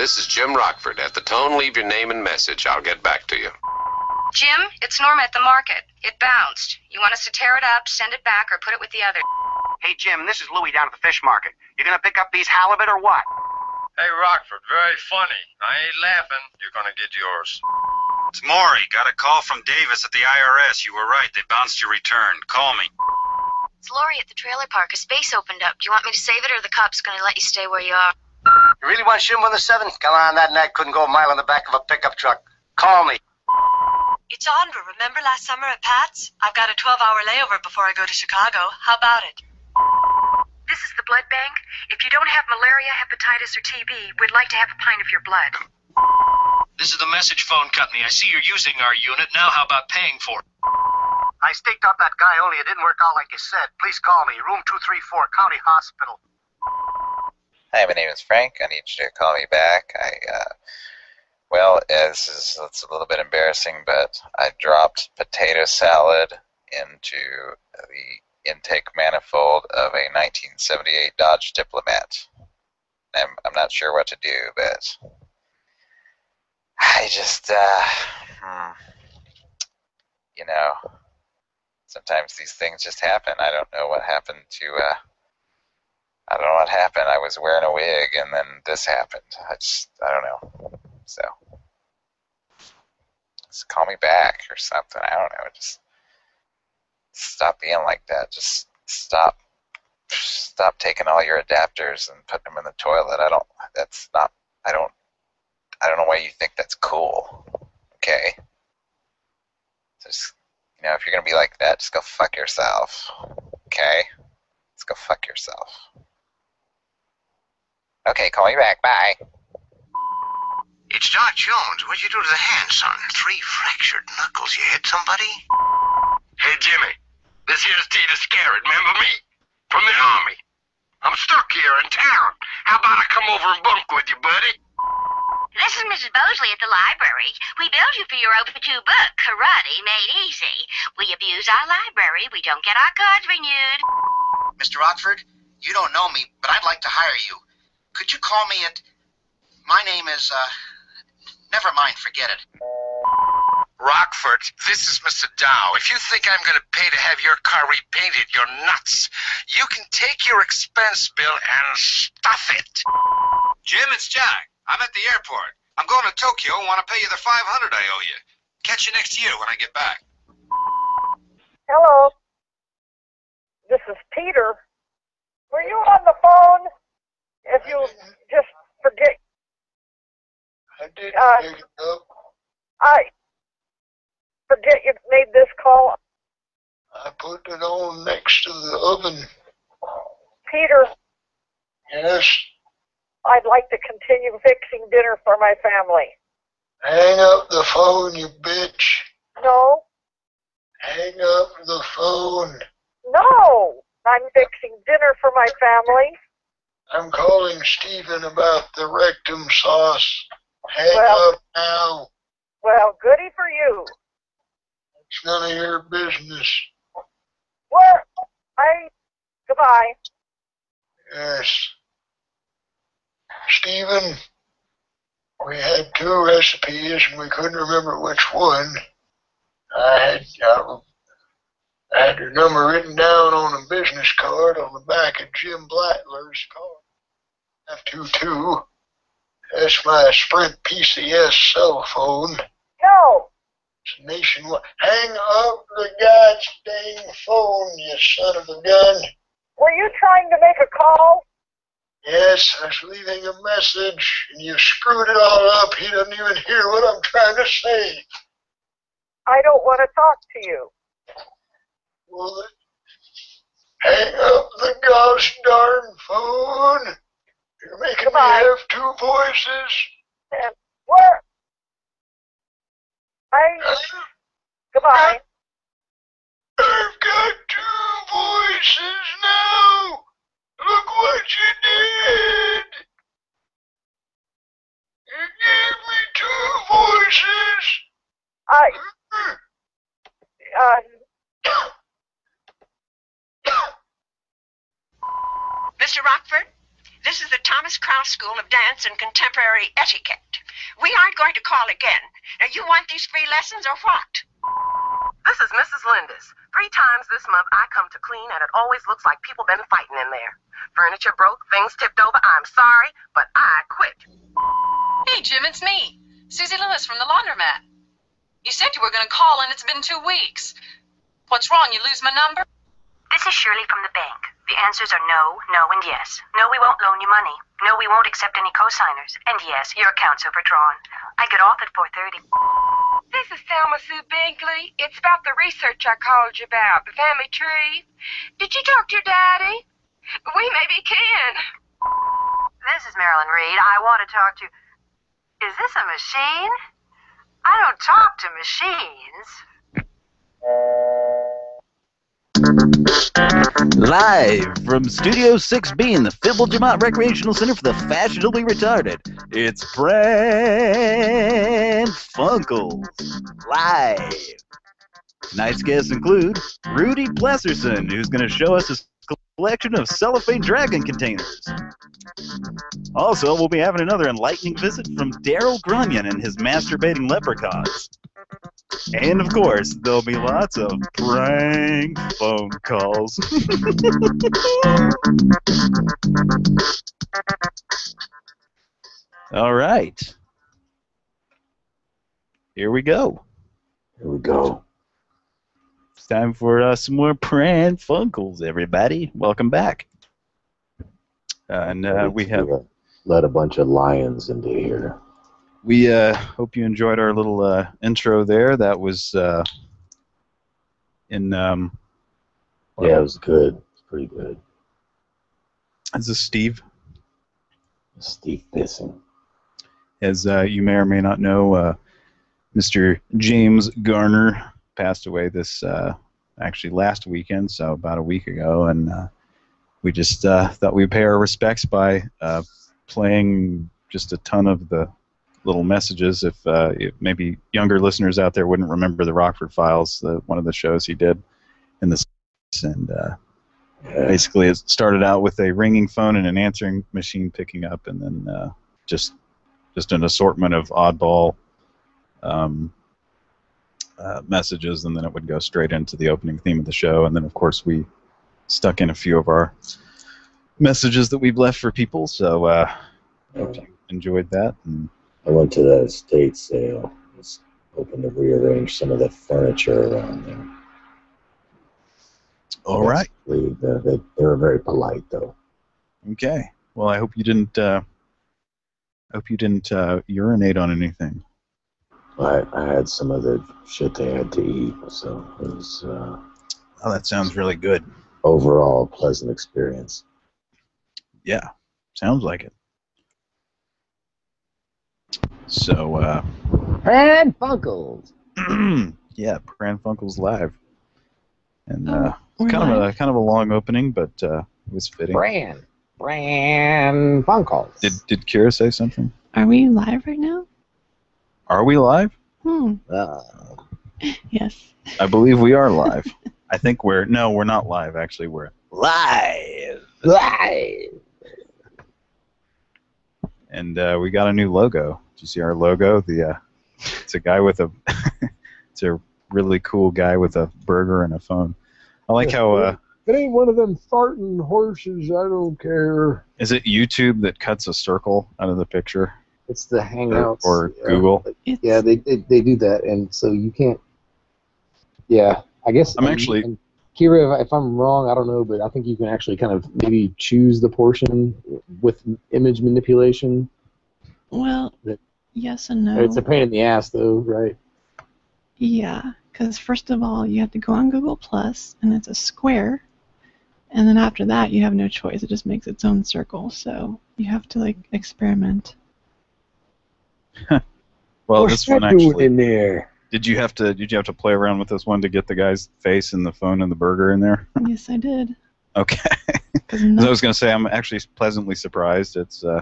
This is Jim Rockford. At the tone, leave your name and message. I'll get back to you. Jim, it's Norma at the market. It bounced. You want us to tear it up, send it back, or put it with the other? Hey, Jim, this is Louie down at the fish market. You gonna pick up these halibut or what? Hey, Rockford, very funny. I ain't laughing. You're gonna get yours. It's Maury. Got a call from Davis at the IRS. You were right. They bounced your return. Call me. It's Lori at the trailer park. A space opened up. Do you want me to save it, or the cop's gonna let you stay where you are? You really want Shim on the seven? Come on, that nag couldn't go a mile in the back of a pickup truck. Call me. It's Andra. Remember last summer at Pat's? I've got a 12 hour layover before I go to Chicago. How about it? This is the blood bank. If you don't have malaria, hepatitis, or TB, we'd like to have a pint of your blood. This is the message phone company. I see you're using our unit. Now, how about paying for it? I staked out that guy, only it didn't work out like you said. Please call me. Room 234, County Hospital. Hi, my name is Frank. I need you to call me back. I, uh, well, this is it's a little bit embarrassing, but I dropped potato salad into the intake manifold of a 1978 Dodge Diplomat. I'm, I'm not sure what to do, but I just, uh, hmm, you know, sometimes these things just happen. I don't know what happened to, uh, I don't know what happened. I was wearing a wig and then this happened. I just, I don't know. So, just call me back or something. I don't know. Just stop being like that. Just stop, stop taking all your adapters and putting them in the toilet. I don't, that's not, I don't, I don't know why you think that's cool. Okay? Just, you know, if you're gonna be like that, just go fuck yourself. Okay? Just go fuck yourself. Okay, call me back. Bye. It's Doc Jones. What'd you do to the hand, son? Three fractured knuckles. You hit somebody? Hey, Jimmy. This here's Tita Scarrett. Remember me? From the Army. I'm stuck here in town. How about I come over and bunk with you, buddy? This is Mrs. Bosley at the library. We billed you for your overdue book, Karate Made Easy. We abuse our library. We don't get our cards renewed. Mr. Rockford, you don't know me, but I'd like to hire you. Could you call me at. My name is, uh. Never mind, forget it. Rockford, this is Mr. Dow. If you think I'm going to pay to have your car repainted, you're nuts. You can take your expense bill and stuff it. Jim, it's Jack. I'm at the airport. I'm going to Tokyo and want to pay you the 500 I owe you. Catch you next year when I get back. Hello. This is Peter. Were you on the phone? If you just forget. I did Uh, pick it up. I forget you made this call. I put it on next to the oven. Peter, Yes. I'd like to continue fixing dinner for my family. Hang up the phone, you bitch. No, Hang up the phone. no. I'm fixing dinner for my family. I'm calling Stephen about the rectum sauce. Hang Well- up now. Well, goody for you. It's none of your business. Where? I. Goodbye. Yes. Stephen, we had two recipes and we couldn't remember which one. I had uh, I had your number written down on a business card on the back of Jim Blattler's car. F22. That's my Sprint PCS cell phone. No. It's nationwide. Hang up the gosh dang phone, you son of a gun. Were you trying to make a call? Yes, I was leaving a message, and you screwed it all up. He doesn't even hear what I'm trying to say. I don't want to talk to you. Well, hang up the gosh darn phone. You're making Goodbye. me have two voices. And where? I. Goodbye. I've got two voices now. Look what you did. You gave me two voices. I. Uh. Mr. Rockford, This is the Thomas Crown School of Dance and Contemporary Etiquette. We aren't going to call again. Now, you want these free lessons or what? This is Mrs. Lindis. Three times this month I come to clean and it always looks like people been fighting in there. Furniture broke, things tipped over. I'm sorry, but I quit. Hey, Jim, it's me, Susie Lewis from the laundromat. You said you were going to call, and it's been two weeks. What's wrong? You lose my number? This is Shirley from the bank. The answers are no, no, and yes. No, we won't loan you money. No, we won't accept any cosigners. And yes, your account's overdrawn. I get off at 4.30. This is Selma Sue Bingley. It's about the research I called you about, the family tree. Did you talk to your daddy? We maybe can. This is Marilyn Reed. I want to talk to... You. Is this a machine? I don't talk to machines. Live from Studio 6B in the Fibble Jamont Recreational Center for the Fashionably Retarded, it's Pran Funkels Live. Tonight's guests include Rudy Blesserson, who's going to show us his collection of cellophane dragon containers. Also, we'll be having another enlightening visit from Daryl Grunion and his masturbating leprechauns. And of course, there'll be lots of prank phone calls. All right. Here we go. Here we go. It's time for uh, some more prank phone calls, everybody. Welcome back. Uh, and uh, we have let a bunch of lions into here. We uh, hope you enjoyed our little uh, intro there. That was uh, in um, Yeah, it was good. It's pretty good. Is this Steve? Steve pissing. As uh, you may or may not know, uh, Mr. James Garner passed away this uh, actually last weekend, so about a week ago, and uh, we just uh, thought we'd pay our respects by uh, playing just a ton of the little messages. If, uh, if maybe younger listeners out there wouldn't remember the Rockford Files, one of the shows he did in the and uh, basically it started out with a ringing phone and an answering machine picking up, and then uh, just just an assortment of oddball um, uh, messages, and then it would go straight into the opening theme of the show, and then of course we stuck in a few of our messages that we've left for people. So uh, hope you enjoyed that. And I went to that estate sale. Was hoping to rearrange some of the furniture around there. all right, They, they, they were very polite, though. okay. Well, I hope you didn't. Uh, I hope you didn't uh, urinate on anything. I, I had some of the shit they had to eat, so it was uh, Oh, that sounds really good. overall pleasant experience. Yeah, sounds like it. So, uh, Pran Funkels. yeah, Pran Funkels live, and Oh, uh, we're it's kind of a kind of a long opening, but uh, it was fitting. Pran. Pran Funkels. Did Did Kira say something? Are we live right now? Are we live? Hmm. Uh, Yes. I believe we are live. I think we're no, we're not live. Actually, we're live. Live. And uh, we got a new logo. Did you see our logo? The uh, it's a guy with a it's a really cool guy with a burger and a phone. I like how uh, If it ain't one of them farting horses, I don't care. is it YouTube that cuts a circle out of the picture? It's the Hangouts. or yeah. Google? Yeah, they, they they do that, and so you can't. Yeah, I guess. I'm and- actually- and Kira, if, if I'm wrong, I don't know, but I think you can actually kind of maybe choose the portion with image manipulation. Well, That- yes and no. It's a pain in the ass, though, right? Yeah, because first of all, you have to go on Google Plus, and it's a square, and then after that, you have no choice. It just makes its own circle. So you have to like experiment. Well, What's this one that doing actually. in there? Did you have to Did you have to play around with this one to get the guy's face and the phone and the burger in there? yes, I did. Okay. no- I was going to say I'm actually pleasantly surprised. It's uh,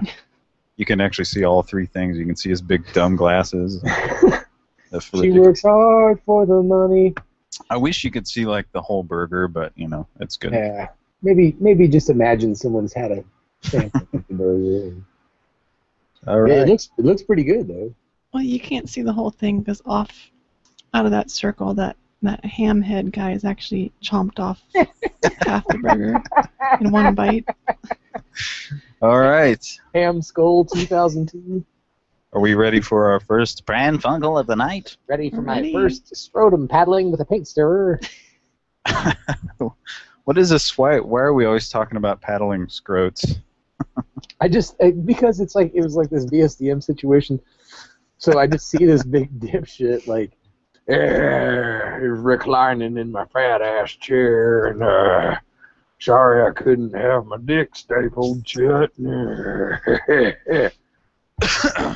you can actually see all three things. You can see his big dumb glasses. That's She works hard for the money. I wish you could see like the whole burger, but you know it's good. Yeah, maybe maybe just imagine someone's had a Burger. All Yeah, it looks it looks pretty good though. Well, you can't see the whole thing because off out of that circle, that that ham head guy is actually chomped off half the burger in one bite. All right. Ham Skull 2002. Are we ready for our first Pran Funkel of the night? Ready for Ready. my first scrotum paddling with a paint stirrer. What is this? Why, why are we always talking about paddling scrotes? I just I, because it's like it was like this BDSM situation. So I just see this big dipshit like "Eh, reclining in my fat ass chair and uh sorry I couldn't have my dick stapled shut.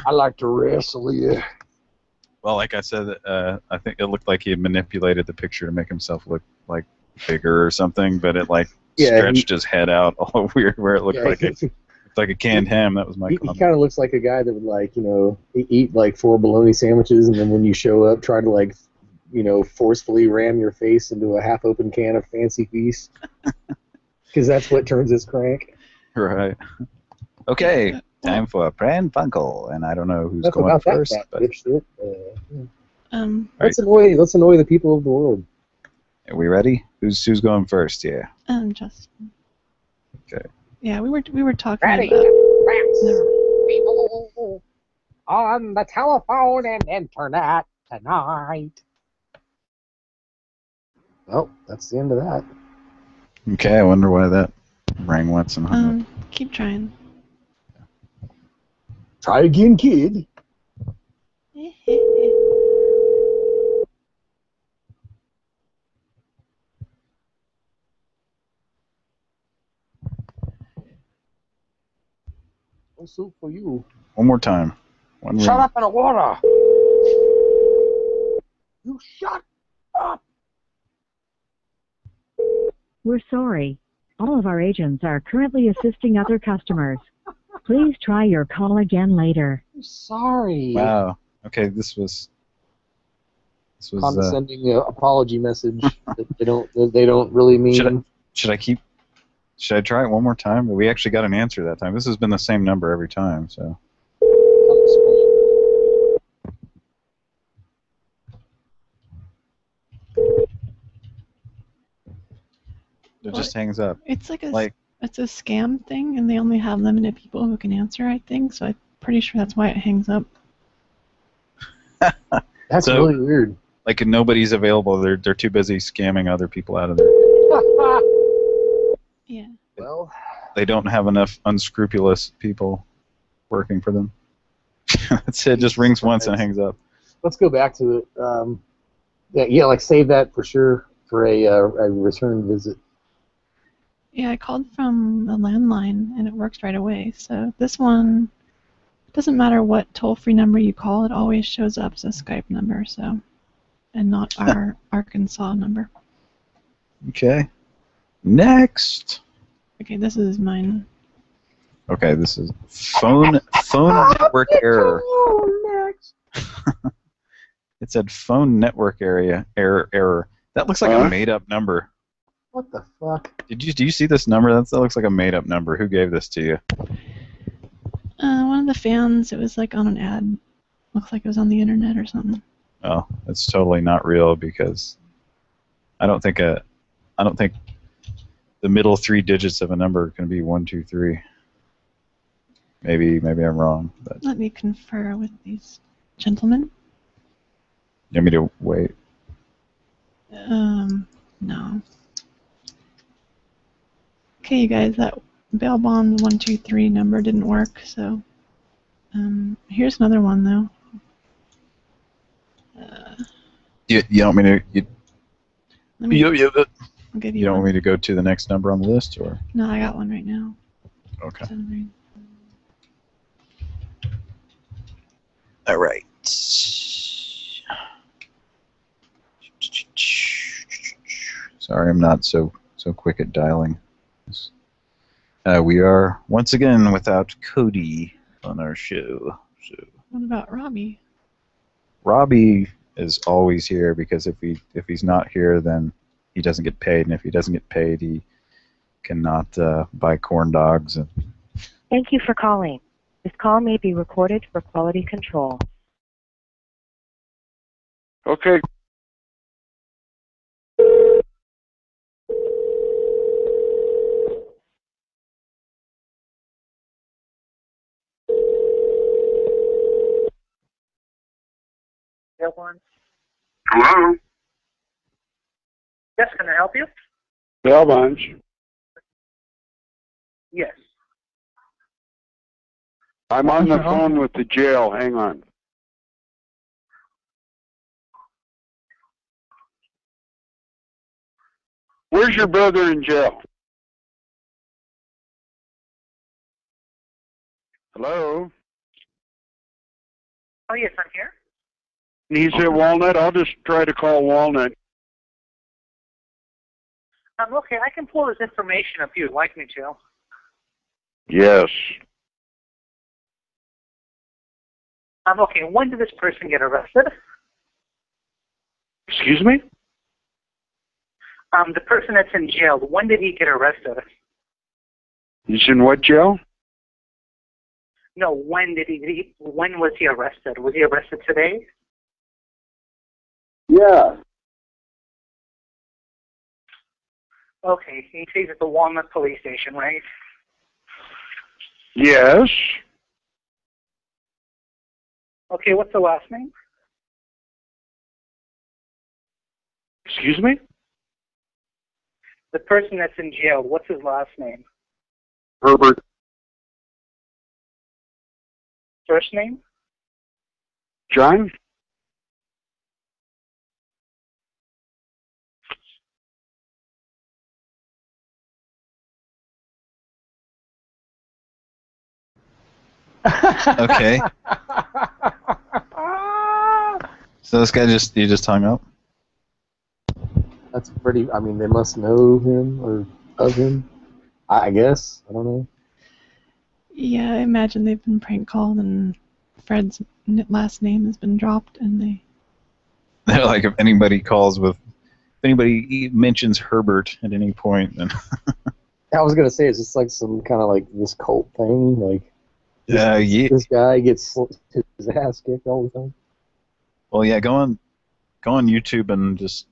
I like to wrestle you. Well, like I said, uh, I think it looked like he had manipulated the picture to make himself look like bigger or something, but it like Yeah, stretched his head out all weird where it looked Yeah, like he- like a canned ham. That was my He, he kind of looks like a guy that would like you know eat like four bologna sandwiches and then when you show up try to like you know forcefully ram your face into a half open can of fancy feast because that's what turns his crank. Right. Okay, time for Pran Funkel, and I don't know who's Enough going about that first, fat but dipshit. Uh, Um, let's annoy let's annoy the people of the world. are we ready? Who's who's going first? Yeah. um, just Okay. Yeah, we were we were talking Ready, about. people on the telephone and internet tonight. Well, that's the end of that. Okay, I wonder why that rang once and hung up. Um, keep trying. Try again, kid. Also for you. One more time. One Shut ring. up in the water. You shut up. We're sorry. All of our agents are currently assisting other customers. Please try your call again later. Sorry. Wow. Okay, this was this was. Uh, Condescending uh, apology message that they don't that they don't really mean. should I should I keep? Should I try it one more time? We actually got an answer that time. This has been the same number every time, so. It just hangs up. It's like a s- Like- it's a scam thing, and they only have limited people who can answer. I think so. I'm pretty sure that's why it hangs up. That's So- really weird. Like nobody's available. They're they're too busy scamming other people out of there. Yeah. Well, They don't have enough unscrupulous people working for them. That's it. Just rings once and hangs up. let's go back to it. Um, yeah, yeah, like save that for sure for a, uh, a return visit. Yeah, I called from a landline and it works right away. So this one it doesn't matter what toll-free number you call, it always shows up as a Skype number. So, and not our Arkansas number. Okay. Next. Okay, this is mine. Okay, this is phone phone network error. It said phone network area error error. That looks like Huh? a made up number. What the fuck? Did you do you see this number? That's, that looks like a made up number. Who gave this to you? Uh, one of the fans, it was like on an ad. Looks like it was on the internet or something. Oh, it's totally not real because I don't think a I don't think the middle three digits of a number can be one two three. Maybe maybe I'm wrong, but Let me confer with these gentlemen. you want me to wait? Um, no. Okay, you guys, that bail bond one two three number didn't work. So, um, here's another one though. You, you don't want me to you, Let me, you, you, I'll give you you don't one. want me to go to the next number on the list or No, I got one right now. okay. All right. Sorry, I'm not so so quick at dialing. Uh, we are once again without Cody on our show. So What about Robbie? Robbie is always here because if he if he's not here, then he doesn't get paid, and if he doesn't get paid, he cannot uh, buy corn dogs and Thank you for calling. This call may be recorded for quality control. Okay. Hello? Yes, can I help you? Bell Bunch. Yes. I'm on the phone with the jail. Hang on. Where's your brother in jail? Hello? Oh, yes, I'm here. He's at Walnut. I'll just try to call Walnut. Um, okay, I can pull this information if you'd like me to. Yes. Um, okay, when did this person get arrested? Excuse me? Um, the person that's in jail, when did he get arrested? He's in what jail? No, when did he when was he arrested? Was he arrested today? Yeah. Okay, he stays at the Walnut police station, right? Yes. Okay, what's the last name? Excuse me? The person that's in jail, what's his last name? Herbert. First name? John? Okay. So this guy just he just hung up. That's pretty. I mean, they must know him or of him. I I guess. I don't know. Yeah, I imagine they've been prank called and Fred's last name has been dropped and they. They're like if anybody calls with, if anybody e- mentions Herbert at any point, then I was gonna say it's just like some kind of like this cult thing. Like uh, yeah. this guy gets his ass kicked all the time. Well, yeah, go on, go on YouTube and just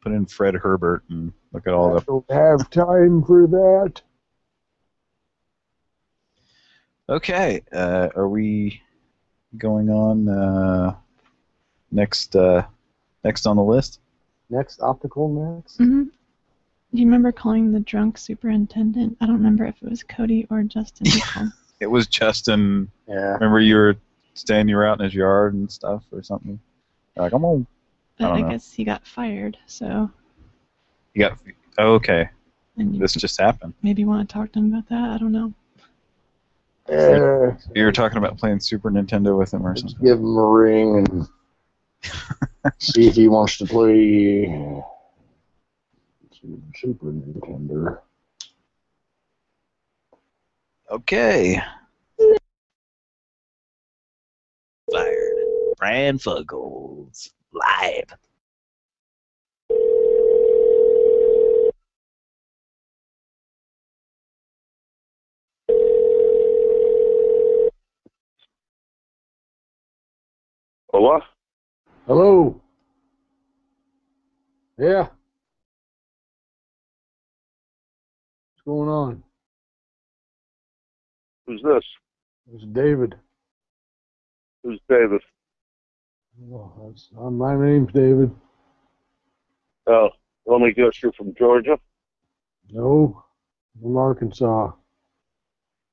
put in Fred Herbert and look at all I the. don't have time for that. Okay, uh, are we going on uh, next? Uh, next on the list. Next optical next. hmm Do you remember calling the drunk superintendent? I don't remember if it was Cody or Justin. who called. It was Justin. Yeah. Remember you were saying you were out in his yard and stuff or something. Like, I'm on. I But don't I know. guess he got fired, so You got. Oh, okay. And This just happened. maybe you want to talk to him about that. I don't know. Uh, You were talking about playing Super Nintendo with him or something. give him a ring and see if he wants to play Super Nintendo. Okay. Fired. Pran Funkels. Live. Hello? Hello. Yeah. What's going on? Who's this? It's David. Who's David? Oh, that's, uh, my name's David. Oh, let me guess you're from Georgia? No, from Arkansas.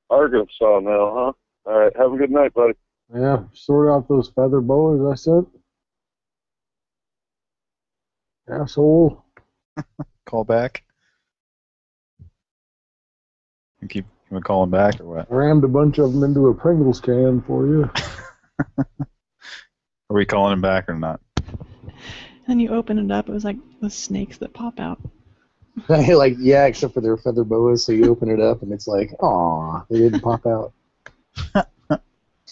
Arkansas now, huh? All right, have a good night, buddy. Yeah, sort out those feather boas I said. Asshole. Call back. You keep you wanna call him back or what? Rammed a bunch of them into a Pringles can for you. Are we calling him back or not? Then you open it up, it was like the snakes that pop out. like, yeah, except for their feather boas, so you open it up and it's like, aw, they didn't pop out.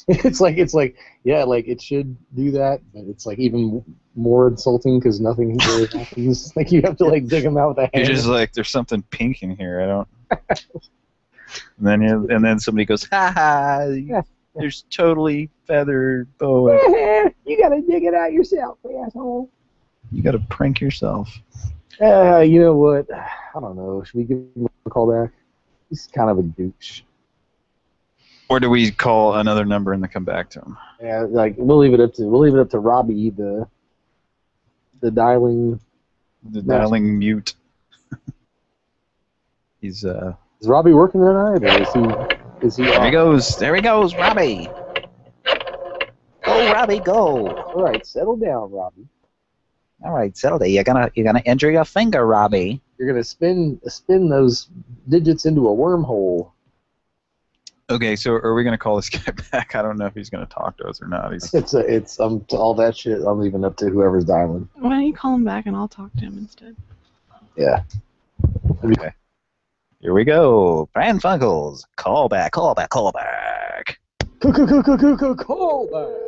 it's like, it's like, yeah, like it should do that, but it's like even more insulting because nothing really happens. like you have to like dig them out with a hand. You're just like, there's something pink in here. I don't. And then and then somebody goes, ha ha. There's totally feathered boa. you gotta dig it out yourself, asshole. You got to prank yourself. Uh, you know what? I don't know. Should we give him a call back? He's kind of a douche. Or do we call another number and then come back to him? Yeah, like we'll leave it up to we'll leave it up to Robbie, the the dialing. The dialing mute. He's uh. Is Robbie working tonight, or is he? Is he? There he goes. There he goes, Robbie. Go, Robbie, go. All right, settle down, Robbie. All right, settle down. You're gonna you're gonna injure your finger, Robbie. You're gonna spin spin those digits into a wormhole. Okay, so are we gonna call this guy back? I don't know if he's gonna talk to us or not. He's It's a, it's um all that shit. I'm leaving up to whoever's dialing. Why don't you call him back and I'll talk to him instead? Yeah. Okay. Here we go. Pran Funkels. Call back, call back, call back. Call back.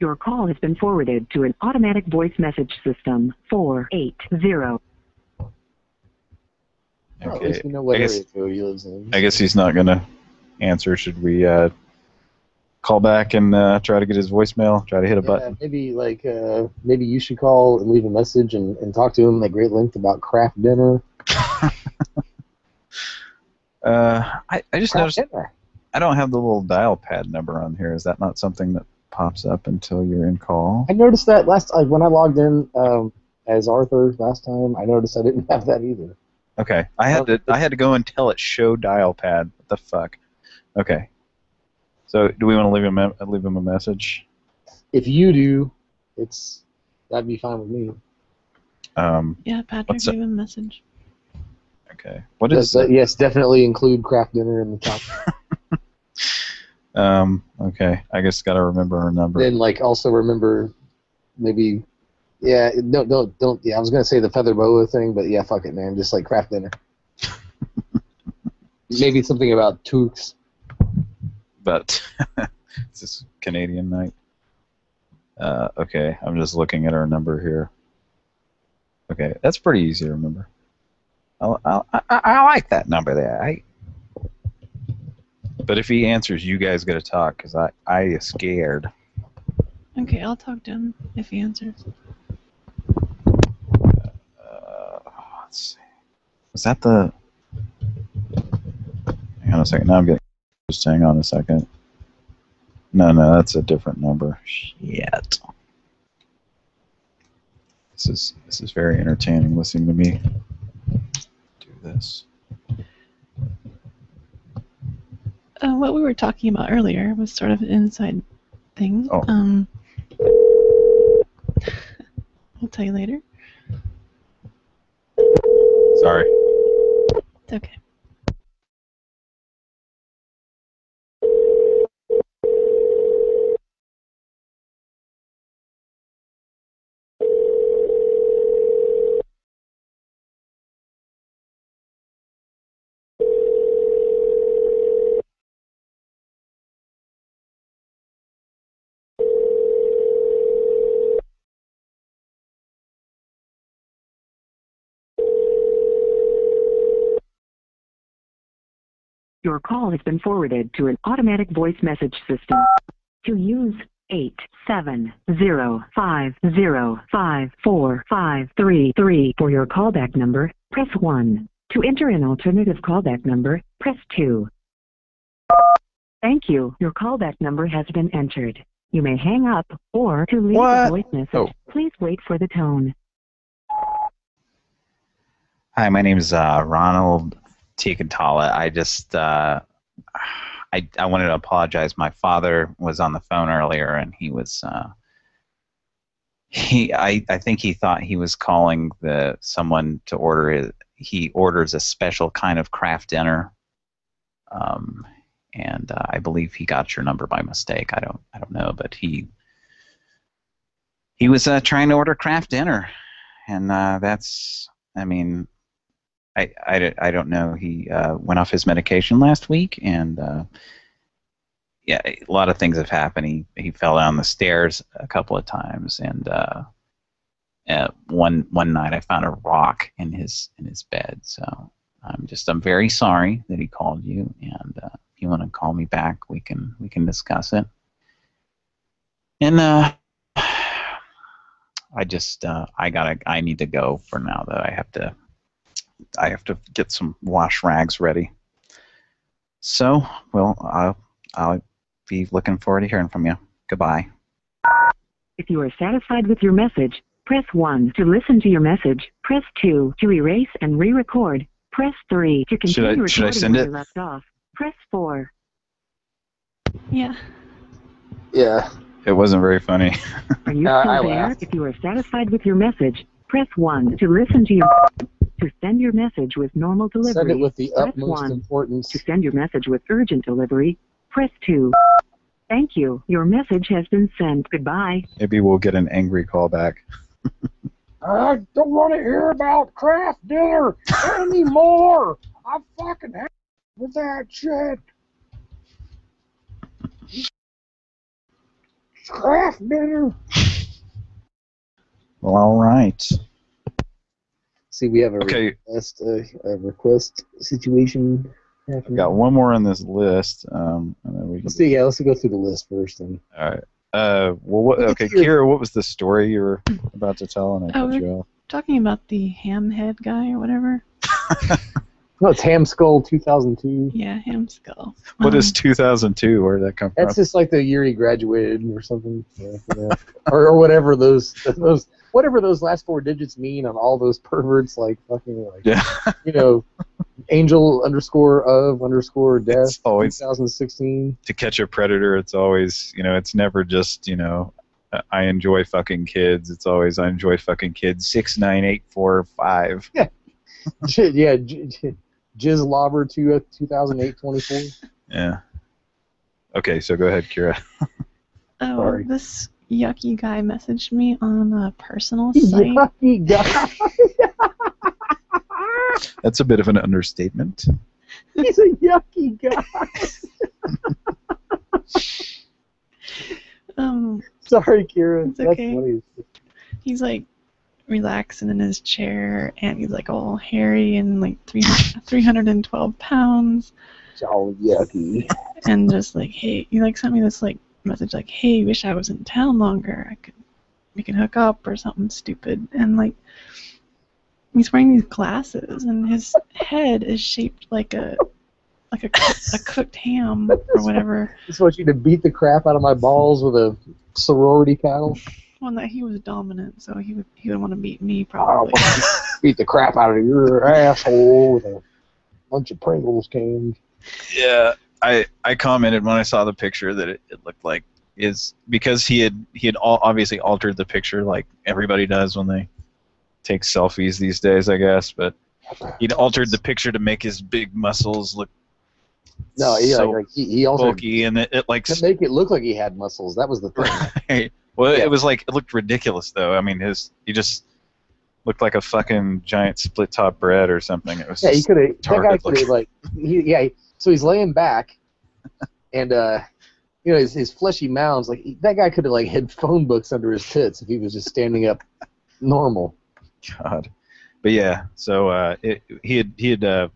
Your call has been forwarded to an automatic voice message system. 480. Oh, at Okay. least we know what I guess- area he lives in. I guess he's not gonna answer. Should we uh, call back and uh, try to get his voicemail? Try to hit a Yeah, button. maybe like uh, maybe you should call and leave a message and, and talk to him at great length about Kraft Dinner. Uh, I, I just Craft noticed dinner. I don't have the little dial pad number on here. Is that not something that pops up until you're in call? I noticed that last uh, when I logged in um, as Arthur last time. I noticed I didn't have that either. Okay, I had to I had to go and tell it show dial pad. What the fuck? Okay. So do we want to leave him a, leave him a message? If you do, it's that'd be fine with me. Um, Yeah, Patrick, What's leave him a message. okay. What Yes, is uh, yes, definitely include Kraft Dinner in the top. um? Okay, I guess got to remember her number. then like also remember maybe yeah don't don't don't yeah I was gonna say the feather boa thing but yeah fuck it man just like Kraft Dinner. maybe something about toques. But it's this Canadian night. Uh, okay, I'm just looking at our number here. Okay, that's pretty easy to remember. I, I, I, I like that number there. I, but if he answers, you guys got to talk because I I is scared. Okay, I'll talk to him if he answers. Uh, let's see. Was that the? Hang on a second. Now I'm getting. Just hang on a second. No, no, that's a different number. Shit. This is this is very entertaining listening to me do this. Uh, what we were talking about earlier was sort of an inside thing. Oh. Um, I'll tell you later. Sorry. It's okay. Your call has been forwarded to an automatic voice message system. To use eight seven zero five zero five four five three three for your callback number, press one. To enter an alternative callback number, press two. Thank you. Your callback number has been entered. You may hang up or to leave What? a voice message, Oh. please wait for the tone. Hi, my name is uh, Ronald Tiakantala. I just uh, I I wanted to apologize. My father was on the phone earlier, and he was uh, he I I think he thought he was calling the someone to order it. He orders a special kind of Kraft Dinner, um, and uh, I believe he got your number by mistake. I don't I don't know, but he he was uh, trying to order Kraft Dinner, and uh, that's I mean I, I, I don't know. He uh, went off his medication last week, and uh, yeah, a lot of things have happened. He he fell down the stairs a couple of times, and uh, one one night I found a rock in his in his bed. So I'm just I'm very sorry that he called you, and uh, if you want to call me back, we can we can discuss it. And uh, I just uh, I gotta I need to go for now. Though I have to I have to get some wash rags ready. So well I'll I'll be looking forward to hearing from you. Goodbye. If you are satisfied with your message, press 1 to listen to your message. Press 2 to erase and re-record. Press 3 to Should I- continue should I recording send where it? you left off. Press 4. Yeah. Yeah. It wasn't very funny. Are you Uh, still I there? laughed. If you are satisfied with your message, press 1 to listen to your to send your message with normal delivery. Send it with the press utmost 1. importance. To send your message with urgent delivery, press 2. Thank you. Your message has been sent. Goodbye. Maybe we'll get an angry call back. I don't want to hear about Kraft Dinner anymore. I'm fucking happy with that shit. Kraft Dinner. Well, all right. See, we have a Okay. request, uh, a request situation. I've got one more on this list, um, and then we can. Let's see. Yeah, let's go through the list first. And All right. Uh, well, what, okay, Kira, what was the story you were about to tell? And I Oh, cut you off. talking about the ham head guy or whatever. no, it's Ham Skull 2002. Yeah, ham skull. What is 2002? Where did that come from? That's just like the year he graduated or something, yeah, yeah. or or whatever those those whatever those last four digits mean on all those perverts like fucking like Yeah. you know angel underscore of underscore death always- 2016. to catch a predator, it's always, you know, it's never just, you know, uh, I enjoy fucking kids. It's always I enjoy fucking kids. Six nine eight four five. Yeah, J- yeah, J- J- Jizz Lobber two, 2008 24. Yeah. Okay, so go ahead, Kira. Oh, Sorry. this yucky guy messaged me on a personal site. Yucky guy. That's a bit of an understatement. He's a yucky guy. Um, Sorry, Kira. It's That's okay. funny. he's like relaxing in his chair, and he's like all hairy and like 300, 312 pounds, It's all yucky. and just like, hey, he like sent me this like message like, hey, wish I was in town longer. I could, we can hook up or something stupid, and like. He's wearing these glasses, and his head is shaped like a like a, a cooked ham or whatever. I Just want you to beat the crap out of my balls with a sorority paddle. One that he was dominant, so he would he would want to beat me probably. Oh, want beat the crap out of your asshole with a bunch of Pringles cans. Yeah, I I commented when I saw the picture that it, it looked like is because he had he had all, obviously altered the picture like everybody does when they take selfies these days, I guess. But he'd altered the picture to make his big muscles look No, he, so like, like, he, he also bulky, and it, it like to make it look like he had muscles. That was the thing. Right. Well, it was like it looked ridiculous though. I mean, his he just looked like a fucking giant split top bread or something. It was Yeah, he could have. That guy retarded could have like. He, yeah, he- so he's laying back, and uh, you know his, his fleshy mounds. Like he- that guy could have like hid phone books under his tits if he was just standing up normal. God. But yeah, so uh, it, he had he had uh,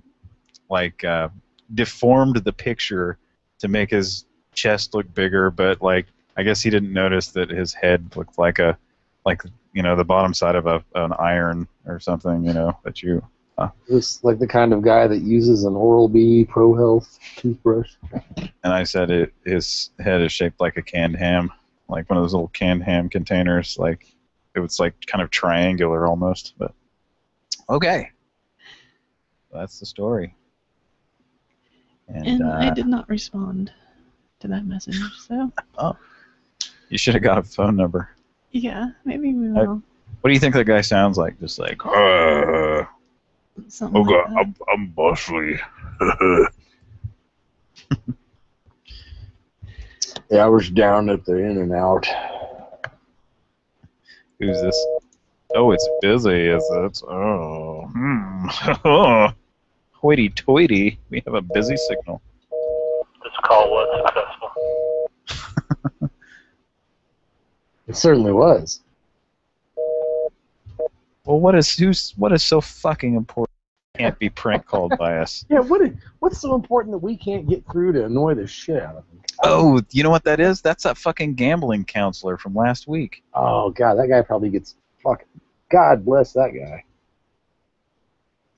like uh, deformed the picture to make his chest look bigger, but like I guess he didn't notice that his head looked like a like you know the bottom side of a an iron or something. You know that you. Uh, Just like the kind of guy that uses an Oral B Pro Health toothbrush. and I said it his head is shaped like a canned ham, like one of those little canned ham containers. Like it was like kind of triangular almost, but okay. That's the story. And, And I uh, did not respond to that message, so oh, you should have got a phone number. yeah, maybe we I- will. What do you think that guy sounds like? Just like, uh, Something like. I'm, I'm Bosley. Yeah, I was down at the In and Out. Who's this? Oh, it's busy, is it? Oh, hmm. Hoity-toity. We have a busy signal. This call was successful. It certainly was. Well, what is who's what is so fucking important? Can't be prank called by us. Yeah, what is, what's so important that we can't get through to annoy the shit out of them? Oh, you know what that is? That's that fucking gambling counselor from last week. Oh god, that guy probably gets fucking. God bless that guy.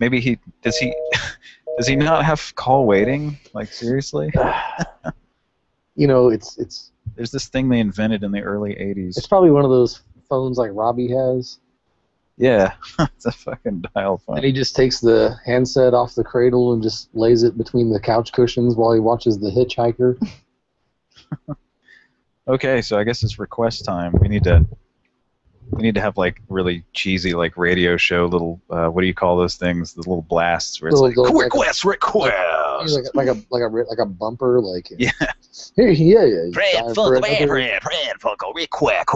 Maybe he does he does he not have call waiting? Like seriously? You know, it's it's There's this thing they invented in the early '80s. it's probably one of those phones like Robbie has, Yeah, it's a fucking dial phone. and he just takes the handset off the cradle and just lays it between the couch cushions while he watches The Hitchhiker. Okay, so I guess it's request time. We need to we need to have like really cheesy like radio show little uh, what do you call those things? The little blasts where it's Little- like little- request request. Like, like a like a like a bumper, like Yeah. Yeah, yeah. it's Pran time for another- Pran Pran Funko, quack.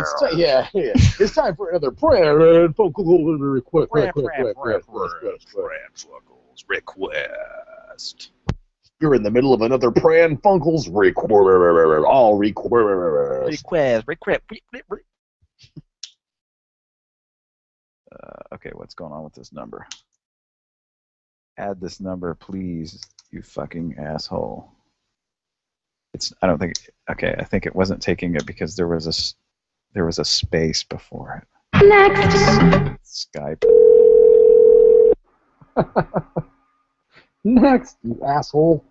It's ti- yeah, yeah. It's time for another Pran Funko quick, quick, quick, quick, quick, quick, quick. Funkels request. You're in the middle of another Pran Funkels request. All request. Request request. re- re- re- Uh, okay, what's going on with this number? Add this number, please, you fucking asshole. It's. I don't think. Okay, I think it wasn't taking it because there was a there was a space before it. Next. Skype. Next, you asshole.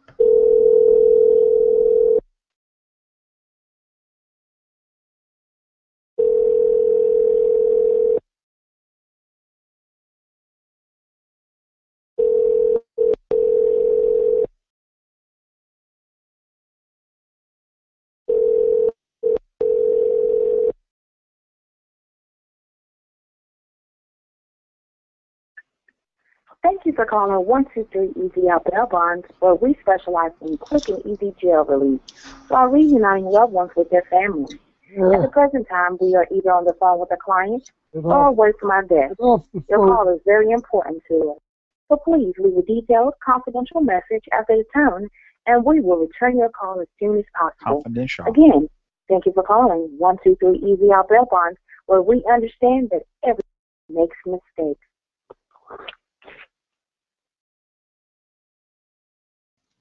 Thank you for calling 123 Easy Out Bail Bonds, where we specialize in quick and easy jail release while reuniting loved ones with their family. At the present time, we are either on the phone with a client or away from our desk. Your call is very important to us. So please leave a detailed, confidential message after the tone, and we will return your call as soon as possible. Confidential. Again, thank you for calling 123 Easy Out Bail Bonds, where we understand that everyone makes mistakes.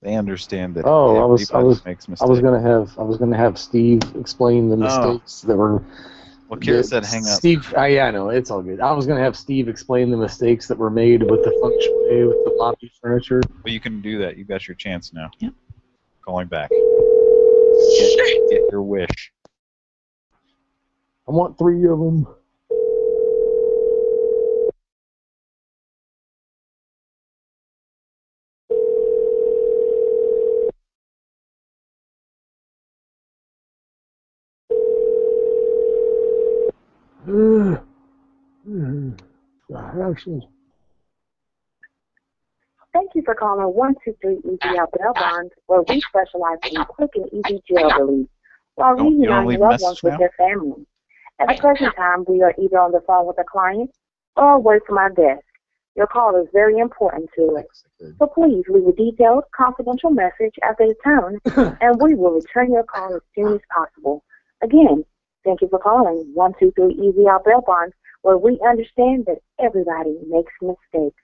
They understand that. Oh, I was I everybody was makes I was gonna have I was gonna have Steve explain the Oh. mistakes that were. Well, Kira that said hang up. Steve, uh, yeah, I know it's all good. I was gonna have Steve explain the mistakes that were made with the feng shui with the lobby furniture. Well, you can do that. You got your chance now. Yep. Calling back. Get, get your wish. I want three of them. Actually, Thank you for calling 123 Easy Out Bail Bonds, where we specialize in quick and easy jail release while Don't- you don't reuniting loved ones with now? their family. At the present time, we are either on the phone with a client or away from our desk. Your call is very important to us. So please leave a detailed, confidential message after the tone, and we will return your call as soon as possible. Again, thank you for calling 123 Easy Out Bail Bonds, where we understand that everybody makes mistakes.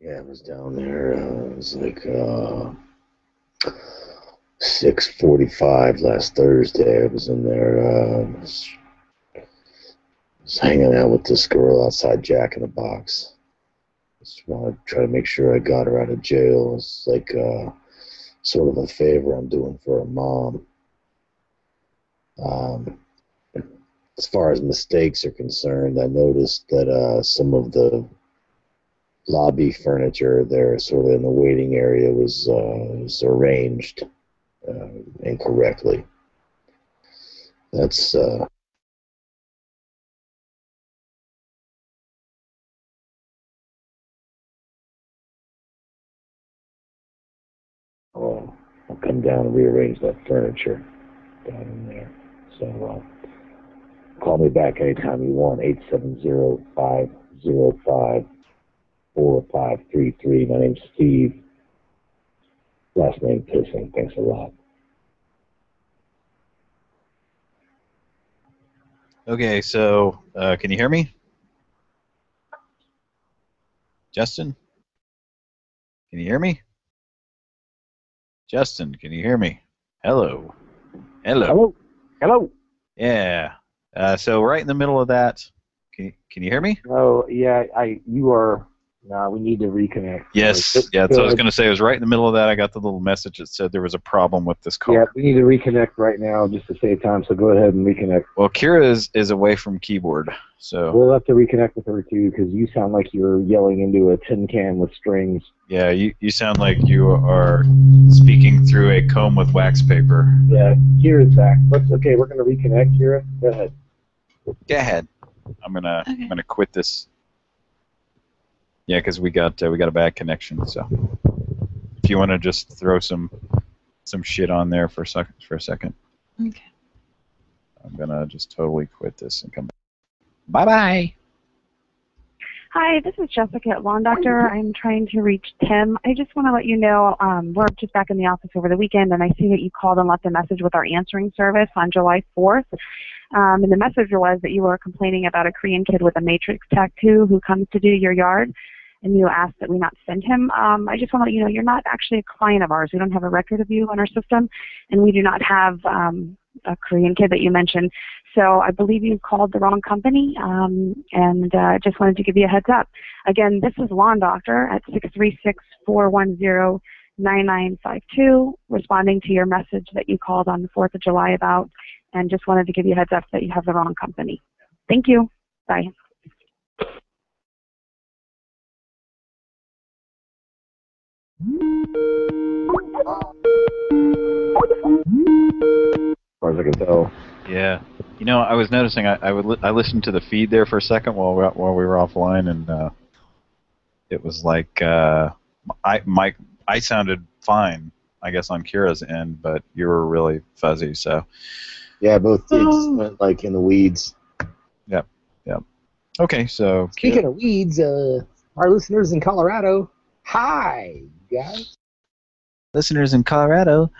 Yeah, I was down there. Uh, it was like uh, six forty-five last Thursday. I was in there. Uh, was, was hanging out with this girl outside Jack in the Box. Just wanted to try to make sure I got her out of jail. It's like uh, sort of a favor I'm doing for her mom. Um, as far as mistakes are concerned, I noticed that uh, some of the lobby furniture there, sort of in the waiting area, was, uh, was arranged uh, incorrectly. That's uh, oh, I'll come down and rearrange that furniture down in there. So uh, call me back anytime you want. Eight seven zero five zero five 4533. My name's Steve. Last name Pissing. Thanks a lot. Okay, so uh, can you hear me? Justin? Can you hear me? Justin, can you hear me? Hello. Hello. Hello. Hello. Yeah. Uh, so right in the middle of that, can you, can you hear me? Oh yeah, I you are. Nah, we need to reconnect. Yes. Like, Yeah. So I was going to say it was right in the middle of that. I got the little message that said there was a problem with this call. Yeah, we need to reconnect right now just to save time. So go ahead and reconnect. Well, Kira is, is away from keyboard, so We'll have to reconnect with her too because you sound like you're yelling into a tin can with strings. yeah, you, you sound like you are speaking through a comb with wax paper. Yeah, Kira's back. Let's okay. We're gonna reconnect. Kira, go ahead. Go ahead. I'm gonna I'm gonna quit this. Yeah, because we got uh, we got a bad connection. So if you want to just throw some some shit on there for a second for a second, Okay. I'm gonna just totally quit this and come back. Bye bye. Hi, this is Jessica at Lawn Doctor. I'm trying to reach Tim. I just want to let you know um, we're just back in the office over the weekend, and I see that you called and left a message with our answering service on July 4th. Um, and the message was that you were complaining about a Korean kid with a matrix tattoo who comes to do your yard, and you asked that we not send him. Um, I just want to let you know you're not actually a client of ours. We don't have a record of you on our system, and we do not have um, a Korean kid that you mentioned. So I believe you called the wrong company, um, and uh, just wanted to give you a heads up. Again, this is Lawn Doctor at 636-410-9952, responding to your message that you called on the 4th of July about, and just wanted to give you a heads up that you have the wrong company. Thank you. Bye. As far as I can tell. Yeah. You know, I was noticing I, I would li- I listened to the feed there for a second while we, while we were offline, and uh, it was like uh, I Mike I sounded fine, I guess on Kira's end, but you were really fuzzy. So Yeah, both did. went like in the weeds. Yep. Yep. Okay, so Speaking of weeds, uh, our listeners in Colorado, hi guys. Listeners in Colorado,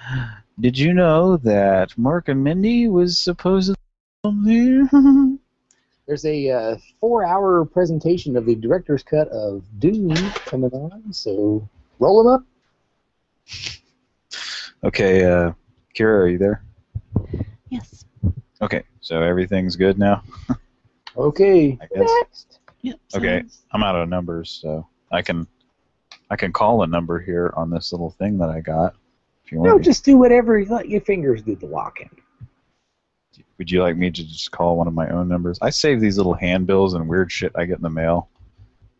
did you know that Mork and Mindy was supposedly on there? There's a uh, four-hour presentation of the director's cut of Dune coming on, so roll them up. okay, uh, Kira, are you there? Yes. Okay, so everything's good now. Okay. I guess. Yep. Okay, I'm out of numbers, so I can I can call a number here on this little thing that I got. If you want, No, me- just do whatever. Let your fingers do the walking. Would you like me to just call one of my own numbers? I save these little handbills and weird shit I get in the mail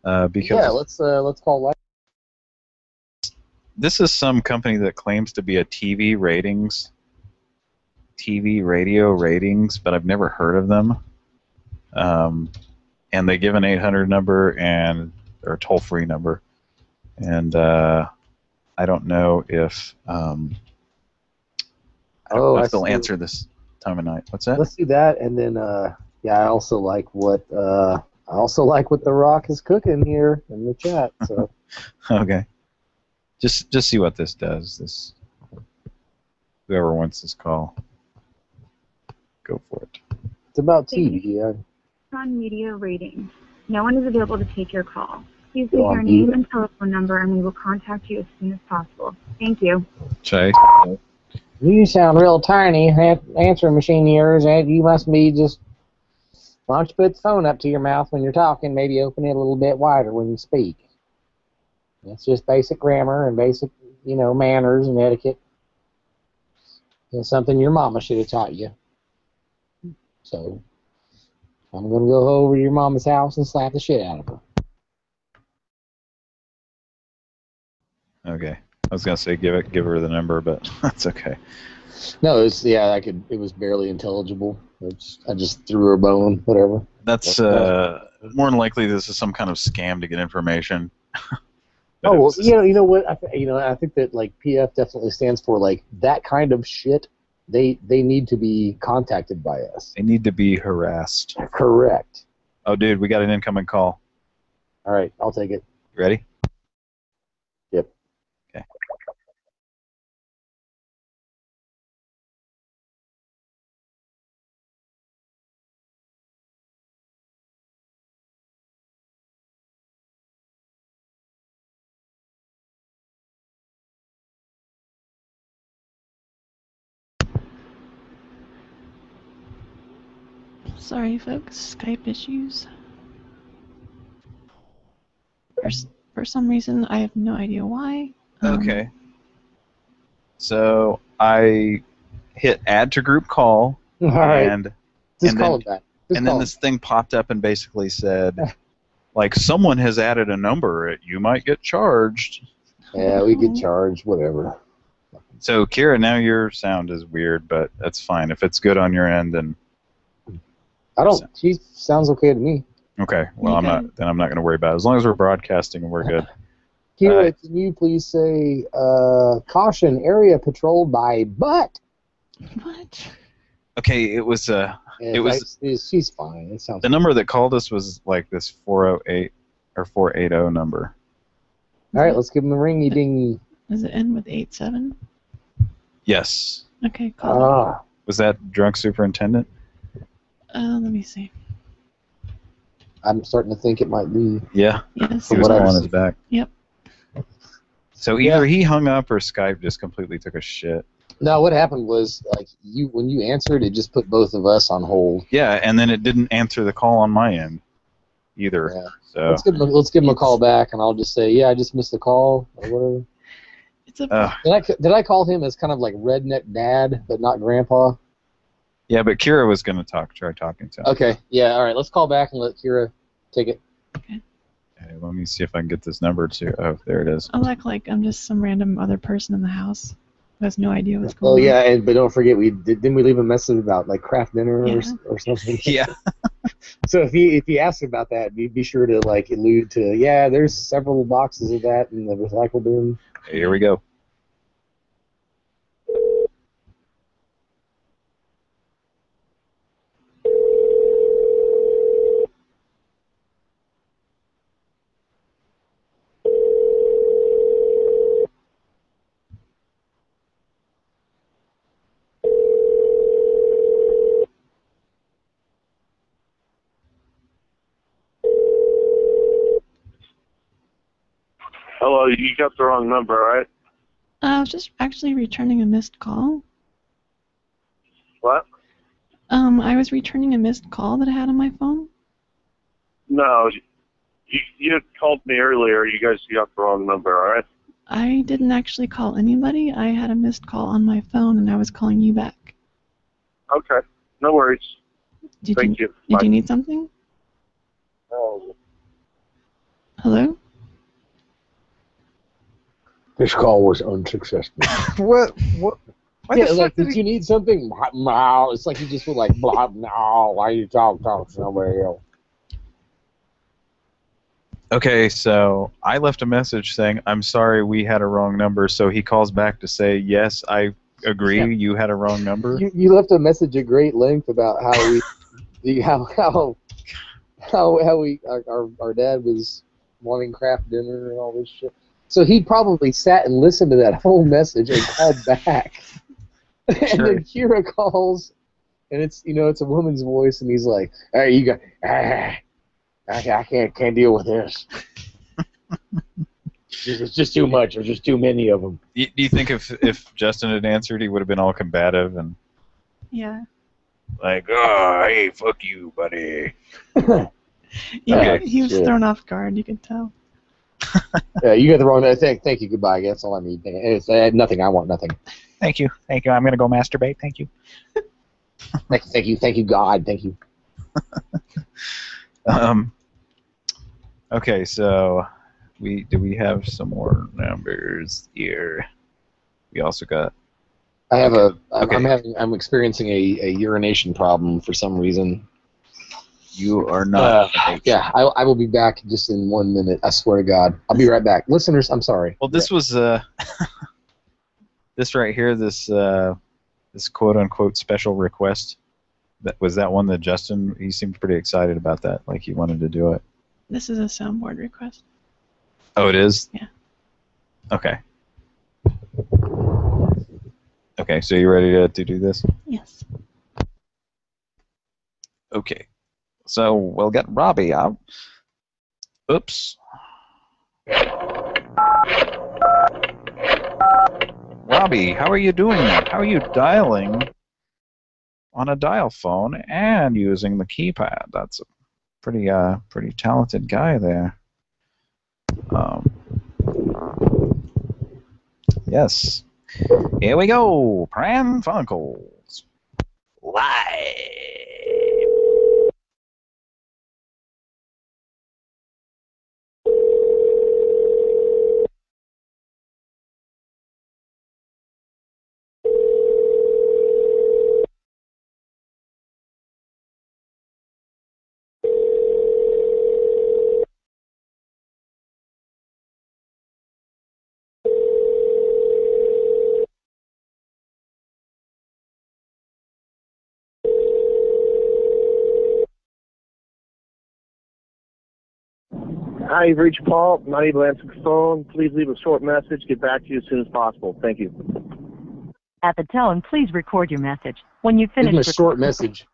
uh, because Yeah, let's uh, let's call live. this is some company that claims to be a TV ratings, TV radio ratings, but I've never heard of them. Um, and they give an 800 number and or a toll-free number, and uh, I don't know if um, I don't Oh, know I they'll see. answer this time of night. What's that? Let's do that, and then uh, yeah, I also like what uh, I also like what the Rock is cooking here in the chat. So okay. Just just see what this does. This whoever wants this call, go for it. it's about TV. Yeah. on media ratings. No one is available to take your call. Please Go leave your name mute. and telephone number and we will contact you as soon as possible. Thank you. Chase. You sound real tiny. That answering machine yours. eh? You must be just. Why don't you put the phone up to your mouth when you're talking? Maybe open it a little bit wider when you speak. It's just basic grammar and basic, you know, manners and etiquette. It's something your mama should have taught you. So, I'm gonna go over to your mama's house and slap the shit out of her. Okay. I was gonna say give it give her the number, but that's okay. No, it's yeah, I could. It was barely intelligible. It's, I just threw her a bone, whatever. That's uh more than likely this is some kind of scam to get information. Oh well, you know, you know what? I, you know, I think that like PF definitely stands for like that kind of shit. They they need to be contacted by us. They need to be harassed. Correct. Oh dude, we got an incoming call. All right, I'll take it. You ready? Sorry, folks. Skype issues. For, for some reason, I have no idea why. Um, Okay. So I hit add to group call. All right. And Just and call then, him back. Just and call then him. this thing popped up and basically said, like, someone has added a number. You might get charged. Yeah, we get charged, whatever. So, Kira, now your sound is weird, but that's fine. If it's good on your end, then I don't. She sounds okay to me. okay. Well, I'm not. Then I'm not going to worry about it. As long as we're broadcasting and we're good. Kira, can you please say uh, caution area patrolled by butt? What? Okay, it was uh, Yeah, it was it's- she's fine. It sounds. the number that called us was like this 408 or 480 number. All right, let's give him a ringy dingy. Does it end with eight seven? Yes. Okay, call. Ah, Was that drunk superintendent? Uh, let me see. I'm starting to think it might be. Yeah. Yes. He was What I've calling us seen. back. Yep. So either he hung up or Skype just completely took a shit. No, what happened was like you when you answered, it just put both of us on hold. Yeah, and then it didn't answer the call on my end either. Yeah. So Let's give him a, let's give him a call back, and I'll just say, yeah, I just missed the call or whatever. It's a. uh, Did I did I call him as kind of like redneck dad, but not grandpa? Yeah, but Kira was going to talk. Try talking to him. Okay, yeah, all right. Let's call back and let Kira take it. Okay, let me see if I can get this number to. Oh, there it is. I'll act like I'm just some random other person in the house who has no idea what's oh, going Oh on. yeah, and but don't forget we did, didn't we leave a message about like Kraft Dinner or, Yeah. s- or something. Yeah. So if he if he asks about that, be, be sure to like allude to yeah, there's several boxes of that in the recycle bin. Here we go. Hello, you got the wrong number, right? Uh, I was just actually returning a missed call. What? Um, I was returning a missed call that I had on my phone. No, you you called me earlier. You guys got the wrong number, all right? I didn't actually call anybody. I had a missed call on my phone, and I was calling you back. Okay, no worries. Did Thank you, you. Did Bye. you need something? Oh, Hello? This call was unsuccessful. what? What? Why yeah, like, did did you need something? No, it's like you just feel like blah. No, why you talk talk to somebody else? Okay, so I left a message saying, I'm sorry, we had a wrong number. So he calls back to say, yes, I agree, Yeah. you had a wrong number. You, you left a message at great length about how we, the, how how how how we our, our our dad was wanting Kraft Dinner and all this shit. So he probably sat and listened to that whole message and called back. Sure. and then Kira calls, and it's you know it's a woman's voice, and he's like, "Hey, you got, ah, I, I can't can't deal with this. It's just too much. There's just too many of them." Do you think if, if Justin had answered, he would have been all combative and Yeah. like, oh, hey, fuck you, buddy? Yeah, Okay. he was shit. thrown off guard. You can tell. Yeah, you got the wrong. Thank, thank you. Goodbye. That's all I need. It's, had nothing. I want nothing. Thank you, thank you. I'm gonna go masturbate. Thank you. Thank, thank you. Thank you, God. Thank you. Um. Okay, so we do we have some more numbers here? We also got I have a. I'm, Okay. I'm having. I'm experiencing a, a urination problem for some reason. You are Uh, not. yeah, I, I will be back just in one minute. I swear to God. I'll be right back. Listeners, I'm sorry. Well, this was uh, this right here, this uh, this quote unquote special request. That was that one that Justin. He seemed pretty excited about that, like he wanted to do it. This is a soundboard request. Oh, it is. Yeah. Okay. Okay, so you ready to, to do this? Yes. Okay. So we'll get Robbie out. Oops. Robbie, how are you doing? How are you dialing on a dial phone and using the keypad? That's a pretty uh pretty talented guy there. Um, yes. Here we go. Pran Funkels. Live. Hi, you've reached Paul. Not able to answer the phone. Please leave a short message. Get back to you as soon as possible. Thank you. At the tone, please record your message. When you Give finish him a short message.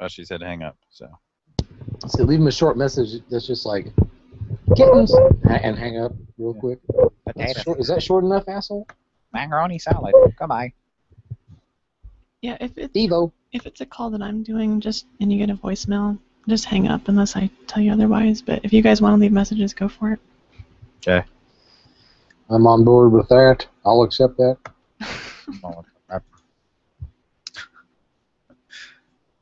Oh, she said hang up. So. So leave him a short message that's just like kittens ha- and hang up real quick. That's short, is that short enough, asshole? Macaroni salad. Goodbye. Yeah, if it's Devo. if it's a call that I'm doing, just and you get a voicemail, just hang up unless I tell you otherwise. But if you guys want to leave messages, go for it. Okay. I'm on board with that. I'll accept that.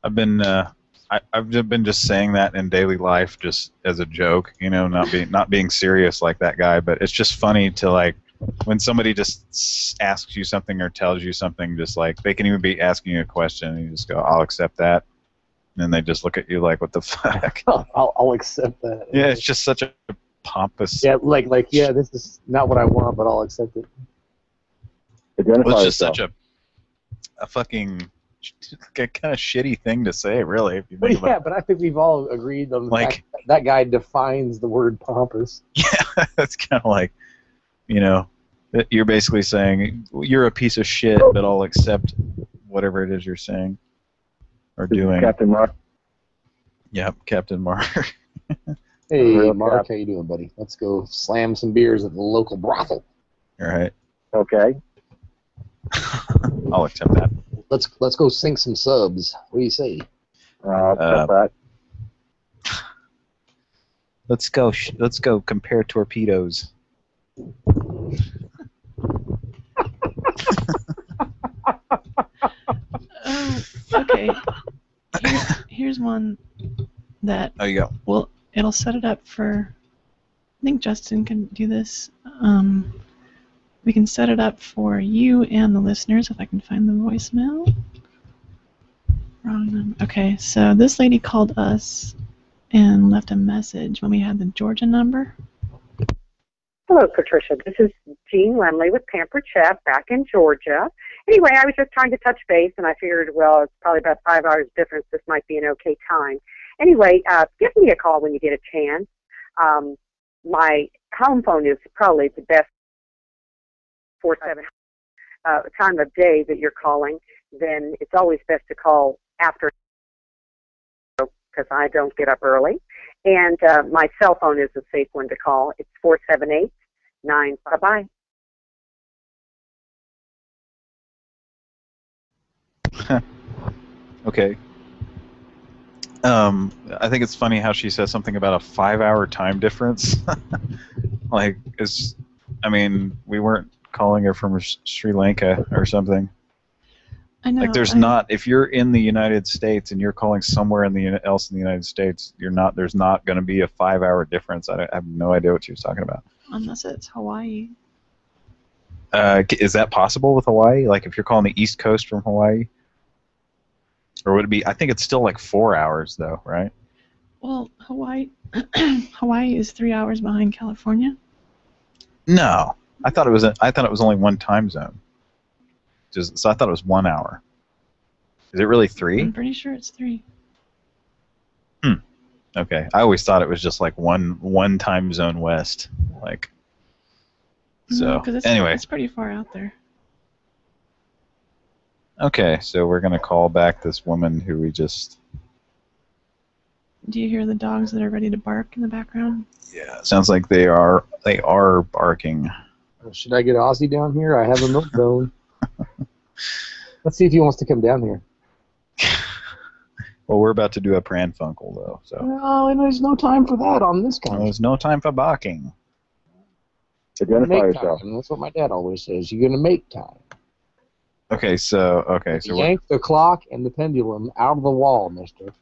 I've been uh, I, I've been just saying that in daily life, just as a joke, you know, not being not being serious like that guy. But it's just funny to like when somebody just asks you something or tells you something, just like they can even be asking you a question, and you just go, "I'll accept that," and then they just look at you like, "What the fuck?" I'll, I'll accept that. yeah, it's just such a pompous. Yeah, like like yeah, this is not what I want, but I'll accept it. Well, it's just such a a fucking kind of shitty thing to say, really. If you But think yeah, about but I think we've all agreed on Like- fact that, that guy defines the word pompous. Yeah, it's kind of like, you know, you're basically saying you're a piece of shit, but I'll accept whatever it is you're saying or doing. Captain Mark. Yep, Captain Mark. Hey, Real Mark, crap. how you doing, buddy? Let's go slam some beers at the local brothel. All right, Okay. I'll accept that. Let's let's go sink some subs. What do you say? Uh, Uh, that. Let's go. Sh- let's go compare torpedoes. Okay. Here's, here's one that There you go. well, it'll set it up for. I think Justin can do this. Um, we can set it up for you and the listeners if I can find the voicemail. Wrong number. Okay, so this lady called us and left a message when we had the Georgia number. Hello, Patricia. This is Jean Lemley with Pampered Chef back in Georgia. Anyway, I was just trying to touch base, and I figured, well, it's probably about five hours difference. This might be an okay time. Anyway, uh, give me a call when you get a chance. Um, my home phone is probably the best four seven uh, time of day that you're calling. Then it's always best to call after because I don't get up early. And uh, my cell phone is a safe one to call. It's four seven eight nine. Bye bye. Okay. Um, I think it's funny how she says something about a five-hour time difference. like, is, I mean, we weren't calling her from Sri Lanka or something. I know. Like, there's I- not. If you're in the United States and you're calling somewhere in the else in the United States, you're not. There's not going to be a five-hour difference. I, I have no idea what she was talking about. Unless it's Hawaii. Uh, is that possible with Hawaii? Like, if you're calling the East Coast from Hawaii, or would it be? I think it's still like four hours, though, right? Well, Hawaii, Hawaii is three hours behind California. No, I thought it was. A, I thought it was only one time zone. Just so I thought it was one hour. Is it really three? I'm pretty sure it's three. Hmm. Okay. I always thought it was just like one one time zone west. Like. So because it's, anyway, it's pretty far out there. Okay. So we're gonna call back this woman who we just. Do you hear the dogs that are ready to bark in the background? Yeah. Sounds like they are they are barking. Oh, should I get Ozzy down here? I have a milk bone. Let's see if he wants to come down here. Well, we're about to do a Pran Funkel though, so Oh, and there's no time for that on this well, there's no time for barking. Make time. That's what my dad always says. You're gonna make time. Okay, so okay, so Yank the clock and the pendulum out of the wall, Mister.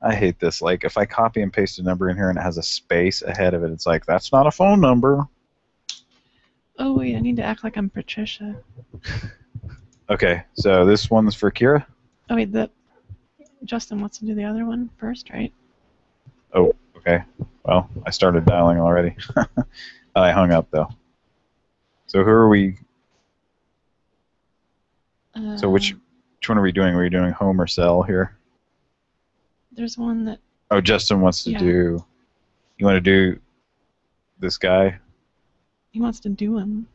I hate this. Like, if I copy and paste a number in here and it has a space ahead of it, it's like that's not a phone number. Oh wait, I need to act like I'm Patricia. Okay, so this one's for Kira. Oh wait, the Justin wants to do the other one first, right? Oh, okay. Well, I started dialing already. I hung up though. So who are we? So which Um, which one are we doing? Are we doing home or sell here? There's one that Oh, Justin wants to Yeah. do. You want to do this guy? he wants to do him.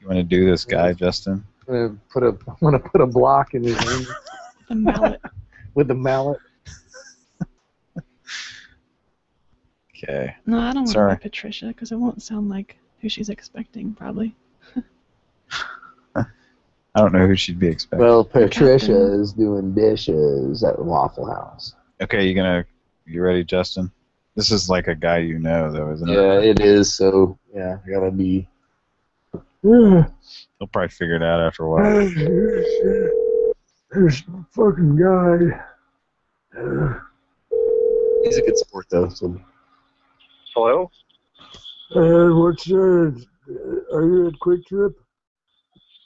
You want to do this guy, Justin? I'm gonna put a I'm gonna put a block in his name The mallet. with the mallet. Okay. No, I don't want Sorry. to be Patricia because it won't sound like who she's expecting, probably. I don't know who she'd be expecting. Well, Patricia is doing dishes at the Waffle House. Okay, you gonna you ready, Justin? This is like a guy you know, though, isn't it? Yeah, it is. So yeah, I gotta be. He'll probably figure it out after a while. This fucking guy. He's a good sport though. So. Hello? Uh, what's uh, are you at QuikTrip?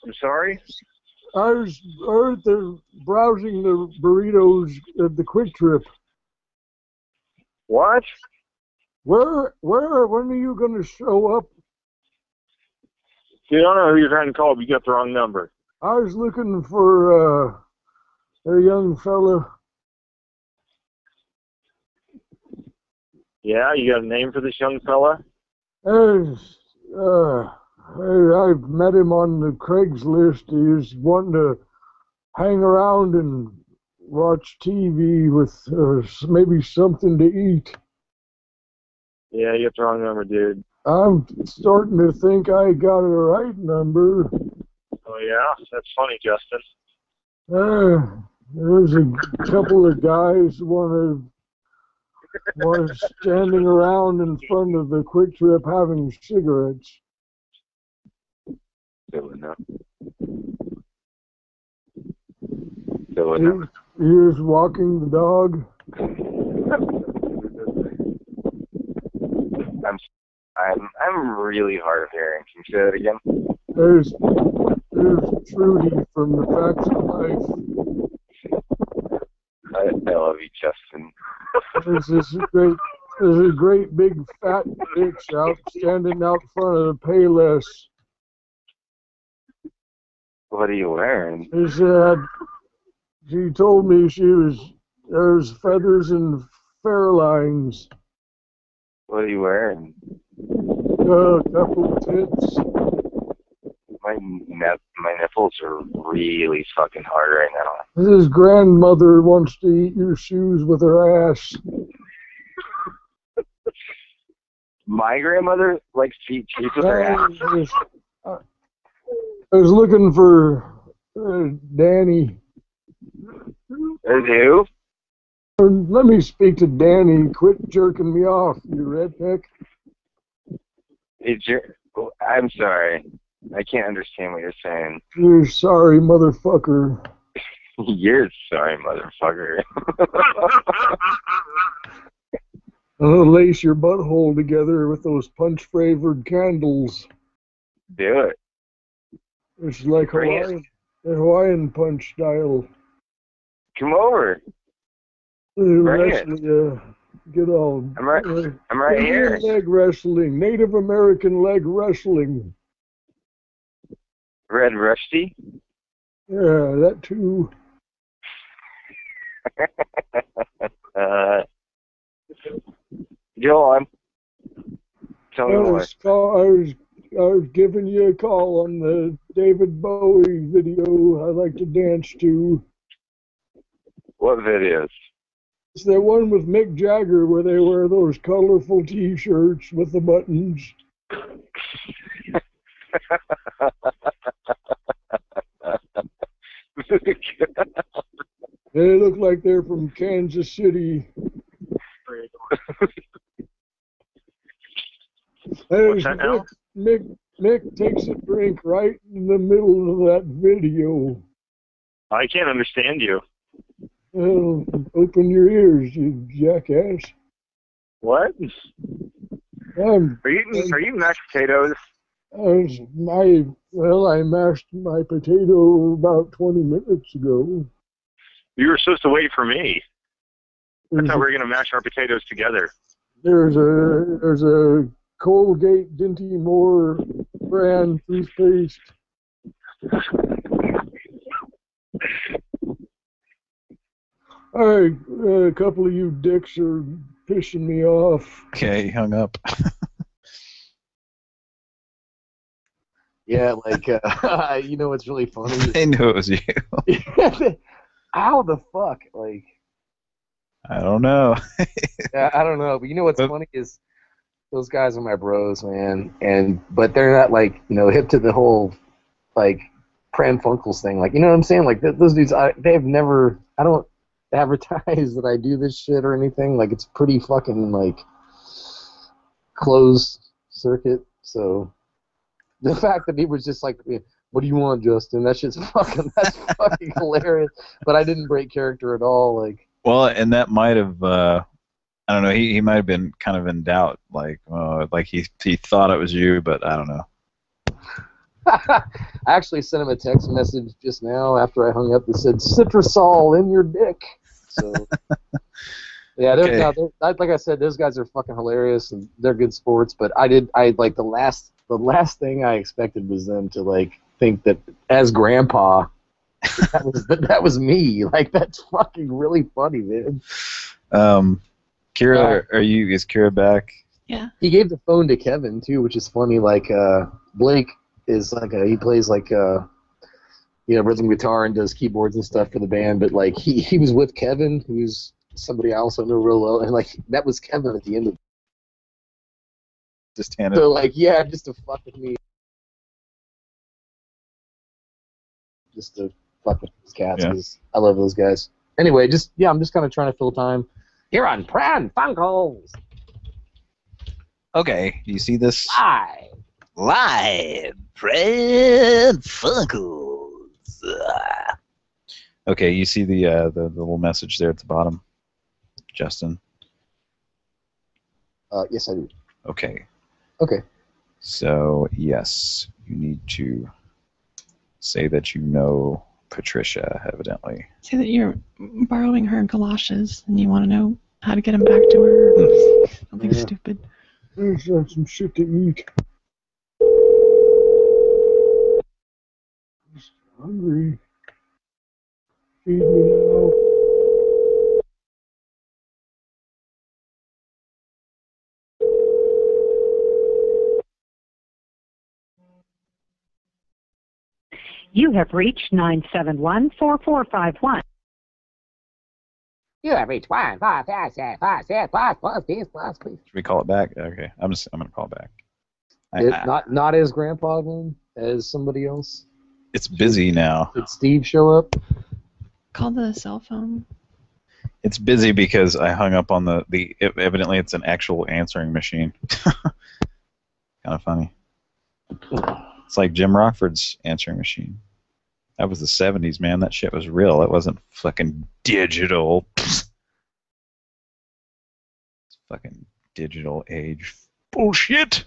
I'm sorry? I was I was there browsing the burritos at the QuikTrip. What? Where where when are you gonna show up? You don't know who you're trying to call, but you got the wrong number. I was looking for uh, a young fella. Yeah, you got a name for this young fella? Uh, uh, I, I've met him on the Craigslist. He's wanting to hang around and watch TV with uh, maybe something to eat. Yeah, you got the wrong number, dude. I'm starting to think I got the right number. Oh, yeah? That's funny, Justin. Uh, there's a couple of guys wanted was standing around in front of the QuikTrip having cigarettes. Filling up. Filling up. He, he was walking the dog. I'm I'm I'm really hard of hearing. Can you say that again? There's there's Trudy from the Facts of Life. I, I love you, Justin. There's this great there's a great big fat bitch out standing out front of the Payless. What are you wearing? She said she told me she was there's feathers and fair lines. What are you wearing? A couple of tits. My nep- my nipples are really fucking hard right now. His grandmother wants to eat your shoes with her ass. My grandmother likes to eat cheese with her ass. I was looking for uh, Danny. Is who? Uh, Let me speak to Danny. Quit jerking me off, you redneck. Your, I'm sorry. I can't understand what you're saying. You're sorry motherfucker. You're sorry, motherfucker. I'll lace your butthole together with those punch flavored candles. Do it. It's like Bring it. Hawaiian, Hawaiian punch style. Come over. Wrestling, uh, get all. I'm right- uh, I'm right Indian here. Leg wrestling, Native American leg wrestling. Red Rusty? Yeah, that too. uh, Joel, I'm. Tell I me was, call, I was I was giving you a call on the David Bowie video I like to dance to. What videos? It's that one with Mick Jagger where they wear those colorful T-shirts with the buttons. They look like they're from Kansas City. What's that now? Mick, Mick takes a drink right in the middle of that video. I can't understand you. Well, open your ears, you jackass. What? I'm, Are you eating, are you mashed potatoes? I my, well, I mashed my potato about 20 minutes ago. You were supposed to wait for me. There's thought a, we were going to mash our potatoes together. there's a, there's a Colgate Dinty Moore brand toothpaste. All right, uh, a couple of you dicks are pissing me off. Okay, hung up. Yeah, like uh, you know what's really funny? they knew it was you. How the fuck? Like I don't know. I I don't know, but you know what's funny is those guys are my bros, man, and but they're not like you know hip to the whole like Pran Funkels thing. Like you know what I'm saying? Like th- those dudes, I, they've never. I don't advertise that I do this shit or anything. Like it's pretty fucking like closed circuit. So the fact that he was just like, "What do you want, Justin?" That shit's fucking. That's fucking hilarious. But I didn't break character at all. Like. Well, and that might have, uh, I don't know, he, he might have been kind of in doubt, like, uh, like he he thought it was you, but I don't know. I actually sent him a text message just now after I hung up that said "Citrusol in your dick." So yeah, they're, Okay. no, they're, like I said, those guys are fucking hilarious and they're good sports. But I did, I like the last, the last thing I expected was them to like think that as Grandpa, that was that, that was me. Like that's fucking really funny, man. Um, Kira, are you? Is Kira back? Yeah. He gave the phone to Kevin too, which is funny. Like uh, Blake is like a, he plays like uh, you know rhythm guitar and does keyboards and stuff for the band. But like he he was with Kevin, who's somebody I also know real well, and like that was Kevin at the end of. Just handed. So like yeah, just to fuck with me. Just to fuck with these cats. Yeah. 'cause I love those guys. Anyway, just yeah, I'm just kind of trying to fill time. Here on Pran Funkels. Okay, do you see this? Live. Live, Fred Funkels. Okay, you see the, uh, the the little message there at the bottom, Justin. Uh, yes, I do. Okay. Okay. So yes, you need to say that you know Patricia, evidently. Say that you're borrowing her galoshes and you want to know how to get them back to her. Hmm. Something Yeah. stupid. Let's have uh, some shit to eat. Just hungry. Feed me now. You have reached 971-4451. You have reached one five five seven five seven plus plus please plus please. Should we call it back? Okay, I'm just I'm gonna call it back. I- It, I- not not as grandpa then, as somebody else. it's busy now. Did Steve show up? Call the cell phone. It's busy because I hung up on the the. Evidently, it's an actual answering machine. kind of funny. It's like Jim Rockford's answering machine. That was the '70s, man. That shit was real. It wasn't fucking digital. It's fucking digital age bullshit.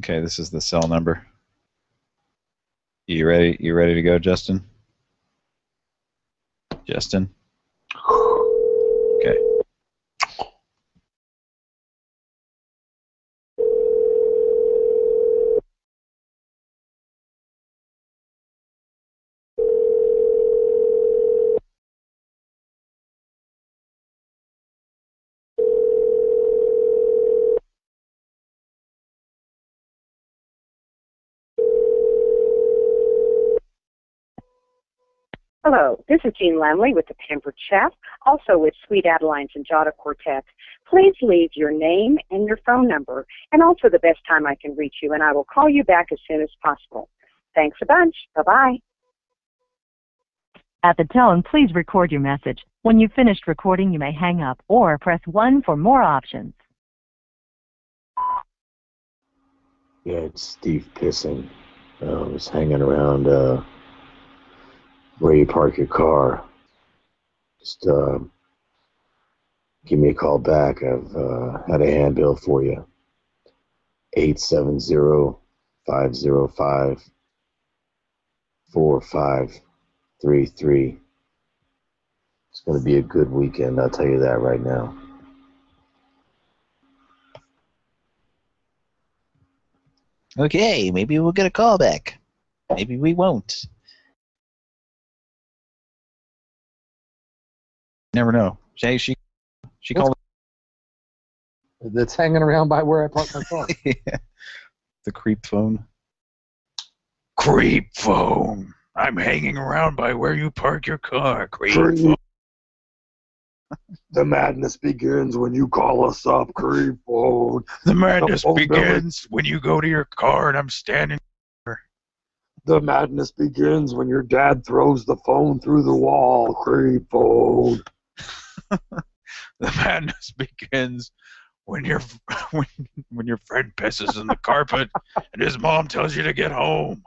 Okay, this is the cell number. You ready? You ready to go, Justin? Justin. Hello, this is Jean Lamley with the Pampered Chef, also with Sweet Adelines and Jada Quartet. Please leave your name and your phone number, and also the best time I can reach you, and I will call you back as soon as possible. Thanks a bunch. Bye bye. At the tone, please record your message. When you've finished recording, you may hang up or press 1 for more options. Yeah, it's Steve Pissing. Uh, I was hanging around uh, where you park your car. Just uh, give me a call back. I've uh, had a handbill for you. 870 505 4533. It's going to be a good weekend, I'll tell you that right now. Okay, maybe we'll get a call back. Maybe we won't. Never know. Jay, she she called That's hanging around by where I park my car. the creep phone. Creep phone. I'm hanging around by where you park your car. Creep Creep. phone. The madness begins when you call us up, creep phone. The madness oh, phone number- begins when you go to your car and I'm standing. There. The madness begins when your dad throws the phone through the wall, creep phone. The madness begins when your when when your friend pisses in the carpet and his mom tells you to get home.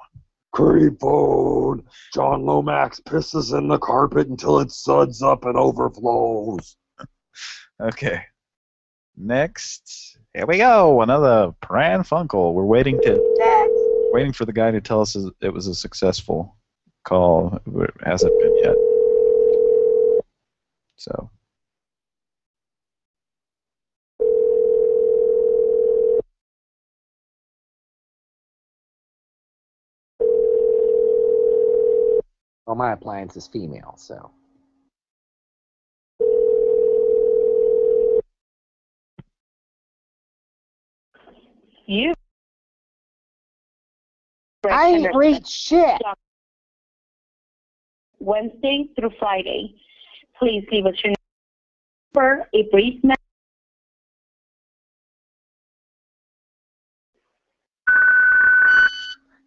Creep phone. John Lomax pisses in the carpet until it suds up and overflows. Okay. Next, here we go. Another Pran Funkel. We're waiting to waiting for the guy to tell us it was a successful call. It hasn't been yet. So. Well, my appliance is female, so. You. I ain't read shit. Wednesday through Friday. Please leave us your number, a brief message.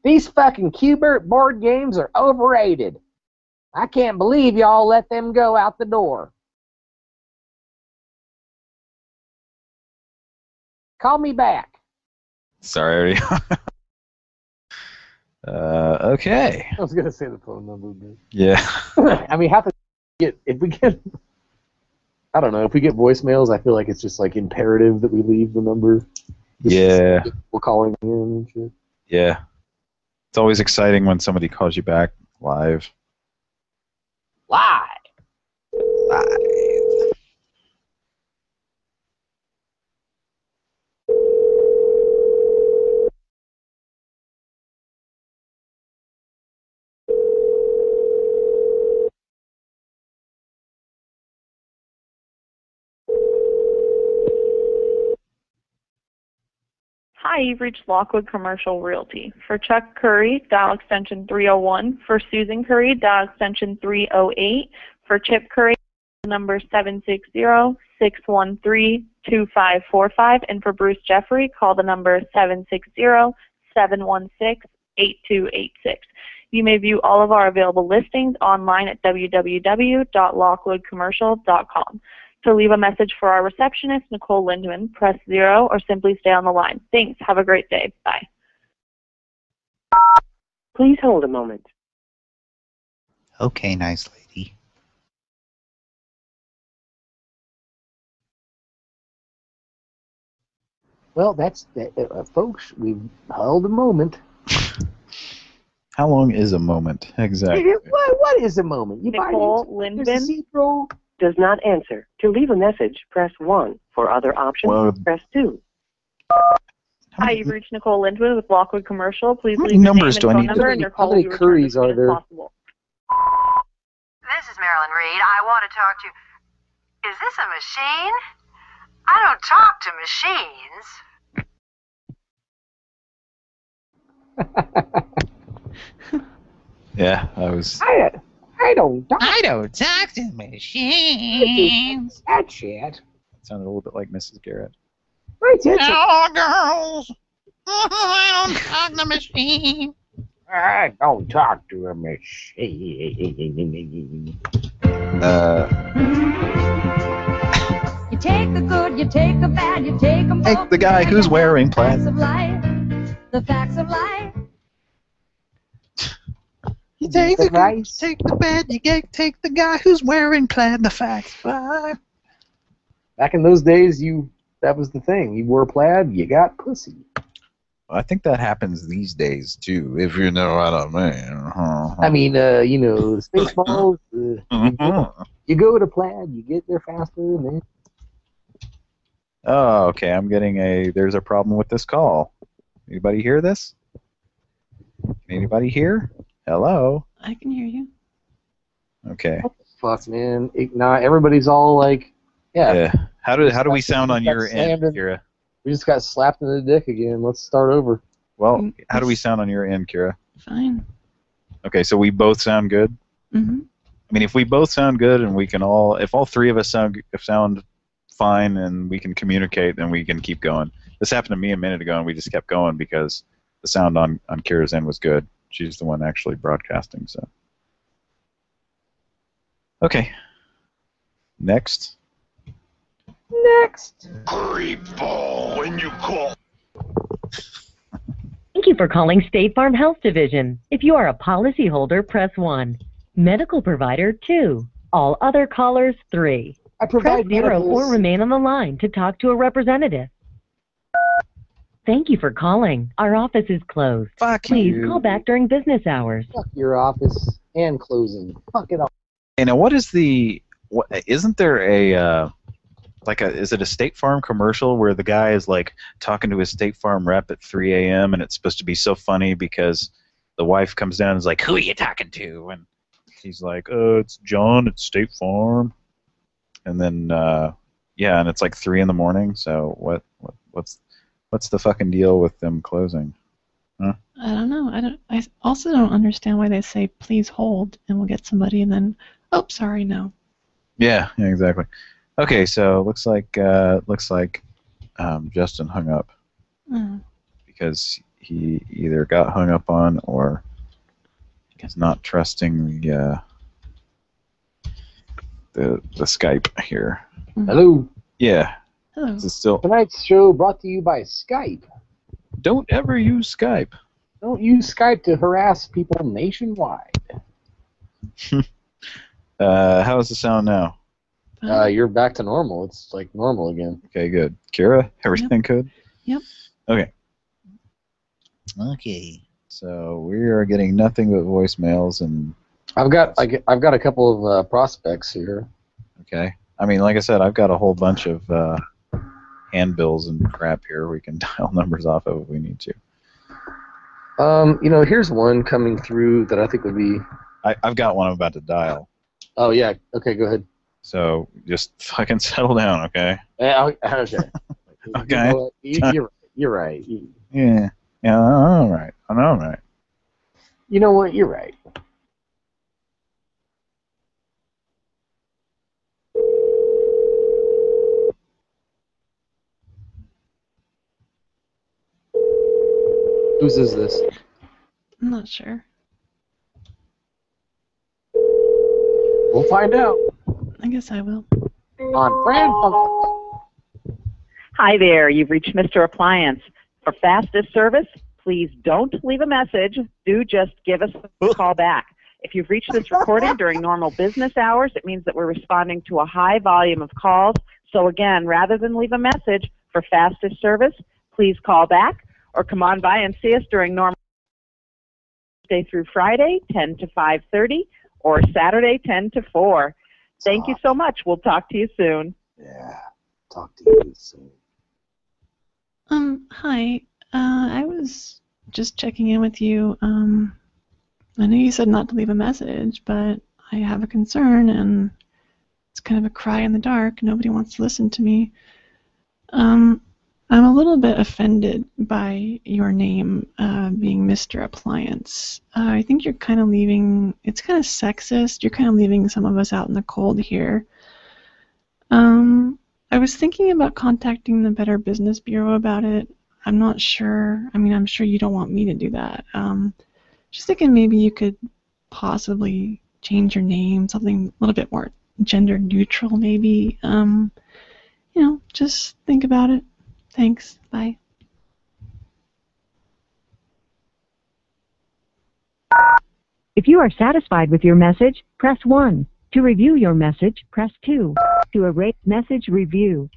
These fucking Qbert board games are overrated. I can't believe y'all let them go out the door. Call me back. Sorry. uh, okay. I was gonna say the phone number, but Yeah. I mean, how to get if we get I don't know if we get voicemails. I feel like it's just like imperative that we leave the number. Yeah. We're calling in and shit. Yeah. It's always exciting when somebody calls you back live. Live. You've reached Lockwood Commercial Realty. For Chuck Curry, dial extension 301. For Susan Curry, dial extension 308. For Chip Curry, number 760-613-2545. And for Bruce Jeffrey, call the number 760-716-8286. You may view all of our available listings online at www.lockwoodcommercial.com. To leave a message for our receptionist, Nicole Lindman, press zero or simply stay on the line. Thanks. Have a great day. Bye. Please hold a moment. Okay, nice lady. Well, that's that, uh, folks. We've held a moment. How long is a moment exactly? What, what is a moment? You buy Nicole Lindman? there's a Cipro. Does not answer. To leave a message, press 1. For other options, Well- press 2. Hi, you've reached Nicole Lindwood with Lockwood Commercial. Please How leave your name numbers and do I phone need to- number and your How call will many be returned curries as soon are as there? possible. This is Marilyn Reed. I want to talk to. You. Is this a machine? I don't talk to machines. Yeah, I was. Hiya, I don't talk. I don't talk to machines. That shit. sounded a little bit like Mrs. Garrett. Right, that's it. Hello, girls. I don't talk to machines. I don't talk to a machine. Uh, You take the good, you take the bad, you take them hey, the guy who's wearing facts plaid. of life, the facts of life. You take the good, take the bad, you get, take the guy who's wearing plaid, the facts fly. Back in those days, you that was the thing. You wore plaid, you got pussy. I think that happens these days too, if you know what I mean. Uh-huh. I mean, uh, you know, Spaceballs. Uh, Mhm. you go to plaid, you get there faster, and then Oh, okay. I'm getting a. There's a problem with this call. Anybody hear this? Anybody here? Hello. I can hear you. Okay. fuck, man. It, nah, everybody's all like, yeah. Yeah. How do how do we sound on your end, in- Kira? We just got slapped in the dick again. Let's start over. Well, how do we sound on your end, Kira? Fine. Okay, so we both sound good. Mm-hmm. I mean, if we both sound good and we can all, if all three of us sound if sound fine and we can communicate, then we can keep going. This happened to me a minute ago, and we just kept going because the sound on on Kira's end was good. She's the one actually broadcasting, so. Okay. Next. Next. Creepball when you call. Thank you for calling State Farm Health Division. If you are a policyholder, press 1. Medical provider, 2. All other callers, 3. I Press provide 0 medicals. or remain on the line to talk to a representative. Thank you for calling. Our office is closed. Fuck Please you. call back during business hours. Fuck your office and closing. Fuck it all. Hey, now what is the? What isn't there a? Uh, like a is it a State Farm commercial where the guy is like talking to his State Farm rep at 3 a.m. and it's supposed to be so funny because the wife comes down and is like, "Who are you talking to?" and he's like, "Oh, it's John at State Farm," and then uh, yeah, and it's like three in the morning. So what, what what's what's the fucking deal with them closing? Huh? I don't know. I don't. I also don't understand why they say please hold and we'll get somebody and then oh sorry no. Yeah, yeah, exactly. Okay, so looks like uh, looks like um, Justin hung up. Oh. because he either got hung up on or is not trusting the uh, the the Skype here. Hello. Yeah. Hello. Is it still? Tonight's show brought to you by Skype. Don't ever use Skype. Don't use Skype to harass people nationwide. Uh, how does it sound now? Uh, you're back to normal. It's like normal again. Okay, good. Kira, everything good? Yep. Okay. Okay. So we are getting nothing but voicemails and I've got like I've got a couple of uh, prospects here. okay. I mean, like I said, I've got a whole bunch of uh, handbills and crap here. We can dial numbers off of if we need to. Um, you know, here's one coming through that I think would be. I, I've got one I'm about to dial. Oh yeah. Okay, go ahead. So just fucking settle down, okay? Yeah, okay. okay. You know you, you're, right. You're right. Yeah. Yeah, all right. I know, right. you know what? You're right. Whose is this? I'm not sure. We'll find out I guess I will. on Pran Funk. Hi there, you've reached Mr. Appliance. For fastest service, please don't leave a message. Do just give us a call back. If you've reached this recording during normal business hours, it means that we're responding to a high volume of calls. So again, rather than leave a message for fastest service, please call back or come on by and see us during normal Tuesday through Friday, 10 to 5:30, or Saturday, 10 to 4. Thank you so much. We'll talk to you soon. Yeah. Talk to you soon. Um, hi. Uh, I was just checking in with you. Um, I know you said not to leave a message, but I have a concern, and it's kind of a cry in the dark. Nobody wants to listen to me. Um, I'm a little bit offended by your name uh, being Mr. Appliance. Uh, I think you're kind of leaving, it's kind of sexist. You're kind of leaving some of us out in the cold here. Um, I was thinking about contacting the Better Business Bureau about it. I'm not sure. I mean, I'm sure you don't want me to do that. Um, just thinking maybe you could possibly change your name, something a little bit more gender neutral, maybe. Um, you know, just think about it. Thanks. Bye. If you are satisfied with your message, press 1. To review your message, press 2. To erase message review.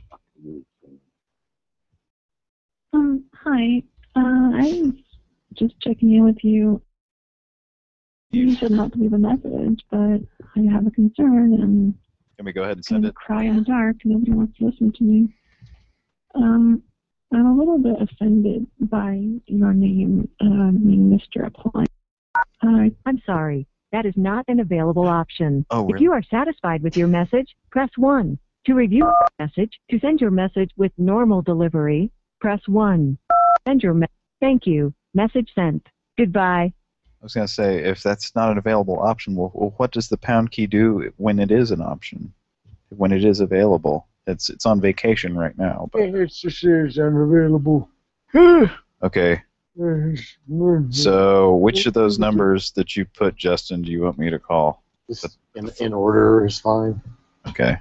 Um, hi. Uh, I'm just checking in with you. You said not to leave a message, but I have a concern and Can we go ahead and send of it? cry in the dark. Nobody wants to listen to me. Um, I'm a little bit offended by your name uh, being Mr. Appliance. Uh, I'm sorry. That is not an available option. Oh, If you are satisfied with your message, press 1. To review your message, to send your message with normal delivery, press 1. Send your me- Thank you. Message sent. Goodbye. I was going to say, if that's not an available option, well, well, what does the pound key do when it is an option? When it is available? It's it's on vacation right now. But It just says unavailable. okay. So, which of those numbers that you put, Justin, do you want me to call? In, in order is fine. Okay.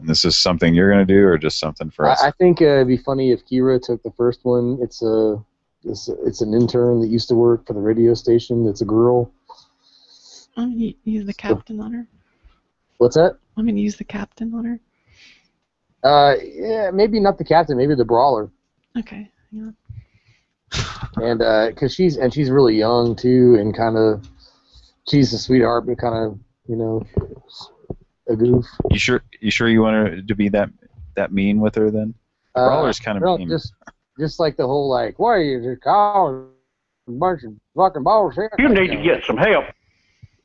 And this is something you're going to do, or just something for us? I, I think uh, it'd be funny if Kira took the first one. It's a it's, it's an intern that used to work for the radio station. It's a girl. I'm gonna use the captain on her. What's that? I'm gonna use the captain on her. Uh, yeah, maybe not the captain. Maybe the brawler. Okay. Hang on. and because she's and she's really young too, and kind of she's a sweetheart, but kind of you know a goof. You sure? You sure you want her to be that that mean with her then? Uh, Brawler's kind of no, mean. Just just like the whole like, why are you just calling a bunch of fucking bullshit? You need to get some help.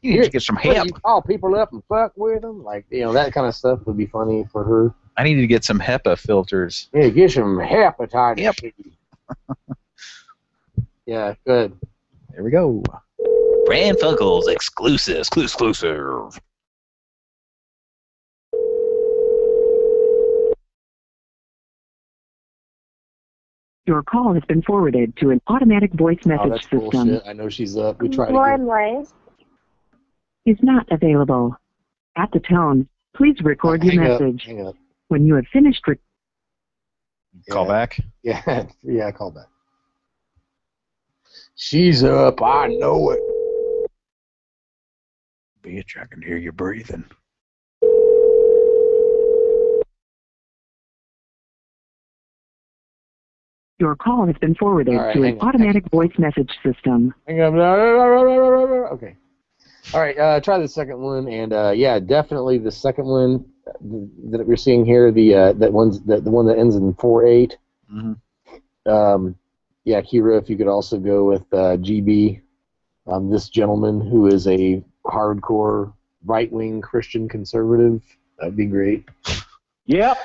You need to get some help. You call people up and fuck with them, like you know that kind of stuff would be funny for her. I need to get some HEPA filters. Yeah, get some hepatitis. C. yeah, good. There we go. Pran Funkels exclusive. Exclusive. Your call has been forwarded to an automatic voice Oh, message that's system. bullshit. I know she's up. We tried to. Lauren Get, Is not available. At the tone, please record your hang up, message. hang up. When you have finished re- Call back. Yeah, yeah, call back. She's up. I know it. Bitch, I can hear you breathing. your call has been forwarded All right, to an on, automatic voice message system. Hang up. Okay. All right. Uh, try the second one, and uh, yeah, definitely the second one that we're seeing here. The uh, that one's the, the one that ends in four eight. Mm-hmm. Um, yeah, Kira, if you could also go with uh, GB, um, this gentleman who is a hardcore right wing Christian conservative, that'd be great. Yep.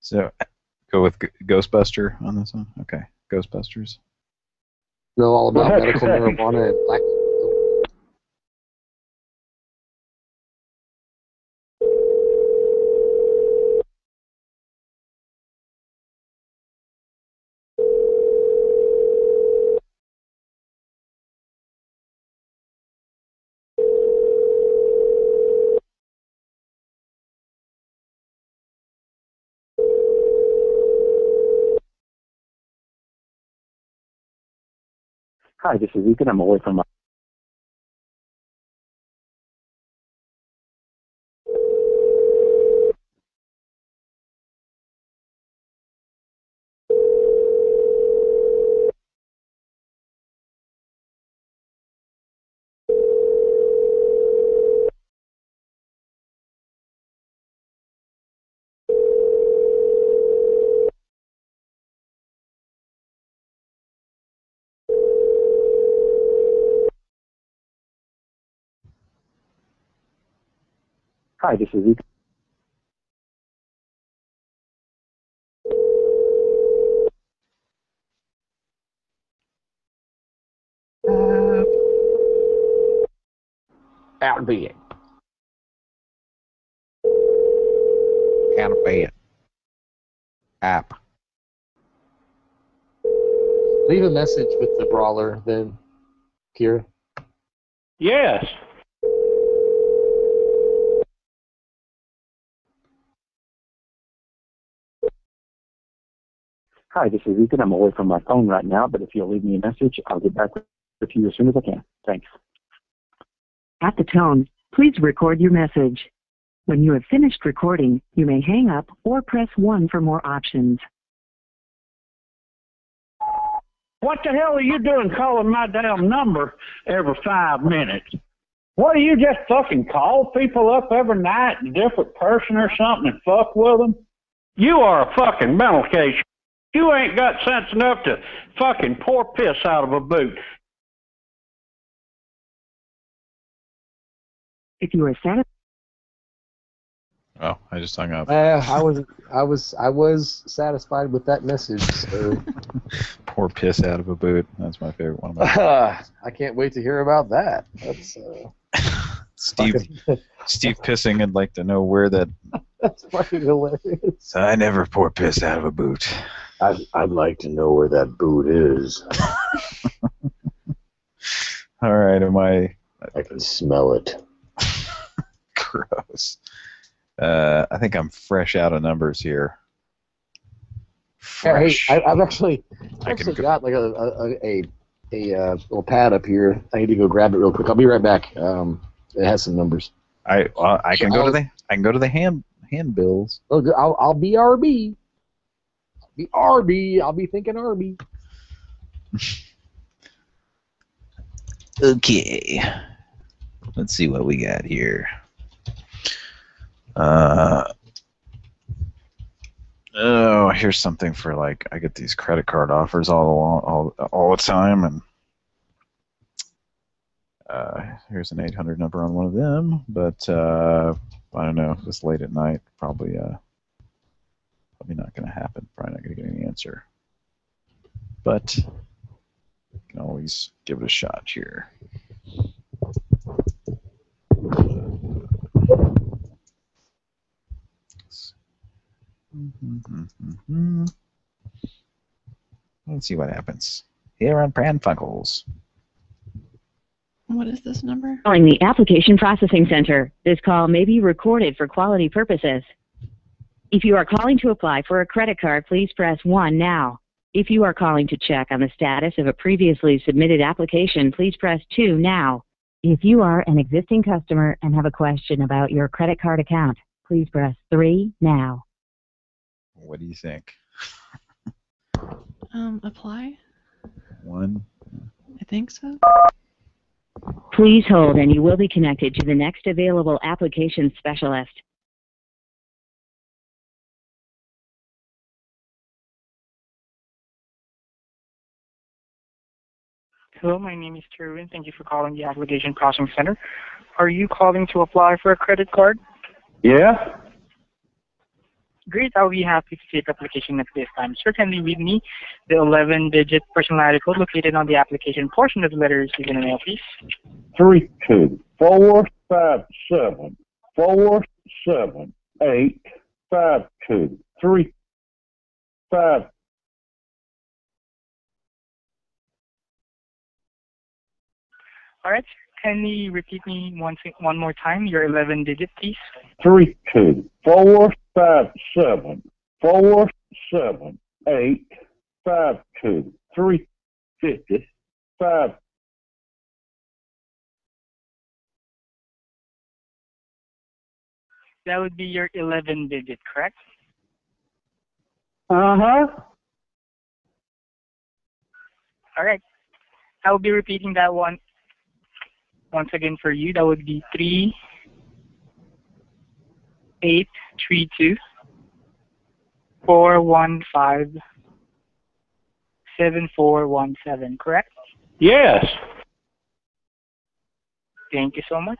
So, go with G- Ghostbuster on this one. Okay, Ghostbusters. Know all about medical marijuana and black. Hi, this is Ethan. I'm away from my. Hi, this is Ethan. Uh, out of. Out of. App. Leave a message with the brawler then, Kira. Yes. Hi, this is Ethan. I'm away from my phone right now, but if you'll leave me a message, I'll get back with you as soon as I can. Thanks. At the tone, please record your message. When you have finished recording, you may hang up or press 1 for more options. What the hell are you doing calling my damn number every five minutes? What do you just fucking call people up every night, a different person or something, and fuck with them? You are a fucking mental case. You ain't got sense enough to fucking pour piss out of a boot. If you are satisfied, Oh, I just hung up. Uh, I was I was I was satisfied with that message. So Pour piss out of a boot. That's my favorite one. Of my I can't wait to hear about that. That's uh, Steve Steve pissing. I'd like to know where that. that's fucking hilarious. I never pour piss out of a boot. I'd, I'd like to know where that boot is. All right, am I? I can smell it. Gross. Uh, I think I'm fresh out of numbers here. Yeah, hey, Fresh. I, I've actually I actually go- got like a a, a, a uh, little pad up here. I need to go grab it real quick. I'll be right back. Um, it has some numbers. I well, I can go to the I can go to the hand handbills. Oh, good. I'll I'll be I'll RB. I'll be thinking RB. Okay. Let's see what we got here. Uh, oh, here's something for like I get these credit card offers all all all the time, and uh, here's an 800 number on one of them. But uh, I don't know. it's late at night, probably uh, probably not going to happen. Probably not going to get any answer. But you can always give it a shot here. Mm-hmm. Let's see what happens. Here on Pran Funkels. What is this number? calling the Application Processing Center. This call may be recorded for quality purposes. If you are calling to apply for a credit card, please press 1 now. If you are calling to check on the status of a previously submitted application, please press 2 now. If you are an existing customer and have a question about your credit card account, please press 3 now. What do you think? Um, apply? One. I think so. Please hold and you will be connected to the next available application specialist. Hello, my name is Kerwin. Thank you for calling the Application Processing Center. Are you calling to apply for a credit card? Yeah? Great, I'll be happy to take application at this time. Certainly read me the 11-digit personality code located on the application portion of the letter received in the mail, please. Three two four five seven four seven eight five two three five. All right, can you repeat me one, one more time, your 11-digit, please? three two four five seven four seven eight five two three fifty five. That would be your 11-digit, correct? Uh huh. All right. I will be repeating that one once again for you. That would be three eight three two four one five seven four one seven. Correct? Yes. Thank you so much.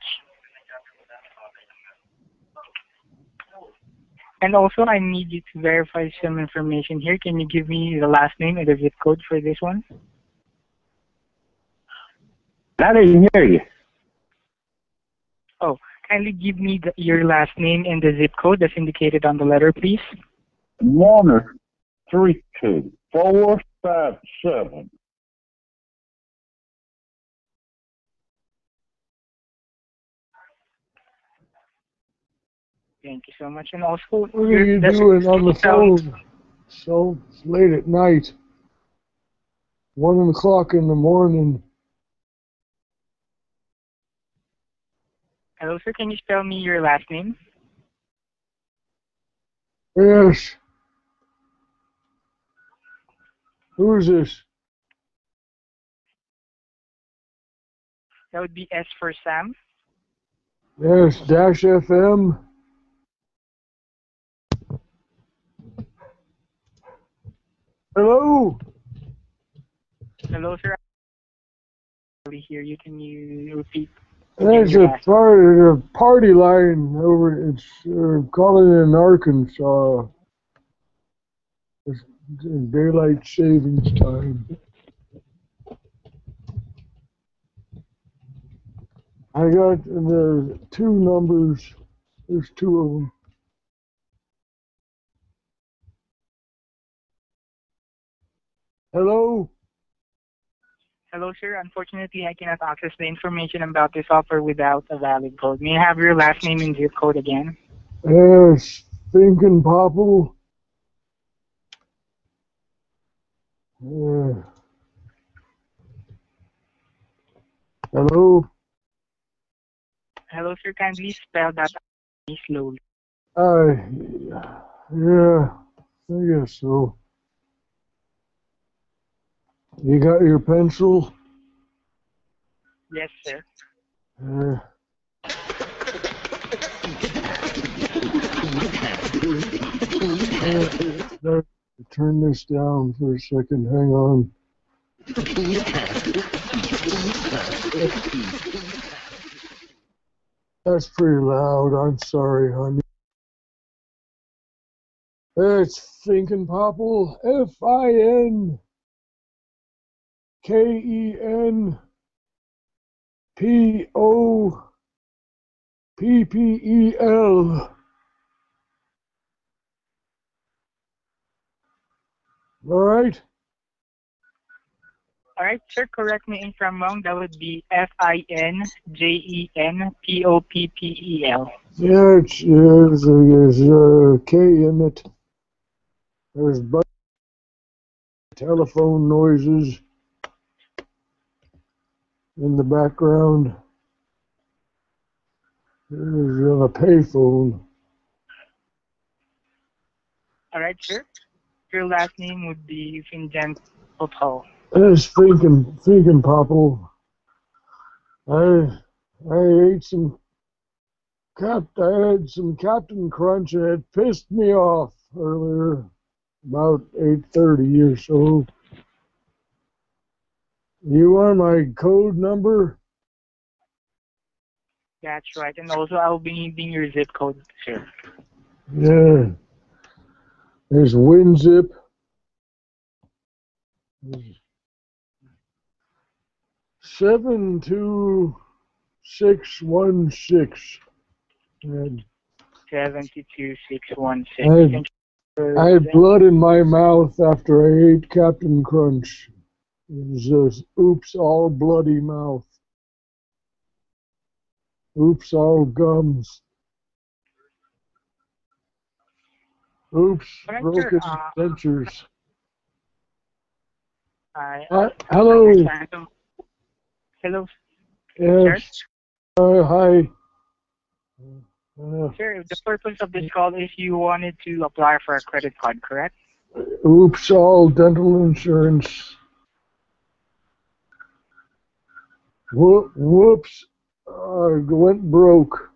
And also, I need you to verify some information here. Can you give me the last name and the zip code for this one? I didn't hear you. Oh, kindly give me the, your last name and the zip code that's indicated on the letter, please. One or three two four five seven. Thank you so much. And also, What are you doing on the phone? So it's late at night. One o'clock in the morning. Hello, sir. Can you spell me your last name? Yes. Who's this? That would be S for Sam. Yes, Dash FM. Hello. Hello, sir. I hear you. Can you repeat? There's a party, a party line over. It's uh, calling in Arkansas. It's daylight savings time. I got the two numbers. There's two of them. Hello. Hello, sir. Unfortunately, I cannot access the information about this offer without a valid code. May I have your last name and zip code again? Yes, thinking Popple. Uh, hello. Hello, sir. Kindly spell that out slowly. I, yeah, I guess so. You got your pencil? Yes, sir. Uh, uh, turn this down for a second. Hang on. That's pretty loud. I'm sorry, honey. It's Finken Poppel. F I N K E N P O P P E L. All right. All right, sir. Correct me if I'm wrong. That would be F I N J E N P O P P E L. Yeah, it's, there's, there's uh, a K in it. There's bu- telephone noises in the background. There's uh, a payphone. All right, sir. Your last name would be Vincent Popal. It's thinking, thinking, Popple. I, I ate some cap. I had some Captain Crunch, and it pissed me off earlier, about eight thirty or so. You want my code number? That's right. And also, I'll be needing your zip code, sir. Yeah. There's WinZip. Seven two six one six. Seventy-two six one six. I had, I had blood in my mouth after I ate Captain Crunch. It was oops, all bloody mouth. Oops, all gums. Oops, broken uh, dentures. I Uh, hello. Hello, Yes. Uh, hi. Uh, sir. The purpose of this call is you wanted to apply for a credit card, correct? oops, all dental insurance. Whoops, I went broke,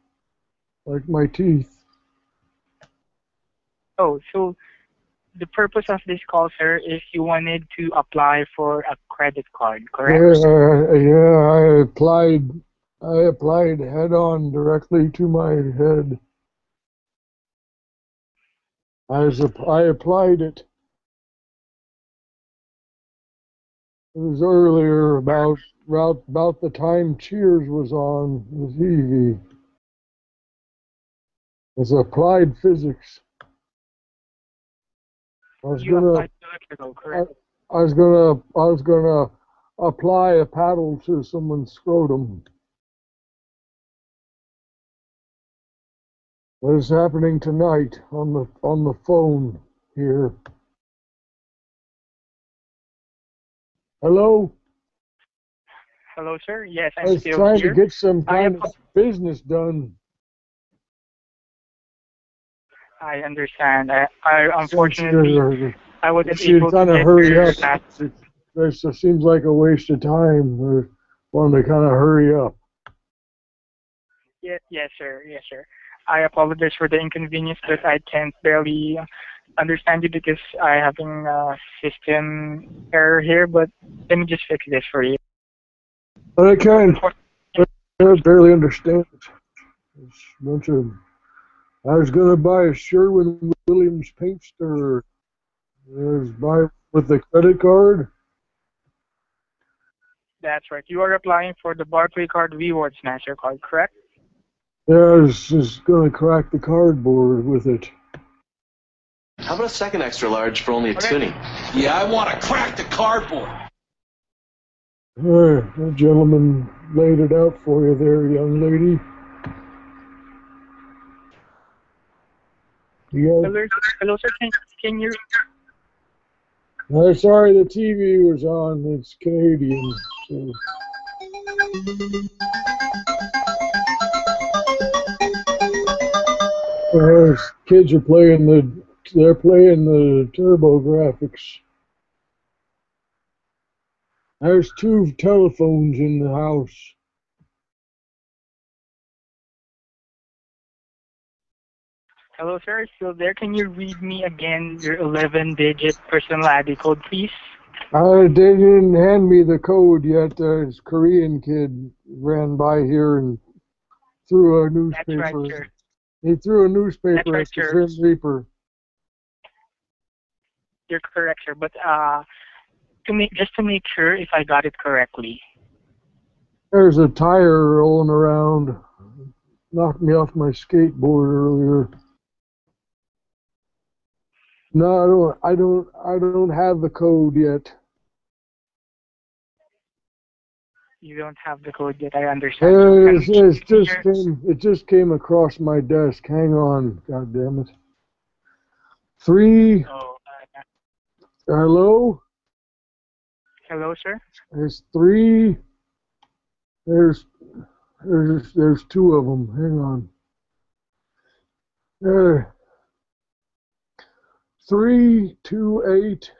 like my teeth. Oh, so the purpose of this call, sir, is you wanted to apply for a credit card, correct? Yeah, yeah, I applied, I applied head on directly to my head. I I applied it. It was earlier about, about, about the time Cheers was on the TV. It's applied physics. I was You gonna, applied to electrical, correct? I was gonna, I was gonna apply a paddle to someone's scrotum. What is happening tonight on the on the phone here? Hello. Hello, sir. Yes, I'm I'm was still trying here. to get some kind of business done. I understand. I, I unfortunately I wasn't able to trying to hurry up. last- It, this seems like a waste of time. We're wanting to kind of hurry up. Yes, yes, sir. Yes, sir. I apologize for the inconvenience, but I can't barely understand you because I having a uh, system error here. But let me just fix this for you. I can't. I barely understand it. It's a bunch of. I was gonna buy a Sherwin Williams paint stirrer. I was buy with the credit card. That's right. You are applying for the Barclaycard Rewards Master Card, correct? Yeah, I was just gonna crack the cardboard with it. How about a second extra large for only a toonie? Yeah, I want to crack the cardboard. Uh, that gentleman laid it out for you there, young lady. You got, Hello, hello, sir. Can, can you? uh, sorry, the TV was on. It's Canadian. So. Uh, kids are playing the. They're playing the TurboGrafx. There's two telephones in the house. Hello, sir. Still there? Can you read me again your 11-digit personal ID code, please? Uh, they didn't hand me the code yet. Uh, this Korean kid ran by here and threw a newspaper. That's right, sir. He threw a newspaper right, at the. Grim Reaper. You're correct, sir. But uh, to make just to make sure if I got it correctly. There's a tire rolling around. Knocked me off my skateboard earlier. No, I don't. I don't. I don't have the code yet. You don't have the code yet. I understand. Uh, It's, it's just came. It just came across my desk. Hang on. God damn it. Three. Oh, Hello. hello, sir. There's three. There's there's there's two of them. Hang on. There. Three two eight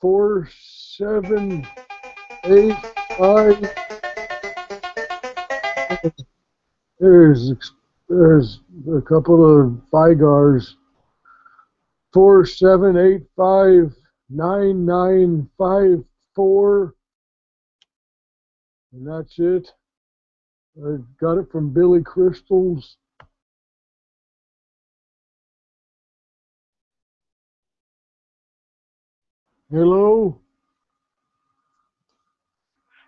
four seven eight five. There's there's a couple of Fygars. Four seven eight five nine nine five four. And that's it. I got it from Billy Crystals. Hello?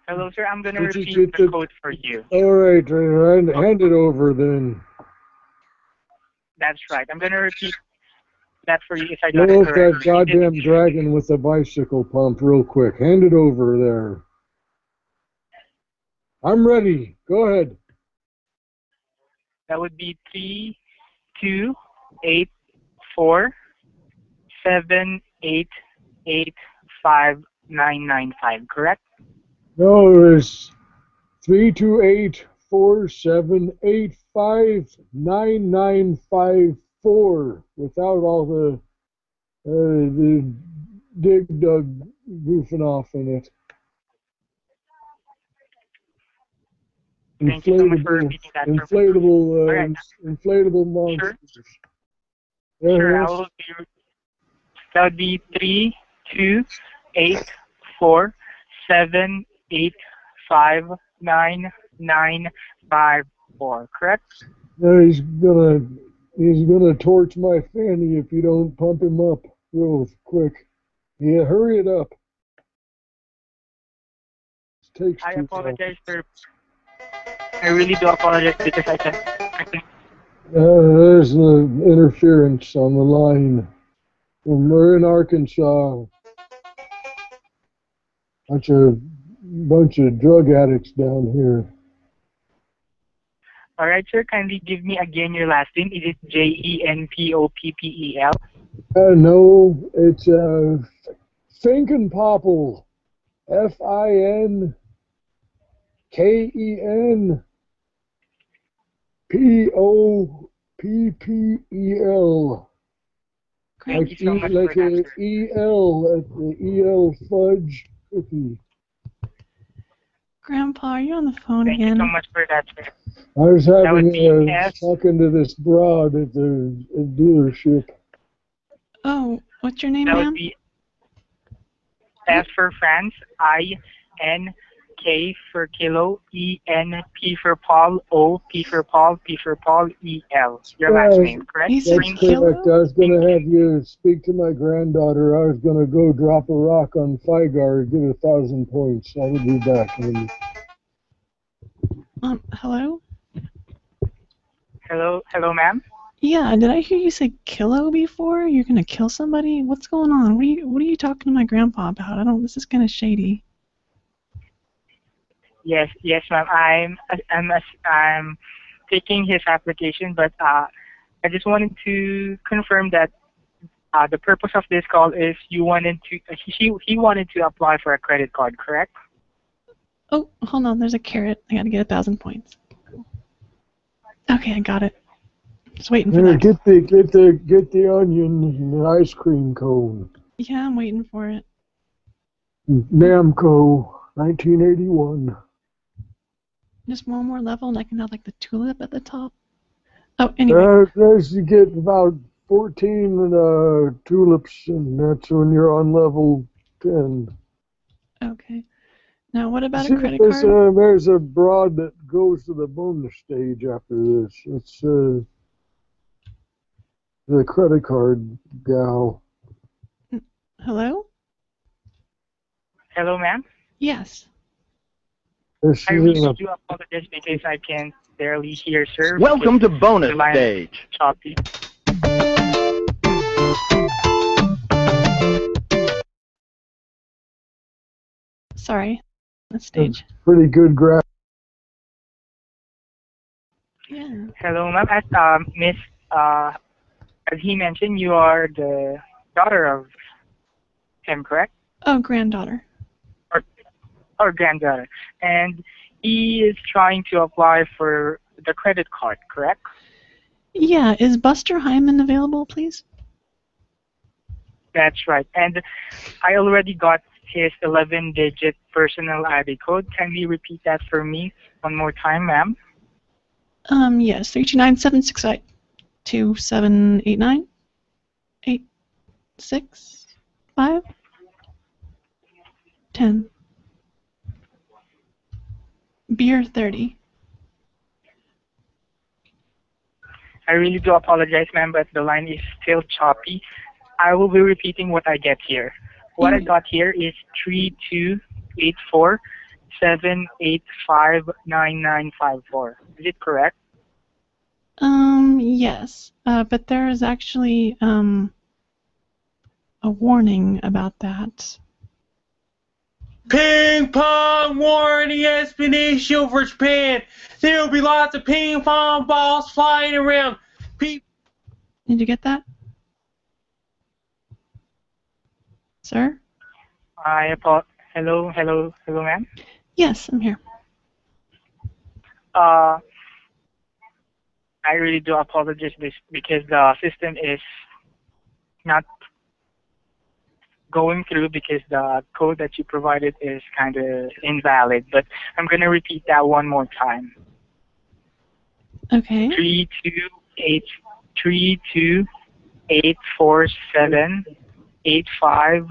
Hello, sir. I'm gonna repeat the the- code for you. All right, hand, hand it over then. That's right. I'm gonna repeat that for you if I got it that goddamn dragon with the bicycle pump real quick. Hand it over there. I'm ready. Go ahead. That would be three, two, eight, four, seven, eight, eight, five, nine, nine, five. Correct? No, there's three two eight four seven eight five nine nine five four without all the uh, the dig dug goofing off in it. Thank you so much for Inflatable, repeating that. inflatable, uh, Alright. ins- inflatable monsters. Yeah, Sure, I will be. That would be three, two, eight, four, seven, eight, five, nine, nine, five, four. Correct? No, he's gonna he's gonna torch my fanny if you don't pump him up real quick. Yeah, hurry it up. It takes I apologize for. I really do apologize because I can. I can Uh, there's the interference on the line. When we're in Arkansas, bunch of bunch of drug addicts down here. All right, sir. Kindly give me again your last name. Is it J E N P O P P E L? Uh, no, it's uh, Finkenpoppel. F I N K E N P O P P E L. Thank Like, you so E- much like for a that, sir. E L at the E L fudge cookie. Grandpa, are you on the phone Thank you again? so much for that, sir. I was having would be uh, talking to this broad at the at dealership. Oh, what's your name, That would be F for France, I N K for kilo, E N P for Paul, O P for Paul, P for Paul, E L. Your last Yeah, name, correct? That's Green correct. I was going to have you speak to my granddaughter. I was going to go drop a rock on Fygar, get a thousand points. I will be back. in a minute. Um, hello? Hello, hello, ma'am. Yeah, did I hear you say kilo before? You're gonna kill somebody? What's going on? What are you What are you talking to my grandpa about? I don't. This is kind of shady. Yes, yes, ma'am. I'm I'm I'm taking his application, but uh, I just wanted to confirm that uh, the purpose of this call is you wanted to he he wanted to apply for a credit card, correct? Oh, hold on. There's a carrot. I gotta get a thousand points. Okay, I got it. Just waiting for that. get the get the get the onion and the ice cream cone. Yeah, I'm waiting for it. Namco, 1981. Just one more level, and I can have like the tulip at the top. Oh, anyway. Uh, there's you get about 14 uh, tulips, and that's when you're on level 10. Okay. Now, what about See, a credit there's, card? uh, there's a broad that goes to the bonus stage after this. It's uh, the credit card gal. Hello? Hello, ma'am. Yes. There's- I really in do apologize because I can barely hear, sir. Welcome to bonus the line is stage. Choppy. Sorry. That stage. pretty good graph. Yeah. Hello, ma'am. As um, Miss, uh, as he mentioned, you are the daughter of him, correct? Oh, granddaughter. Or granddaughter, and he is trying to apply for the credit card, correct? Yeah. Is Buster Hyman available, please? That's right. And I already got his 11-digit personal ID code. Can you repeat that for me one more time, ma'am? Um, yes. Three two nine seven six eight two seven eight nine eight six five ten. Beer thirty. I really do apologize, ma'am, but the line is still choppy. I will be repeating what I get here. What I got here is three two eight four seven eight five nine nine five four. Is it correct? Um, yes. Uh, but there is actually um a warning about that. Ping pong warning expedition over Japan. There will be lots of ping pong balls flying around. Pe- Did you get that? Sir? I apo- hello, hello, hello, ma'am. Yes, I'm here. Uh, I really do apologize because the system is not going through because the code that you provided is kind of invalid. But I'm gonna repeat that one more time. Okay. Three two eight three two eight four seven eight five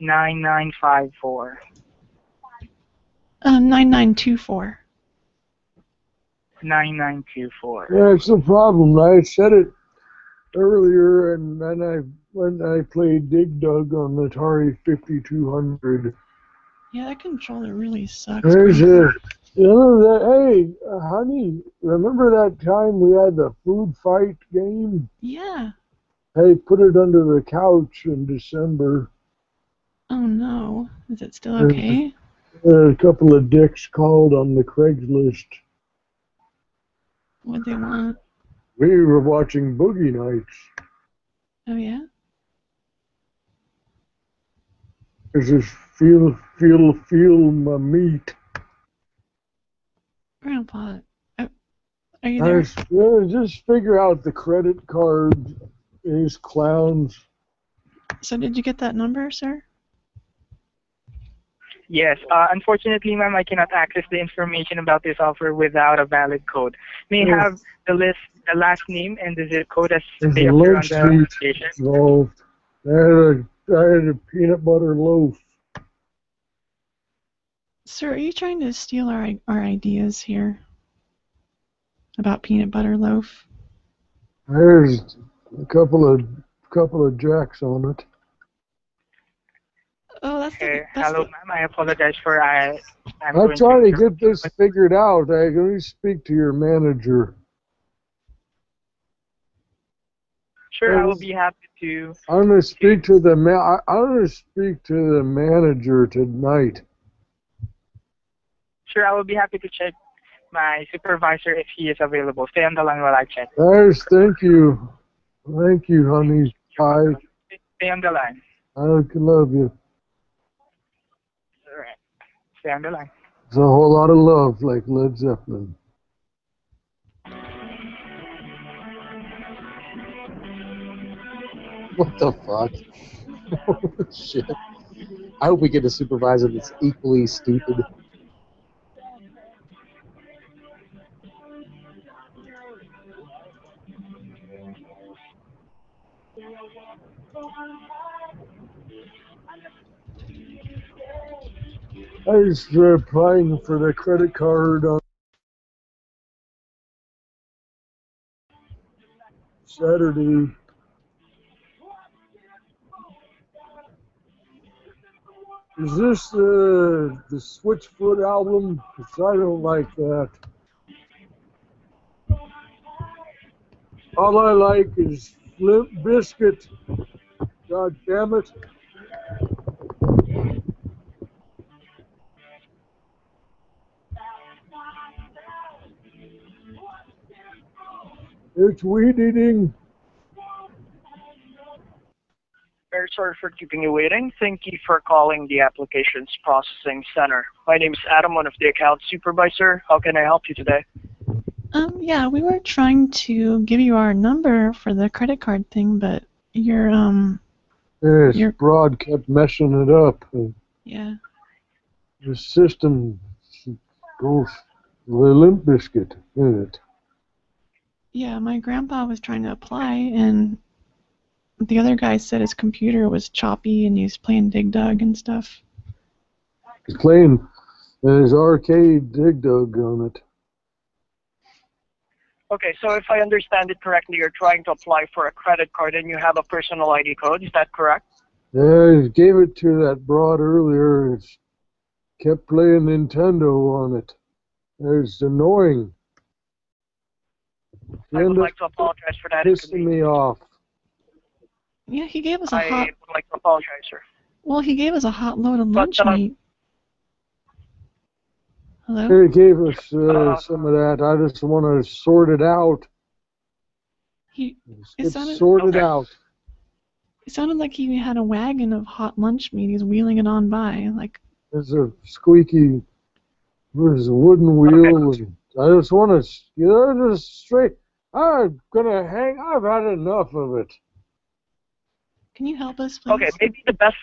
nine nine five four. Um, nine nine two four. Nine nine two four. Yeah, it's the problem. I said it earlier, and then I when I played Dig Dug on the Atari 5200. Yeah, that controller really sucks. There's a You know that? Hey, uh, honey, remember that time we had the food fight game? Yeah. Hey, put it under the couch in December. Oh no. Is it still okay? There's? A couple of dicks called on the Craigslist. What they want? We were watching Boogie Nights. Oh yeah. This Is feel feel feel my meat? Grandpa, uh, are you there? Just, yeah, just figure out the credit card is clowns. So did you get that number, sir? Yes. Uh, unfortunately, ma'am, I cannot access the information about this offer without a valid code. May I Yes. have the list, the last name, and the zip code as There's they a appear on the application. involved. I had a I had a peanut butter loaf. Sir, are you trying to steal our our ideas here about peanut butter loaf? There's a couple of couple of jacks on it. Oh, that's Okay. Hello, ma'am. I apologize for I. I'm I'm trying to get this figured out. I can only speak to your manager. Sure, I will be happy to. I'm gonna speak to the ma- I, I'm gonna speak to the manager tonight. Sure, I will be happy to check my supervisor if he is available. Stay on the line while I check. There's thank you, thank you, honey Bye. Stay on the line. I love you. All right. Stay on the line. There's a whole lot of love, like Led Zeppelin. What the fuck? Holy shit. I hope we get a supervisor that's equally stupid. I was uh, applying for the credit card on Saturday. Is this uh, the Switchfoot album? 'Cause I don't like that. All I like is Biscuit. God damn it. It's weed eating. Very sorry for keeping you waiting. Thank you for calling the Applications Processing Center. My name is Adam, one of the account supervisor. How can I help you today? Um, yeah, we were trying to give you our number for the credit card thing, but your um, Yes, You're- Broad kept messing it up. Yeah, The system goes the Limp Bizkit in it. Yeah, my grandpa was trying to apply, and the other guy said his computer was choppy and he was playing Dig Dug and stuff. He's playing his arcade Dig Dug on it. Okay, so if I understand it correctly, you're trying to apply for a credit card and you have a personal ID code. Is that correct? Yeah, he gave it to that broad earlier. It's kept playing Nintendo on it. It's annoying. He I would like to apologize for that. up pissing me off. Yeah, he gave us a I hot. I would like to apologize, sir. Well, he gave us a hot load of lunch uh, meat. Hello. He gave us uh, some of that. I just want to sort it out. He. It sounded. sorted out. It sounded like he had a wagon of hot lunch meat. He's wheeling it on by. Like, There's a squeaky, there's a wooden wheel. And I just want to, you know, just straight. I'm gonna hang. I've had enough of it. can you help us, please? Okay, maybe the best.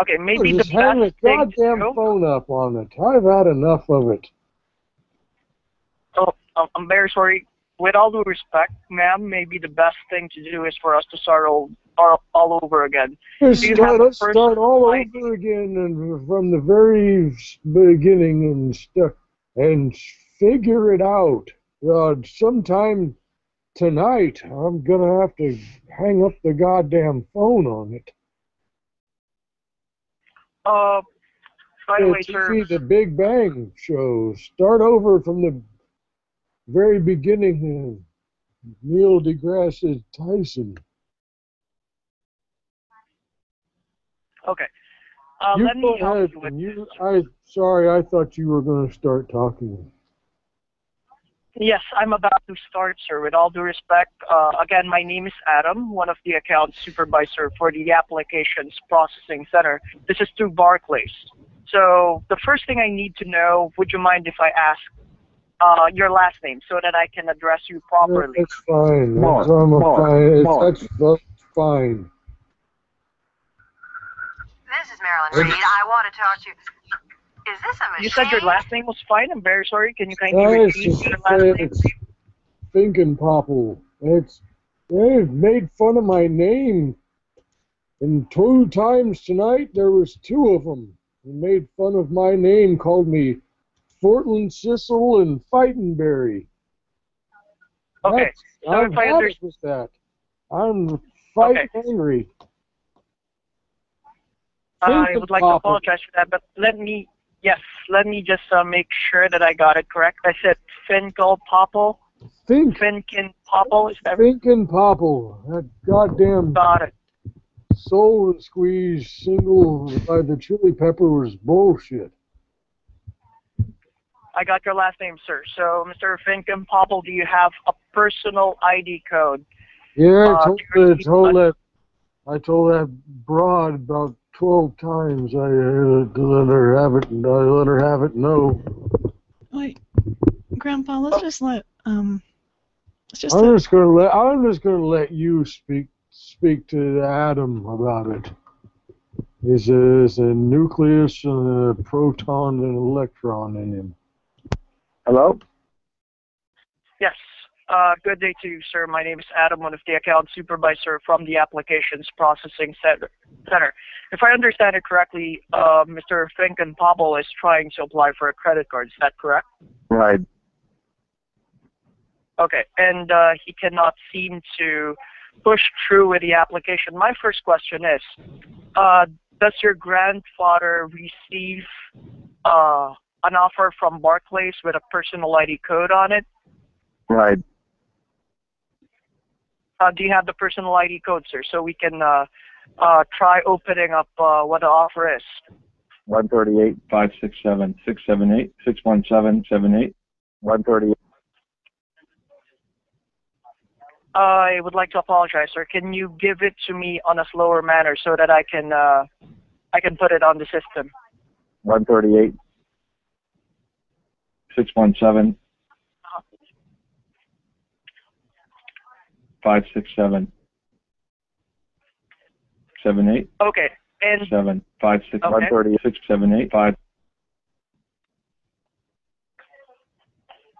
Okay, maybe the just hang the best thing to goddamn do. phone up on it. I've had enough of it. Oh, um, um, I'm- I'm very sorry. With all due respect, ma'am, maybe the best thing to do is for us to start all all, all over again. Let's start, let's start all ID? over again and from the very beginning and stuff and figure it out. Uh, sometime tonight, I'm gonna have to hang up the goddamn phone on it. Uh, By the way, sir, the Big Bang show. Start over from the very beginning. uh, Neil deGrasse Tyson. okay. Uh, you let me help you with You, I sorry, I thought you were going to start talking. Yes, I'm about to start, sir. With all due respect, uh, again, my name is Adam, one of the account supervisor for the applications processing center. This is through Barclays. So the first thing I need to know, would you mind if I ask uh, your last name so that I can address you properly? That's fine. Mark, That's, Mark, fine. Mark. That's, that's fine. This is Marilyn Reed. I want to talk to you. Is this a machine? You said your last name was fine. I'm very sorry. Can you kindly Nice repeat to your last say name? it's Thinking Popple. It's they've made fun of my name. And two times tonight there was two of them. who made fun of my name, called me Fortland Sissel and Fightenberry. Okay. That's- So I'm if I happy understand, with that. I'm fighting angry. I would like to apologize for that, but let me, yes, let me just uh, make sure that I got it correct. I said Finkel Popple. Think. Finkin Popple, is that Thinking Popple. That goddamn Got it. soul and squeeze single by the chili pepper was bullshit. I got your last name, sir. So, Mr. Finkin Popple, do you have a personal ID code? Yeah, I Uh, told, you I told that I told that broad about twelve times. I uh, let her have it, and I let her have it. No, Wait, Grandpa, let's just let um, let's just I'm let, just gonna let I'm just gonna let you speak speak to Adam about it. It's a, a nucleus and a proton and an electron in him. Hello? Yes. Uh, good day to you, sir. My name is Adam, one of the account supervisor from the Applications Processing Center. Center. If I understand it correctly, uh, Mr. Finken Popple is trying to apply for a credit card. Is that correct? Right. Okay. And uh, he cannot seem to push through with the application. My first question is, uh, does your grandfather receive uh, an offer from Barclays with a personal ID code on it? Right. Uh, do you have the personal ID code, sir, so we can uh, uh, try opening up uh, what the offer is? 138. 567 678 61778. 138. I would like to apologize, sir. Can you give it to me on a slower manner so that I can uh, I can put it on the system? 138. 617 567 78 Okay. And 7 5 6 Okay. 130 6 7 8 5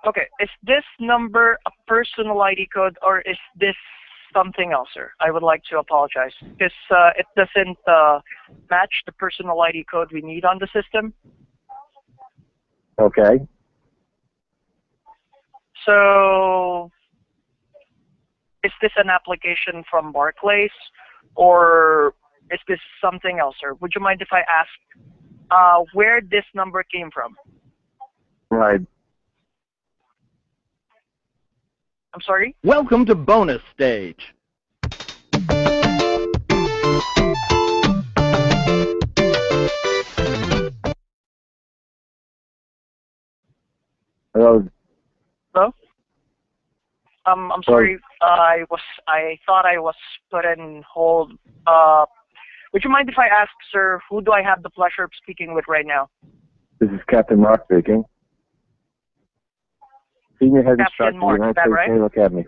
okay, is this number a personal ID code or is this something else, sir? I would like to apologize because uh, it doesn't uh, match the personal ID code we need on the system. Okay. So, is this an application from Barclays, or is this something else, sir? Would you mind if I ask uh, where this number came from? Right. I'm sorry. Welcome to bonus stage. Hello. Hello. Um, I'm sorry. Uh, I was. I thought I was put in hold. Uh, would you mind if I ask, sir, who do I have the pleasure of speaking with right now? This is Captain Mark speaking. Senior Head Captain Instructor, Mark, United States right? Naval Academy.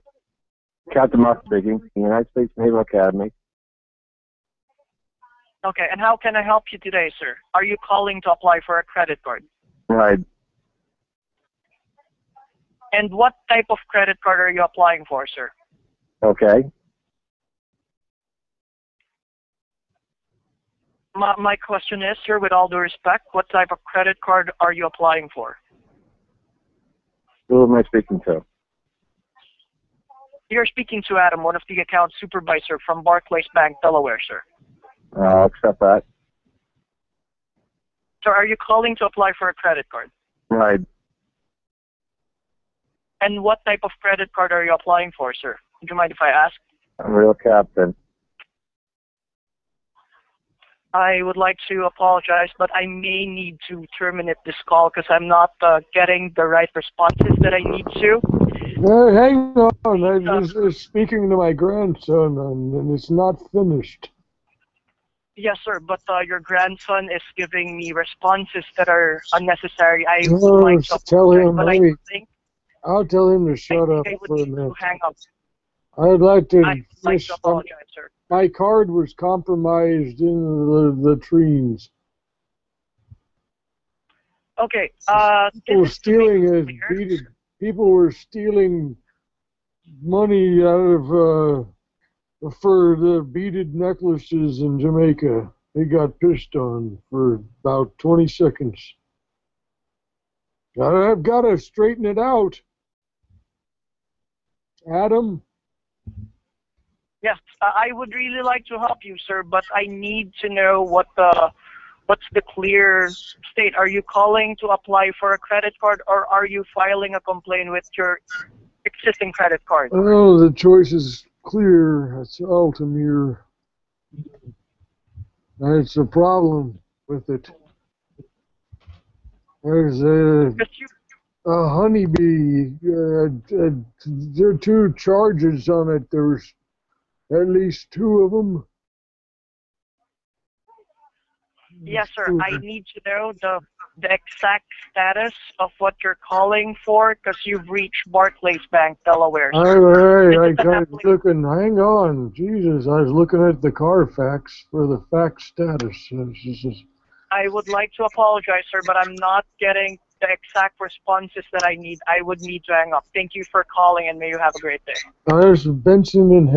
Captain Mark speaking, United States Naval Academy. Okay. And how can I help you today, sir? Are you calling to apply for a credit card? Right. And what type of credit card are you applying for, sir? Okay. My, my question is, sir, with all due respect, what type of credit card are you applying for? Who am I speaking to? You're speaking to Adam, one of the account supervisor from Barclays Bank, Delaware, sir. I'll accept that. So are you calling to apply for a credit card? Right. And what type of credit card are you applying for, sir? Would you mind if I ask? I'm real captain. I would like to apologize, but I may need to terminate this call because I'm not uh, getting the right responses that I need to. Hey, hang on. I was uh, speaking to my grandson, and, and it's not finished. Yes, sir, but uh, your grandson is giving me responses that are unnecessary. I would Oh, like to tell him, but I think I'll tell him to shut up I for a minute. hang up. I'd like to. I'd like to apologize, sir. my card was compromised in the trees. Okay, uh, People were stealing a beaded. People were stealing money out of uh, for the beaded necklaces in Jamaica. They got pissed on for about 20 seconds. I've got to straighten it out. Adam, Yes, I would really like to help you, sir, but I need to know what the what's the clear state. Are you calling to apply for a credit card, or are you filing a complaint with your existing credit card? oh, the choice is clear. It's Altamir. That's a problem with it. There's a, a honeybee. Uh, uh, there are two charges on it. There's at least two of them. Yes, sir. I need to know the the exact status of what you're calling for, because you've reached Barclays Bank, Delaware. All right, I was looking. Hang on, Jesus! I was looking at the Carfax for the fax status. I would like to apologize, sir, but I'm not getting the exact responses that I need. I would need to hang up. Thank you for calling, and may you have a great day. There's Benson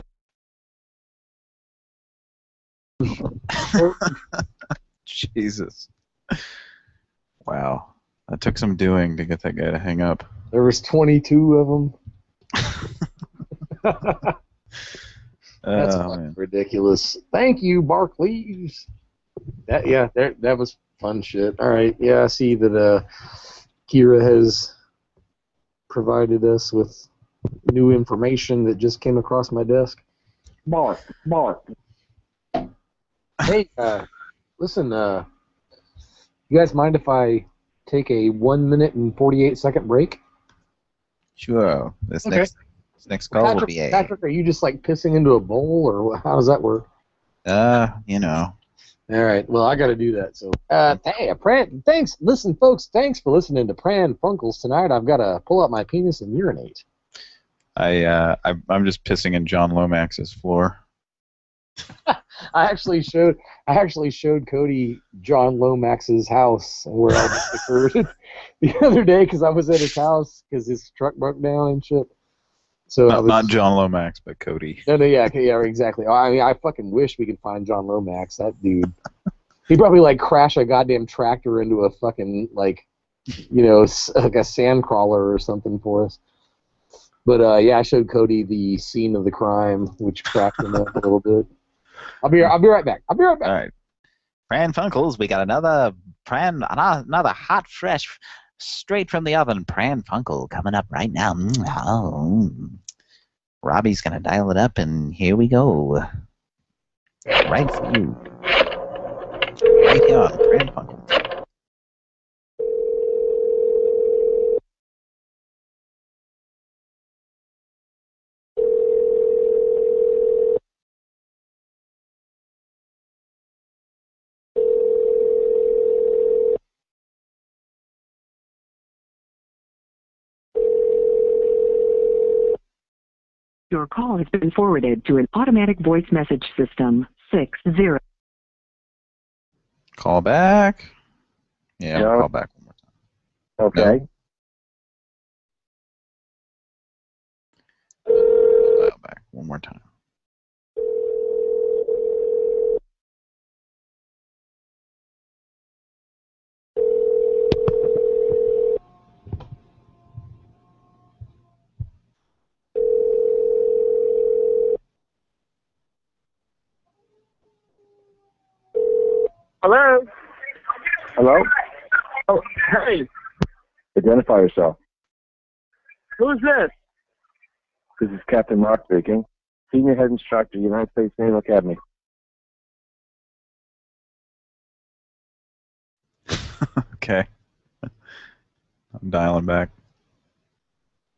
and. Jesus. Wow. That took some doing to get that guy to hang up. There was 22 of them. That's Oh, ridiculous. Thank you, Barclays. That yeah, that that was fun shit. All right, yeah, I see that uh, Kira has provided us with new information that just came across my desk. Mark, Mark. Hey, uh, listen, uh, you guys mind if I take a one minute and forty eight second break? Sure. This Okay. next this next call will Patrick, be a Patrick, are you just like pissing into a bowl, or how does that work? uh, you know. All right. Well, I got to do that. So, uh, hey, Pran, thanks. Listen, folks, thanks for listening to Pran Funkels tonight. I've got to pull out my penis and urinate. I uh, I, I'm just pissing in John Lomax's floor. I actually showed I actually showed Cody John Lomax's house where all this occurred the other day because I was at his house because his truck broke down and shit. So Not, was, not John Lomax, but Cody. No, no, yeah, yeah, exactly. I mean, I fucking wish we could find John Lomax. That dude, he probably like crash a goddamn tractor into a fucking like, you know, like a sand crawler or something for us. But uh, yeah, I showed Cody the scene of the crime, which cracked him up a little bit. I'll be I'll be right back. I'll be right back. All right. Pran Funkels, we got another Pran, another hot, fresh, straight from the oven Pran Funkel coming up right now. Oh. Robbie's gonna dial it up, and here we go. Right for you. Right here on Pran Funkels. Your call has been forwarded to an automatic voice message system. Six zero. Call back. Yeah, we'll Yeah. call back one more time. Okay. We'll dial back one more time. Hello. Hello? Oh, hey. Identify yourself. Who's this? This is Captain Mark speaking, Senior Head Instructor, United States Naval Academy. Okay. I'm dialing back.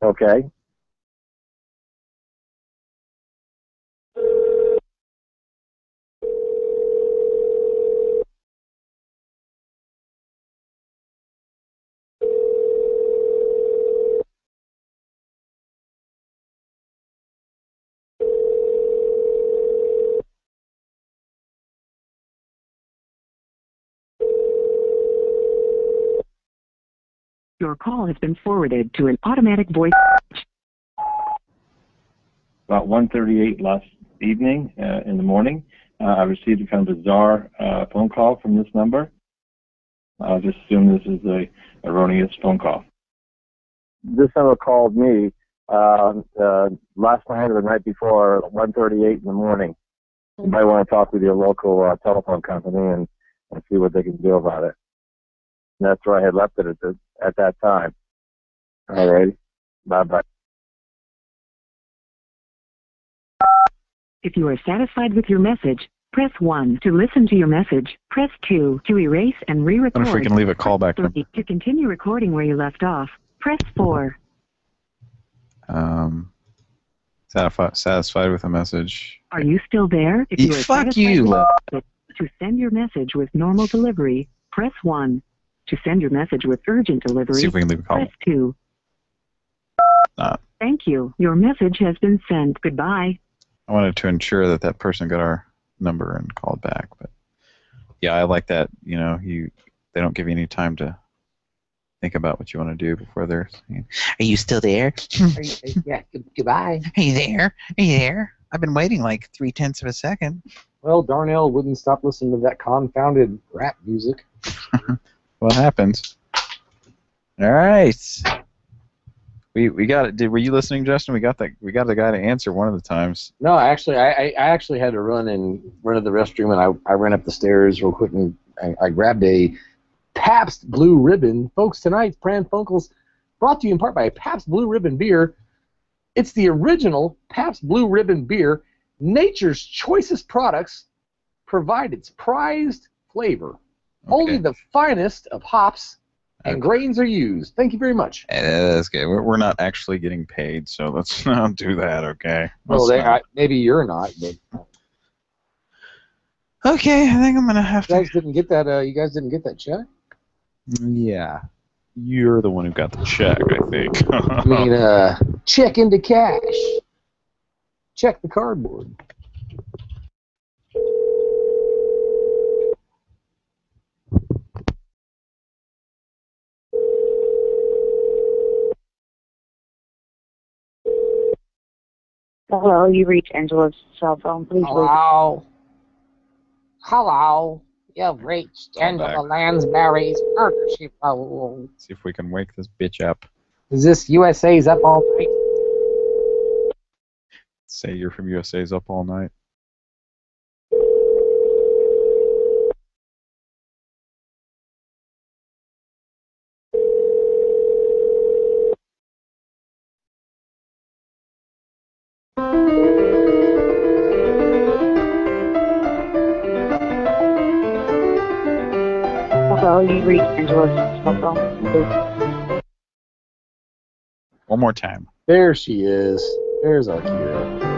Okay. Your call has been forwarded to an automatic voice. About 1:38 last evening uh, in the morning, uh, I received a kind of bizarre uh, phone call from this number. I'll just assume this is a erroneous phone call. This number called me uh, uh, last night or the night before, 1:38 in the morning. You might want to talk with your local uh, telephone company and, and see what they can do about it. And that's where I had left it at, the, at that time. All right. Bye bye. If you are satisfied with your message, press 1 to listen to your message. Press 2 to erase and re-record. wonder if we can leave a callback. To continue recording where you left off, press 4. Um, satisfied, satisfied with the message. Are you still there? If Ye- you are fuck you, with Lo- your message, To send your message with normal delivery, press 1. To send your message with urgent delivery, See if we can leave a call. press 2. Uh, Thank you. Your message has been sent. Goodbye. I wanted to ensure that that person got our number and called back, but yeah, I like that. You know, you they don't give you any time to think about what you want to do before they're saying, "Are you still there? yeah, good- goodbye. Are you there? Are you there? I've been waiting like three tenths of a second. Well, Darnell wouldn't stop listening to that confounded rap music. What happens? All right. We we got it. Did were you listening, Justin? We got that. We got the guy to answer one of the times. No, actually, I, I I actually had to run and run to the restroom, and I, I ran up the stairs real quick, and I, I grabbed a Pabst Blue Ribbon. Folks, tonight's Pran Funkels brought to you in part by Pabst Blue Ribbon Beer. It's the original Pabst Blue Ribbon beer. Nature's choicest products provide its prized flavor. Only the finest of hops and grains are used. Thank you very much. Eh, That's good. We're, not actually getting paid, so let's not do that, okay? Well, Let's they. I, maybe you're not, but Okay, I think I'm gonna have you guys didn't get that. Uh, you guys didn't get that check. Yeah, you're the one who got the check, I think. I mean, uh, check into cash. Check the cardboard. Hello, you reached Angela's cell phone. Please leave. Hello. Hello. You've reached Angela Lansbury's partnership phone. See if we can wake this bitch up. Is this USA's up all night? Say you're from USA's up all night. Hello, you reached Angela's cell phone. Please. One more time. There she is. There's our Kira.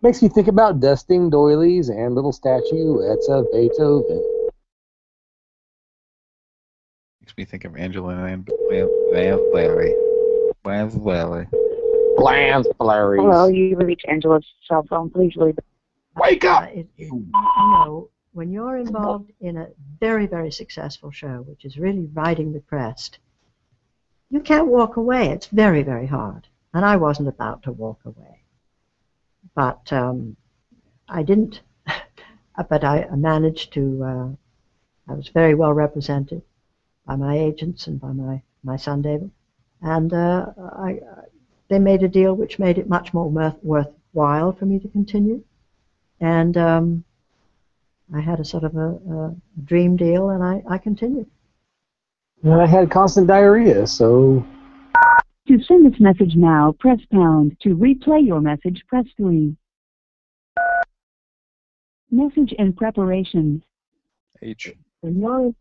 Makes me think about dusting doilies and little statuettes of Beethoven. Makes me think of Angela and Lansbury. Lansbury. Lansbury. Hello, you reached Angela's cell phone. Please leave. Wake up! Uh, you know, when you're involved in a very, very successful show, which is really riding the crest, you can't walk away. It's very, very hard. And I wasn't about to walk away. But um, I didn't. but I I managed to. Uh, I was very well represented by my agents and by my, my son David. And uh, I, I- they made a deal which made it much more worth, worthwhile for me to continue. and um, I had a sort of a, a dream deal, and I, I continued. And I had constant diarrhea, so To send this message now, press pound. To replay your message, press 3. Message in preparation. H. When you're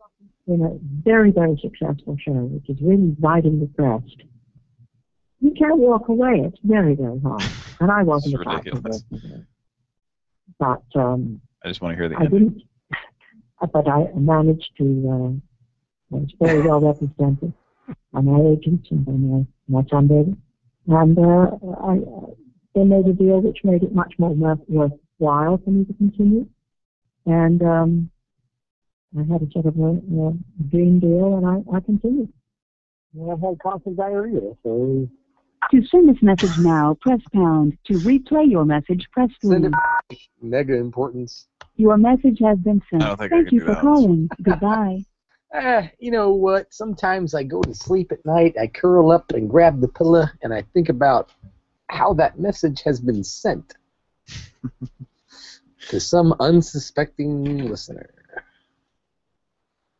in a very, very successful show, which is really riding the crest, you can't walk away. It's very, very hard. And I wasn't It's a part of ridiculous. it. But um, I just want to hear the I end. didn't, but I managed to, uh, I was very well represented by my agents and by my, my son David. And uh, I, uh, they made a deal which made it much more worth, worthwhile for me to continue. And um, I had a sort of a, a dream deal, and I, I continued. I had constant diarrhea, so To send this message now, press pound. To replay your message, press 3. send it mega importance. Your message has been sent. I don't think I Thank can you do for that. calling. Goodbye. Eh, you know what? Sometimes I go to sleep at night, I curl up and grab the pillow, and I think about how that message has been sent to some unsuspecting listener.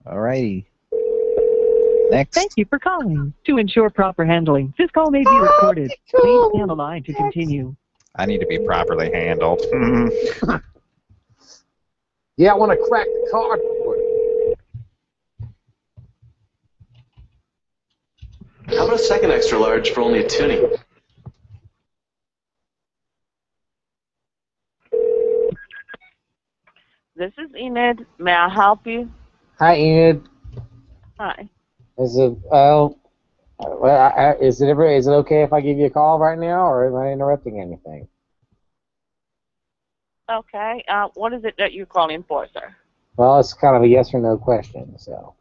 Alrighty. Next. Thank you for calling. To ensure proper handling, this call may be ah, recorded. Please stay on the line to continue. I need to be properly handled. Yeah, I want to crack the cardboard. How about a second extra large for only a toonie? This is Enid. May I help you? Hi, Enid. Hi. Is it well? Well, I, I, is it ever? Is it okay if I give you a call right now, or am I interrupting anything? Okay. Uh, what is it that you're calling for, sir? Well, it's kind of a yes or no question. So,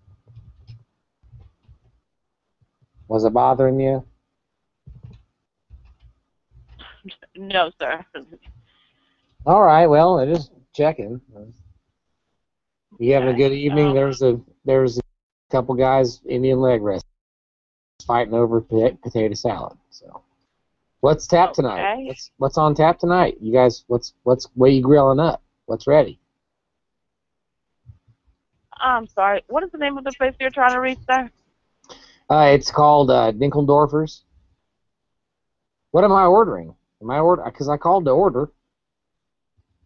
was it bothering you? No, sir. All right. Well, I'm just checking. You having a good evening? There's a there's a couple guys Indian leg wrestling fighting over potato salad. So, what's tap tonight? Okay. What's what's on tap tonight? You guys, what's what's what you grilling up? What's ready? I'm sorry. What is the name of the place you're trying to reach, sir? Uh, it's called uh, Dinkeldorfers. What am I ordering? Am I order? Because I called to order.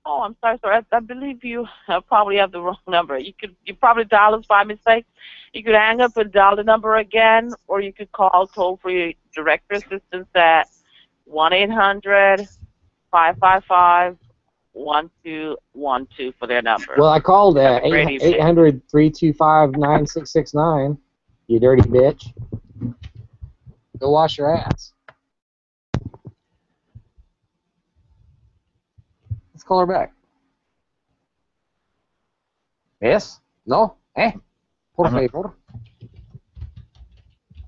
Oh, I'm sorry, sir. I, I believe you probably have the wrong number. You could you probably dialed us by mistake. You could hang up and dial the number again, or you could call toll free director assistance at one eight hundred five five five one two one two for their number. Well, I called uh, Have a great evening. 800 325 9669. You dirty bitch. Go wash your ass. Let's call her back. Yes? No? Eh? Por I'm not- favor.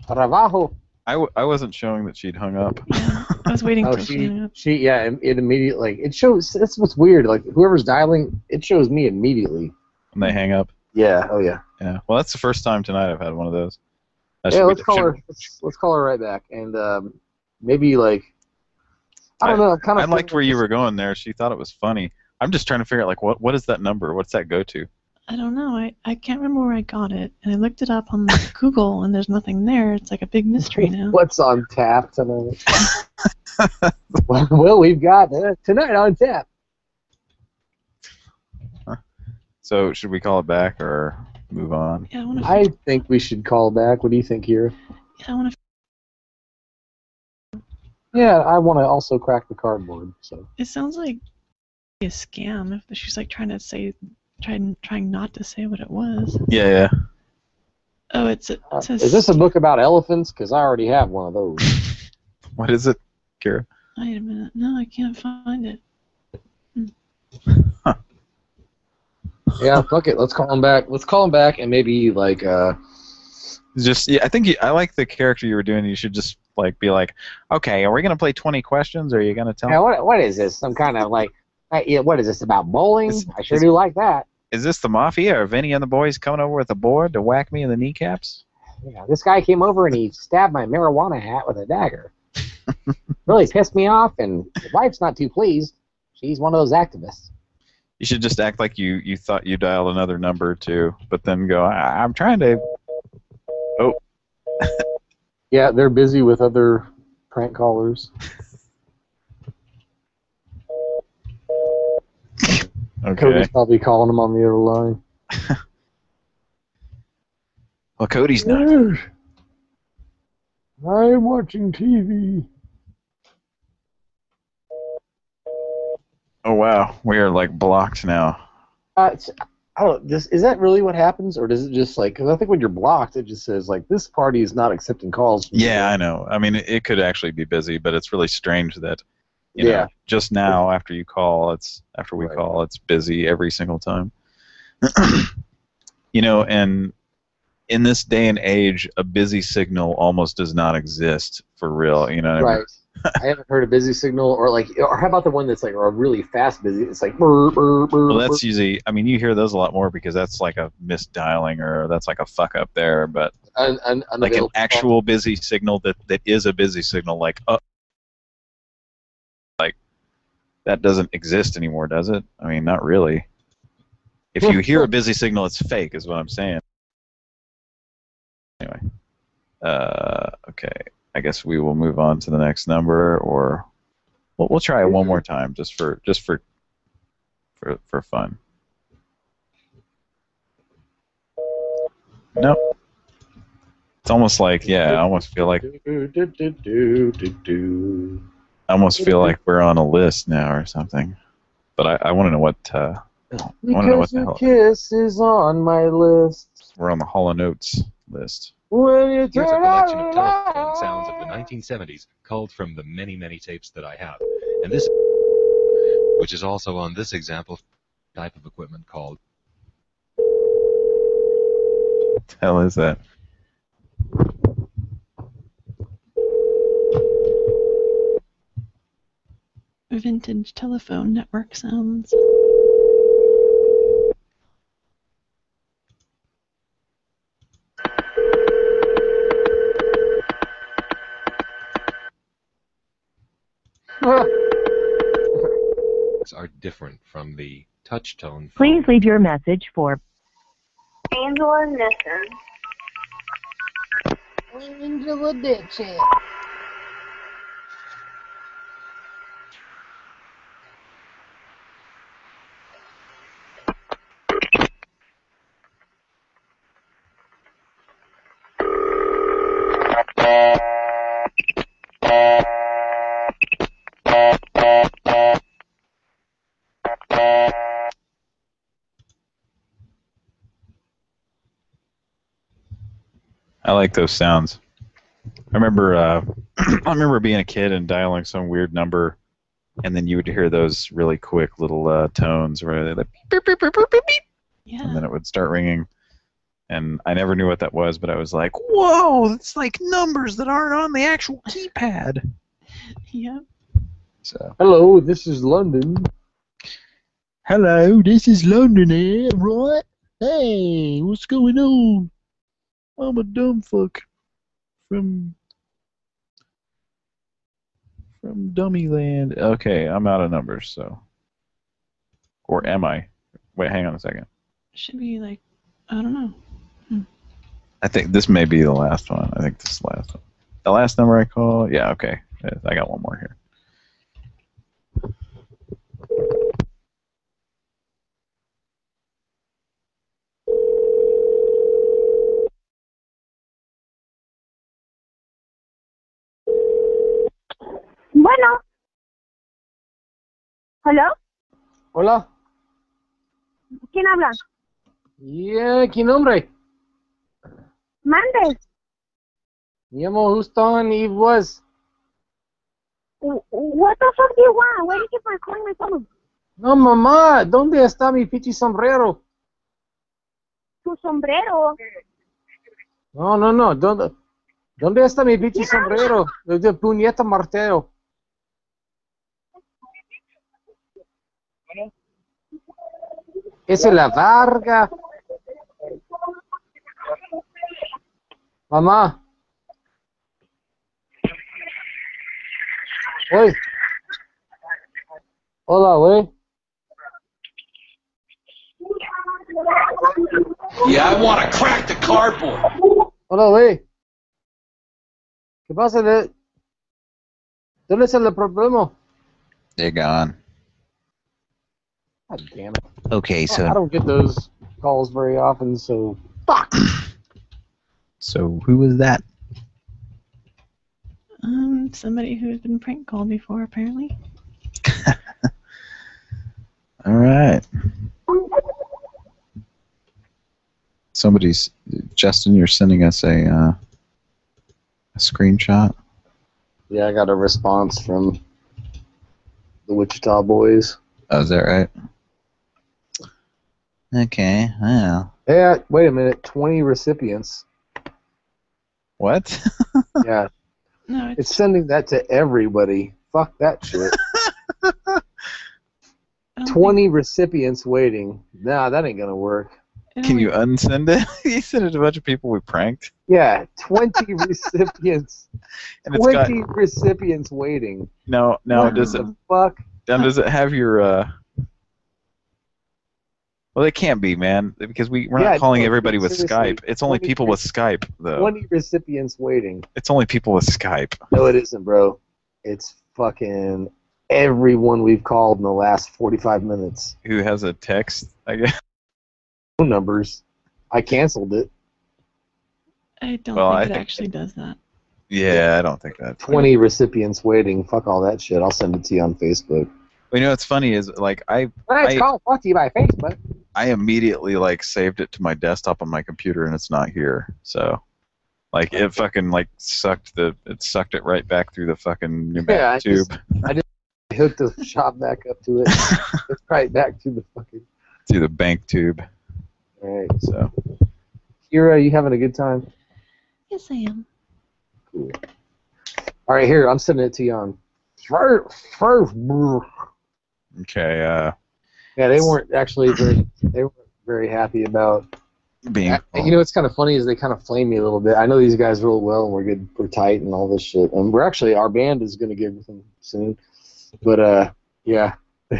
Trabajo. I, w- I wasn't showing that she'd hung up. I was waiting Oh, for she, she, yeah, it it immediately, it shows, that's what's weird, like, whoever's dialing, it shows me immediately. When they hang up. Yeah, oh yeah. Yeah. Well, that's the first time tonight I've had one of those. That yeah, let's the- call should- her, let's, let's call her right back, and, um, maybe, like, I don't know, kind I liked where you were going there. She thought it was funny. I'm just trying to figure out like what what is that number? What's that go to? I don't know. I, I can't remember where I got it, and I looked it up on Google, and there's nothing there. It's like a big mystery now. What's on tap tonight? well, well, we've got uh, tonight on tap. So should we call it back or move on? Yeah, I want to. I think we should call back. What do you think here? Yeah, I want to. Yeah, I want to also crack the cardboard. So It sounds like a scam. If she's like trying to say, trying trying not to say what it was. Yeah, yeah. Oh, it's it says. Uh, is this a book about elephants? Because I already have one of those. What is it, Kira? Wait a minute. No, I can't find it. yeah, fuck it. Let's call him back. Let's call him back and maybe like uh. Just yeah, I think you, I like the character you were doing. You should just like be like, okay, are we gonna play 20 questions? Or are you gonna tell? Yeah, what what is this? Some kind of like, uh, what is this about bowling? I sure do like that. Is this the mafia or Vinny and the boys coming over with a board to whack me in the kneecaps? Yeah, this guy came over and he stabbed my marijuana hat with a dagger. really pissed me off, and the wife's not too pleased. She's one of those activists. You should just act like you you thought you dialed another number too, but then go. I, I'm trying to. Yeah, they're busy with other prank callers. okay. Cody's probably calling them on the other line. Well, Cody's not. Yes. I'm watching TV. Oh wow, we are like blocked now. Uh, it's, I don't. This is that really what happens, or does it just like? Because I think when you're blocked, it just says like this party is not accepting calls. Yeah, I know. I mean, it, could actually be busy, but it's really strange that you Yeah. know, just now after you call, it's after we call, it's busy every single time. you know, and in this day and age, a busy signal almost does not exist for real. You know what I mean? I haven't heard a busy signal, or like, or how about the one that's like a really fast busy? It's like brr, brr, brr, Well, that's usually. I mean, you hear those a lot more because that's like a misdialing or that's like a fuck up there. But An, an, like an actual busy signal that that is a busy signal, like uh, like that doesn't exist anymore, does it? I mean, not really. If you hear a busy signal, it's fake, is what I'm saying. Anyway, uh, okay. I guess we will move on to the next number, or we'll, we'll try it one more time, just for just for for for fun. Nope. It's almost like yeah, I almost feel like. I almost feel like we're on a list now or something. But I, I want to know what uh, I want to know what the your hell kiss is on my list. we're on the Hall and Oates list. When you Here's a collection of telephone sounds of the 1970s, culled from the many, many tapes that I have. And this, which is also on this example type of equipment called What the hell is that? Vintage telephone network sounds. are different from the touch tone. Please leave your message for Angela Nissen. Angela Dixon. I like those sounds. I remember uh, I remember being a kid and dialing some weird number, and then you would hear those really quick little uh, tones where they like beep, beep, beep, beep, beep, beep, Yeah. and then it would start ringing. And I never knew what that was, but I was like, "Whoa, it's like numbers that aren't on the actual keypad." Yep. So. Hello, this is London. Hello, this is London here, right? Hey, what's going on? I'm a dumb fuck from from Dummyland. Okay, I'm out of numbers, so. Or am I? Wait, hang on a second. Should be like, I don't know. Hmm. I think this may be the last one. I think this is the last one. The last number I call? Yeah, okay. I got one more here. Bueno. ¿Hello? Hola. ¿Quién habla? Yeah, ¿qué nombre? Mande. Me llamo Houston y was. What the fuck do you want? Why do you my phone? No, mamá, ¿dónde está mi pichi sombrero? Tu sombrero. No, no, no, ¿dónde, dónde está mi pichi sombrero? De, puñeta martero. Esa es la varga. Mamá. Güey. Hola, güey. Yeah, I want to crack the cardboard. Hola, güey. ¿Qué pasa? De... ¿Dónde está el problema? They're gone. God damn it. Okay, so I don't get those calls very often, so Fuck! so who was that? Um, somebody who's been prank called before, apparently. All right. Somebody's Justin. You're sending us a uh, a screenshot. yeah, I got a response from the Wichita boys. Oh, is that right? Okay. Well. Yeah, wait a minute. 20 recipients. What? yeah. No, it's, It's sending that to everybody. Fuck that shit. 20 recipients waiting. Nah, that ain't gonna work. Can you unsend it? you sent it to a bunch of people we pranked. Yeah, 20 recipients. And it's got- 20 recipients waiting. No, no. What does it? fuck? Now, does it have your? uh Well, it can't be, man, because we we're not calling no, everybody with Skype. It's only people with Skype, though. 20 recipients waiting. It's only people with Skype. No, it isn't, bro. It's fucking everyone we've called in the last 45 minutes. Who has a text? I guess. Phone numbers. I canceled it. I don't Well, think I it think- actually does that. Yeah, I don't think that. 20 recipients waiting. Fuck all that shit. I'll send it to you on Facebook. Well, you know what's funny is like I Let's I, call brought to you by Facebook. I immediately like saved it to my desktop on my computer and it's not here. So like it fucking like sucked the it sucked it right back through the fucking Yeah, I pneumatic just, tube I just hooked the shop back up to it. it's right back to the fucking. through the bank tube. Alright. So Kira, are you having a good time? Yes, I am. Cool. All right, here I'm sending it to you on. First, first. okay, uh Yeah, they weren't actually very. They weren't very happy about. being Uh, You know what's kind of funny is they kind of flame me a little bit. I know these guys real well, and we're good, we're tight, and all this shit. And we're actually our band is going to gig with them soon, but uh, yeah.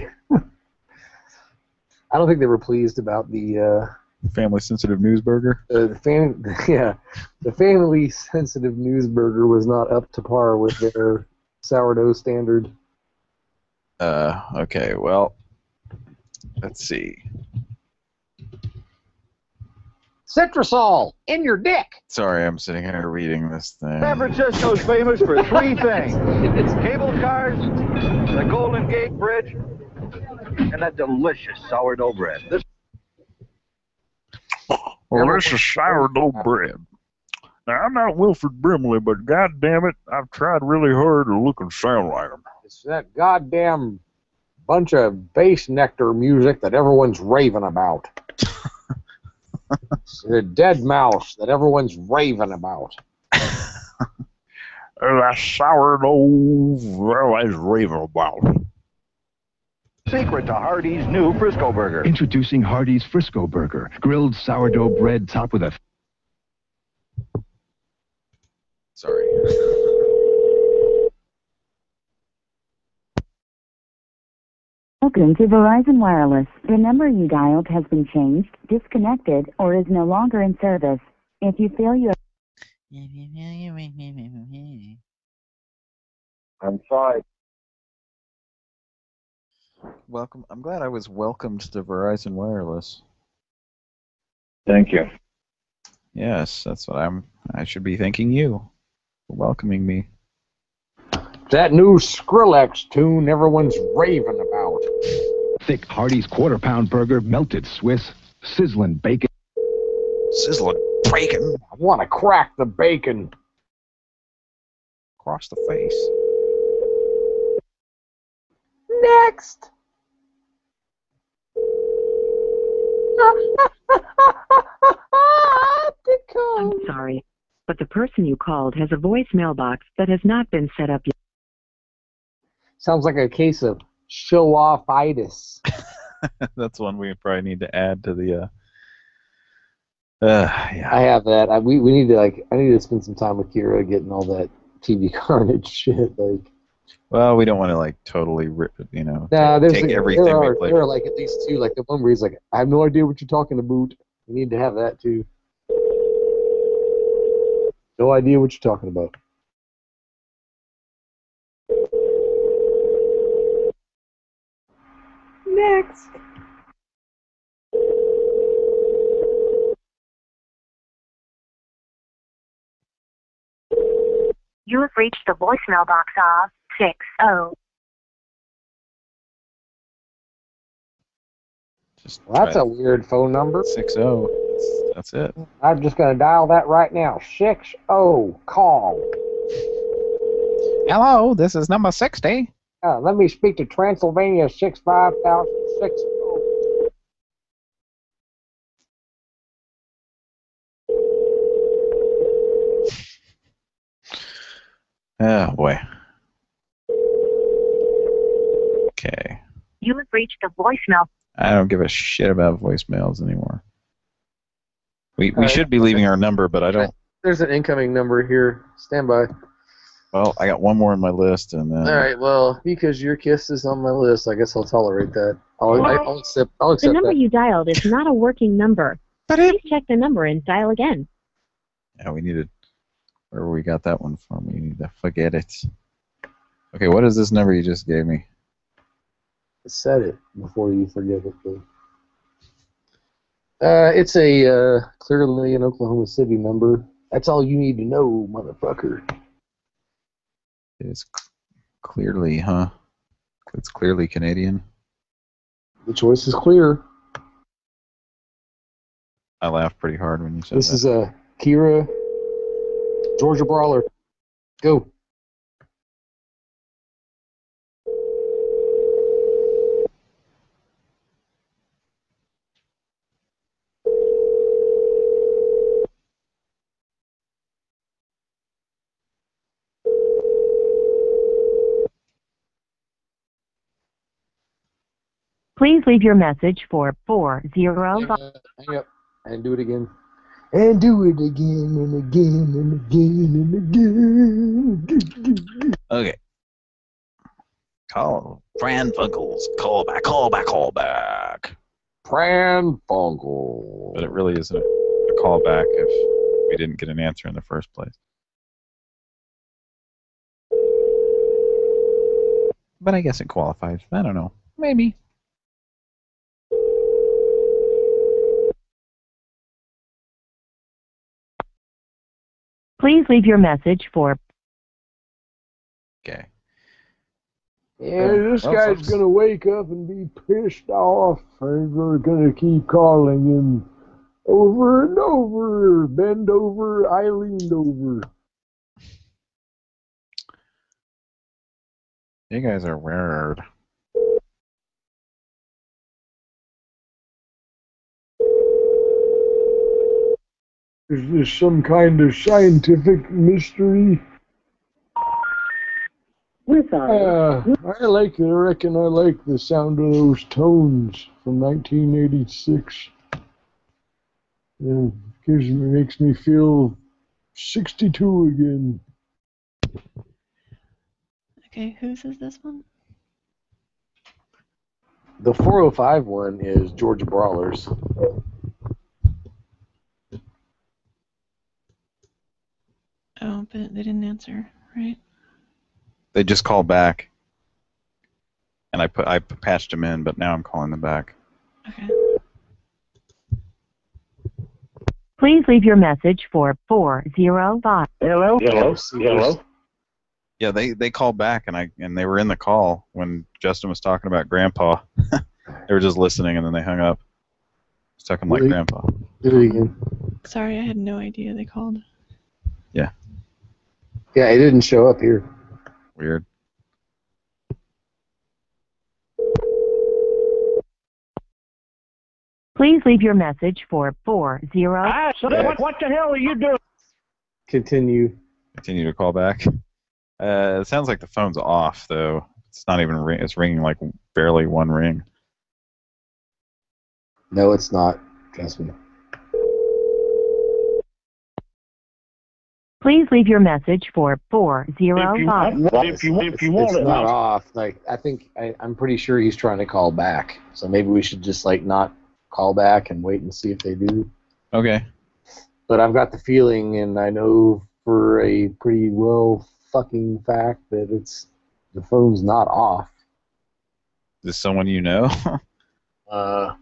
I don't think they were pleased about the uh, family sensitive news burger. uh, the fan. Yeah, the family sensitive news burger was not up to par with their sourdough standard. Uh okay, well let's see. Citrusol in your dick. Sorry, I'm sitting here reading this thing. San Francisco's famous for three things. It's cable cars, the Golden Gate Bridge, and that delicious sourdough bread. This Well, this is sourdough bread. Now, I'm not Wilford Brimley, but god damn it, I've tried really hard to look and sound like him. It's that goddamn bunch of Bassnectar music that everyone's raving about. The deadmau5 that everyone's raving about. That sourdough, well, I was raving about. secret to Hardee's new Frisco Burger. Introducing Hardee's Frisco Burger, grilled sourdough bread topped with a Sorry. Welcome to Verizon Wireless. The number you dialed has been changed, disconnected, or is no longer in service. If you feel you I'm sorry. Welcome. I'm glad I was welcomed to Verizon Wireless. Thank you. Yes, that's what I'm. I should be thanking you for welcoming me. That new Skrillex tune everyone's raving about. Thick Hardee's quarter pound burger, melted Swiss, sizzling bacon. Sizzling bacon. I want to crack the bacon. Across the face. Next. I'm sorry, but the person you called has a voice mailbox that has not been set up yet. Sounds like a case of show off itis. that's one we probably need to add to the. Uh, uh, yeah. I have that. I, we we need to like. I need to spend some time with Kira getting all that TV carnage shit. Like, Well, we don't want to like totally, rip, you know, Nah, there's take a, everything there are, there are like at least two. Like the one where he's like, I have no idea what you're talking about. You need to have that too. No idea what you're talking about. Next. You have reached the voicemail box of six oh. Well, that's a weird phone number. Six zero. That's it. I'm just going to dial that right now. Six oh call. Hello, this is number 60. Uh, let me speak to Transylvania six five thousand six oh. Boy. Okay. You have reached the voicemail. I don't give a shit about voicemails anymore. We we Alright. should be leaving our number, but I don't. There's an incoming number here. Stand by. Well, I got one more on my list, and then All right. Well, because your kiss is on my list, I guess I'll tolerate that. I'll, I, I'll accept. I'll The accept number that. you dialed is not a working number. But Please check the number and dial again. yeah, we needed. Where we got that one from? We need to forget it. Okay, what is this number you just gave me? Set it before you forget it. Please. Uh, it's a uh, clearly an Oklahoma City number. That's all you need to know, motherfucker. It's c- clearly, huh? It's clearly Canadian. The choice is clear. I laughed pretty hard when you said This that. is a Kira, Georgia Brawler. Go. Please leave your message for 40 Hang up and do it again. And do it again and again and again and again. Okay. Call Pran Funkels. Call back, call back, call back. Pran Funkel. But it really isn't a, a callback if we didn't get an answer in the first place. But I guess it qualifies. I don't know. Maybe. Please leave your message for Okay. Yeah, this guy's folks. gonna wake up and be pissed off, and we're gonna keep calling him over and over. Bend over, I leaned over. You guys are weird. Is this some kind of scientific mystery? Uh, I like. it. I reckon I like the sound of those tones from 1986. It gives me makes me feel 62 again. Okay, whose is this one? The 405 one is Georgia Brawlers. Oh, but they didn't answer, right? They just called back, and I put I patched them in, but now I'm calling them back. Okay. Please leave your message for 405. Hello? Hello? Hello? Yeah, they they called back, and I and they were in the call when Justin was talking about Grandpa. they were just listening, and then they hung up. It's talking like Grandpa. Do it again. Sorry, I had no idea they called. Yeah, Yeah, it didn't show up here. weird. Please leave your message for 40. Ah, what the hell are you doing? Continue. Continue to call back. Uh, it sounds like the phone's off though. It's not even ring. It's ringing like barely one ring. No, it's not. Trust me. Please leave your message for 405. it's, it's- it's not off. Like I think I, I'm pretty sure he's trying to call back. So maybe we should just like not call back and wait and see if they do. Okay. But I've got the feeling, and I know for a pretty well fucking fact that it's the phone's not off. Is this someone you know? Uh,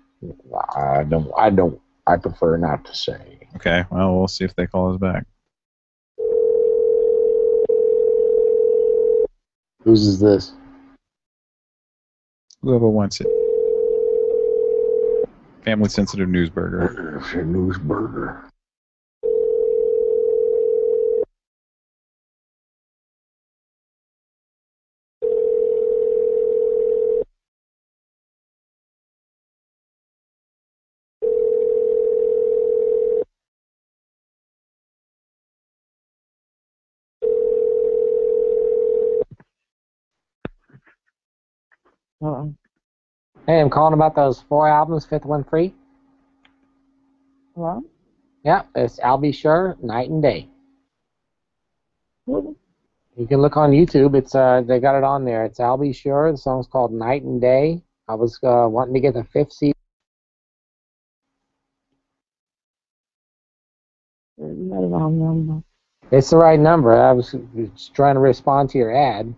I don't. I don't. I prefer not to say. okay. Well, we'll see if they call us back. Whose is this? Whoever wants it. Family sensitive news burger. Uh-oh. Hey, I'm calling about those four albums, fifth one free. Hello? Yeah, it's I'll Be Sure, Night and Day. You can look on YouTube. It's uh, they got it on there. It's I'll Be Sure. The song's called Night and Day. I was uh, wanting to get the fifth CD. Not a wrong number. It's the right number. I was just trying to respond to your ad.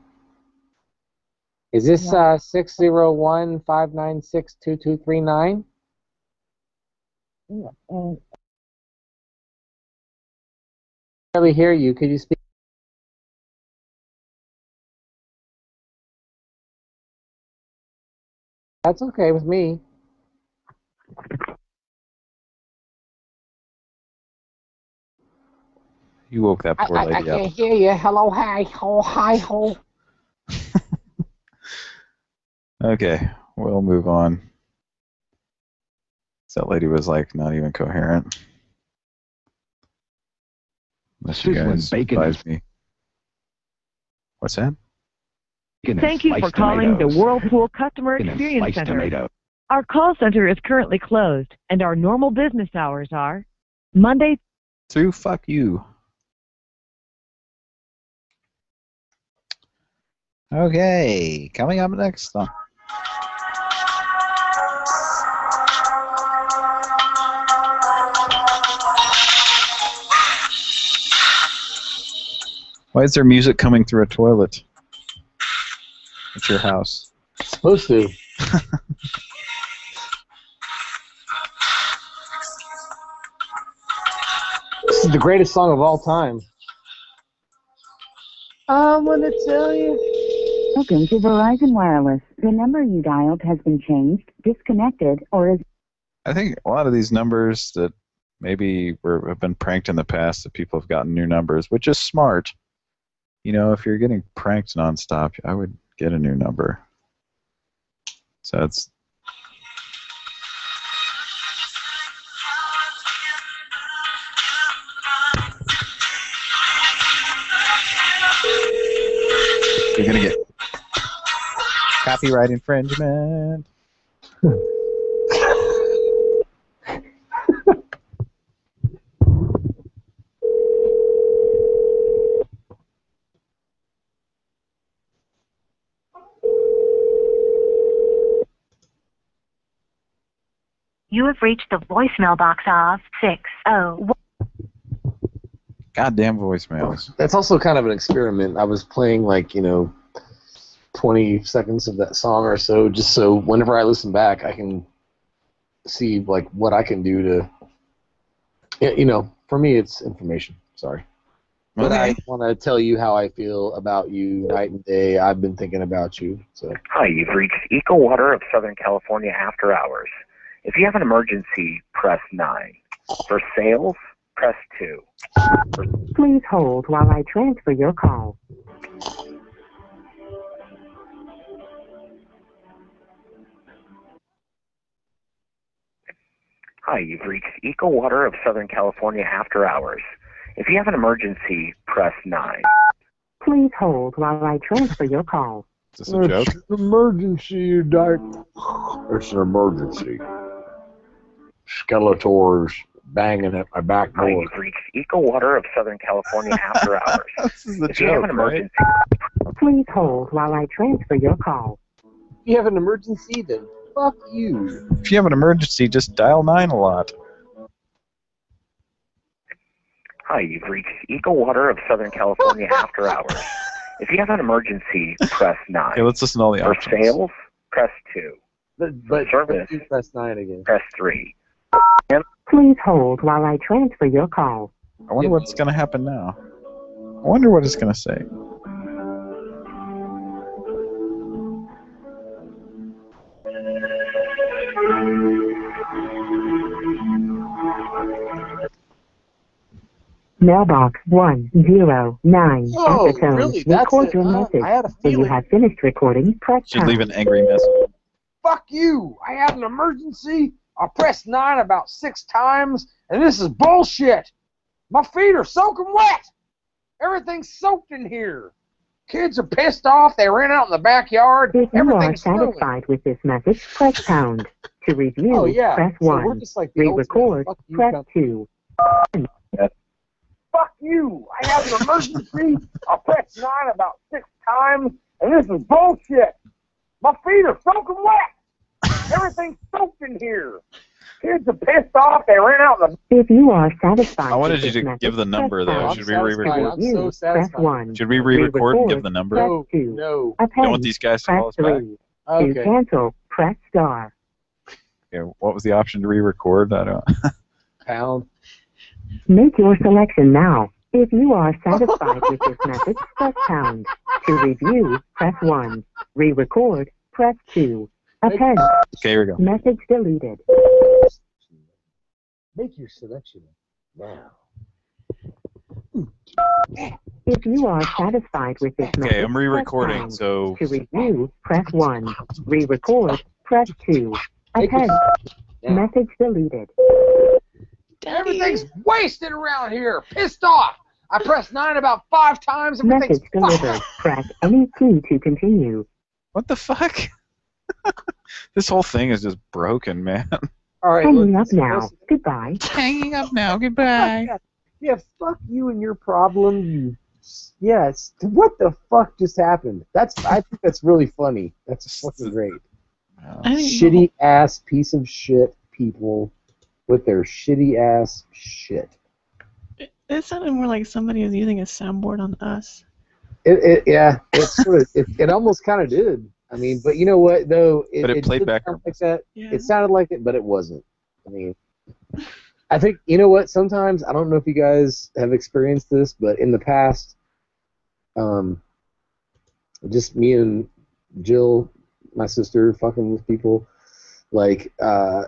Is this uh six zero one five nine six two two three nine? Uh, Barely hear you. Could you speak? That's okay with me. You woke that I, poor I, I lady can't hear you. Hello, hi, ho, hi, ho. Okay, we'll move on. That lady was like not even coherent. Unless you Sizzling guys bacon advise me. What's that? Bacon Thank you for sliced calling the. Whirlpool Customer Bacon Experience Center. tomato. Our call center is currently closed, and our normal business hours are Monday Through fuck you. Okay, coming up next. on- Why is there music coming through a toilet? At your house. It's supposed to. this is the greatest song of all time. I'm gonna tell you. Welcome to Verizon Wireless. The number you dialed has been changed, disconnected, or is I think a lot of these numbers that maybe were have been pranked in the past that people have gotten new numbers, which is smart. You know, if you're getting pranked nonstop, I would get a new number. So it's you're gonna get copyright infringement. You have reached the voicemail box of 601. Goddamn voicemails. That's also kind of an experiment. I was playing like you know, 20 seconds of that song or so, just so whenever I listen back, I can see like what I can do to. Yeah, You know, for me, it's information. Sorry. But I want to tell you how I feel about you night and day. I've been thinking about you. So Hi, you've reached Eco Water of Southern California after hours. If you have an emergency, press 9. For sales, press 2. Please hold while I transfer your call. Hi, you've reached Eco Water of Southern California after hours. If you have an emergency, press 9. Please hold while I transfer your call. Is this a joke? It's an emergency, you die. It's an emergency. Skeletor's banging at my back door. you've reached Eco Water of Southern California after hours. this is the if you have joke, an right? Please hold while I transfer your call. If you have an emergency, then fuck you. If you have an emergency, just dial nine a lot. hi, you've reached Eco Water of Southern California after hours. If you have an emergency, press nine. Okay, let's listen to all the For options. sales, press two. But, but service, you press nine again. press three. Please hold while I transfer your call. I wonder what's going to happen now. I wonder what it's going to say. Mailbox 109 Oh, Epitome. really? Record your huh? message. I had a When you have finished recording, press Should leave an angry message. Fuck you! I had an emergency. I pressed nine about six times, and this is bullshit. My feet are soaking wet. Everything's soaked in here. Kids are pissed off. They ran out in the backyard. If you are ruined. satisfied with this message, press pound. To review, Oh, yeah. press So we're 1. just like Re-record, you press 2. Fuck you! I have an emergency. I pressed nine about six times, and this is bullshit. My feet are soaking wet. Everything's soaked in here. Kids are pissed off. They ran out in the If you are satisfied I wanted you to message, give the number, press though. pound. Should we re-record? I'm so Press satisfied. 1. Should we re-record and give the number? No, 2. no. A You don't want these guys to call us back? 3. To cancel, press star. Okay, what was the option to re-record? I don't. Pound. Make your selection now. If you are satisfied with this message, press pound. To review, press 1. Re-record, press 2. Append. Okay, here we go. Message deleted. Make your selection now. If you are satisfied with this message, Okay, I'm re-recording. press So. To review, press 1. Re-record, press 2. Okay. Message deleted. Everything's wasted around here. Pissed off. I pressed nine about five times. Everything's Message delivered. Press any key to continue. what the fuck? This whole thing is just broken, man. All right. Hanging up now. listen. Goodbye. Hanging up now. Goodbye. Yeah, fuck you and your problem. You, yeah, it's, what the fuck just happened? That's I think that's really funny. That's fucking great. I think Shitty ass piece of shit people with their shitty ass shit. It sounded more like somebody was using a soundboard on us. It, it yeah, it sort of it, it almost kind of did. I mean, but you know what though? But it played back like that. Yeah. It sounded like it, but it wasn't. I mean, I think you know what? Sometimes I don't know if you guys have experienced this, but in the past, um, just me and Jill, my sister, fucking with people, like, uh,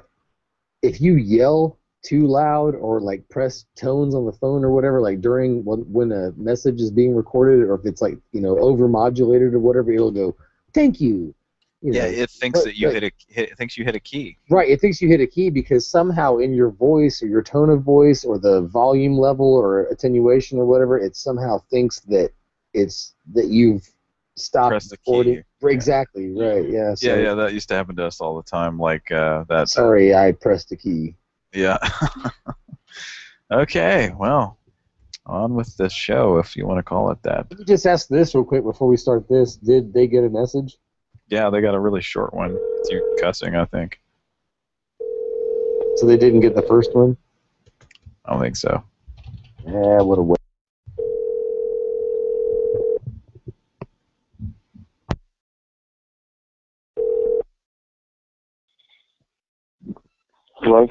if you yell too loud or like press tones on the phone or whatever, like during when when a message is being recorded, or if it's like you know over modulated or whatever, it'll go, "Thank you." you Yeah, know. it thinks But- that you but- hit a hit, it thinks you hit a key. Right, it thinks you hit a key because somehow in your voice or your tone of voice or the volume level or attenuation or whatever, it somehow thinks that it's that you've stopped Pressed the key. recording. Exactly, right, yeah. So, yeah, yeah, that used to happen to us all the time. Like uh, that. Sorry, I pressed the key. Yeah. okay, well, on with the show, if you want to call it that. Let me just ask this real quick before we start this. Did they get a message? Yeah, they got a really short one. It's you cussing, I think. So they didn't get the first one? I don't think so. Yeah, what a waste. Hello?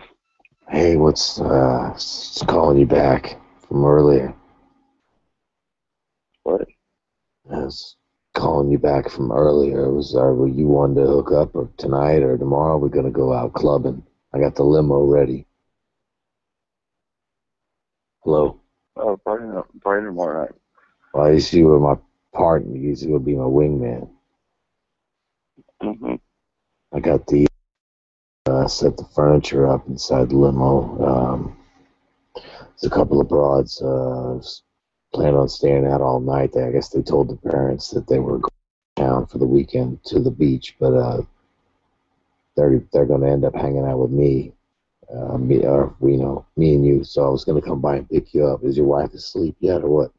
Hey, what's uh just calling you back from earlier? What? I was calling you back from earlier. It was uh, were you wanted to hook up or tonight or tomorrow? We're gonna go out clubbing. I got the limo ready. Hello. Oh, probably not. Probably tomorrow night. Well, you see, with my partner, you see, you'll be my wingman. Mm-hmm. I got the uh, set the furniture up inside the limo. Um, there's a couple of broads uh, planning on staying out all night. I guess they told the parents that they were going down for the weekend to the beach, but uh, they're they're going to end up hanging out with me Uh, me, or we know me and you. So I was gonna come by and pick you up. Is your wife asleep yet, or what?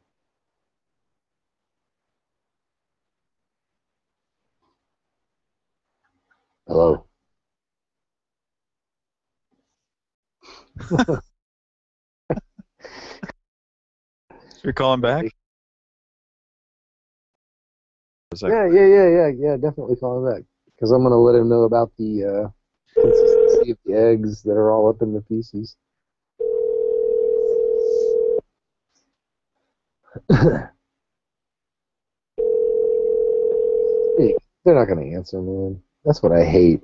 Hello. You're calling back? Yeah, yeah, yeah, yeah, yeah. Definitely calling back because I'm gonna let him know about the uh, consistency of the eggs that are all up in the feces. Hey, they're not gonna answer, man. That's what I hate.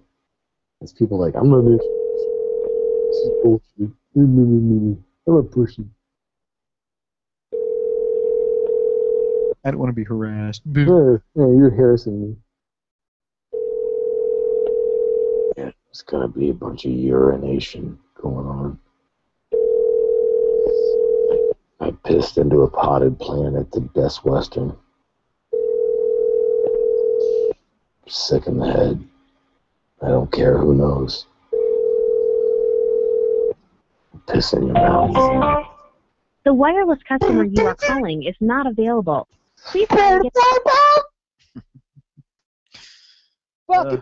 It's people like I'm gonna. This is bullshit. I'm a pussy. I don't want to be harassed. Yeah, yeah, you're harassing me. Yeah, it's gonna be a bunch of urination going on. I pissed into a potted plant at the Best Western. Sick in the head. I don't care who knows. Piss in your mouth. The wireless customer you are calling is not available. Please try again. Uh,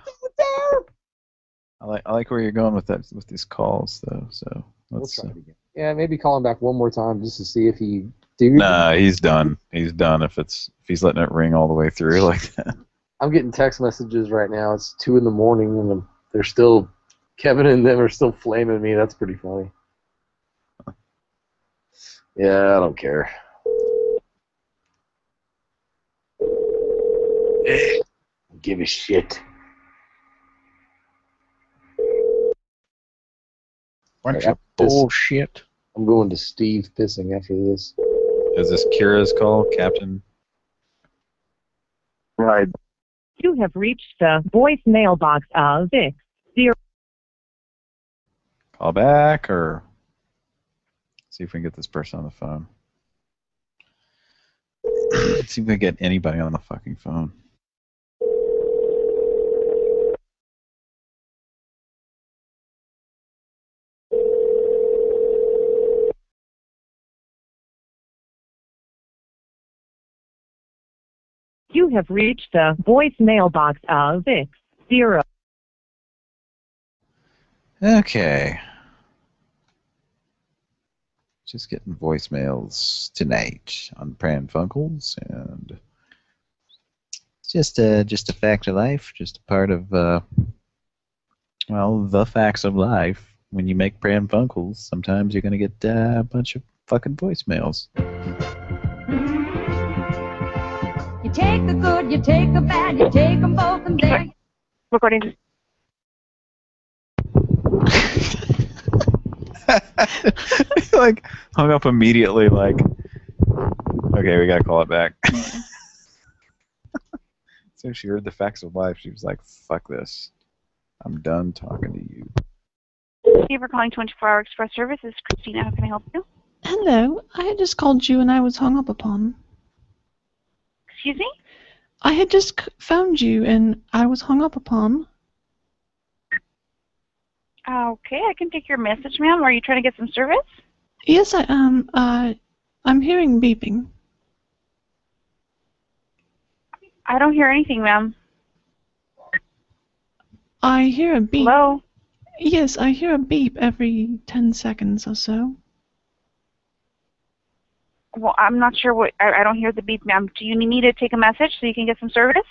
I like I like where you're going with that with these calls though. So We'll let's. try uh, it again. Yeah, maybe call him back one more time just to see if he. Do Nah, he's done. He's done. If it's if he's letting it ring all the way through like that. I'm getting text messages right now. It's two in the morning, and they're still Kevin and them are still flaming me. That's pretty funny. Yeah, I don't care. Give a shit. Bunch of bullshit. I'm going to Steve pissing after this. Is this Kira's call, Captain? Right. You have reached the voicemail box of six zero. Call back or see if we can get this person on the phone. Let's see if we can get anybody on the fucking phone. Have reached the voicemail box of six zero. Okay. Just getting voicemails tonight on Pran Funkels, and it's just a just a fact of life, just a part of uh, well, the facts of life. When you make Pran Funkels, sometimes you're gonna get uh, a bunch of fucking voicemails. You take the good, you take the bad, you take them both and then Recording. like hung up immediately. Like, okay, we gotta call it back. so she heard the facts of life. She was like, "Fuck this, I'm done talking to you." Thank you for calling 24 Hour Express Service. This Christina. How can I help you? Hello, I had just called you and I was hung up upon. Excuse me? I had just phoned you and I was hung up upon. Okay, I can take your message, ma'am. Are you trying to get some service? Yes, I am. Uh, I'm hearing beeping. I don't hear anything, ma'am. I hear a beep. Hello? Yes, I hear a beep every 10 seconds or so. Well, I'm not sure what. I, I don't hear the beep, ma'am. Do you need me to take a message so you can get some service?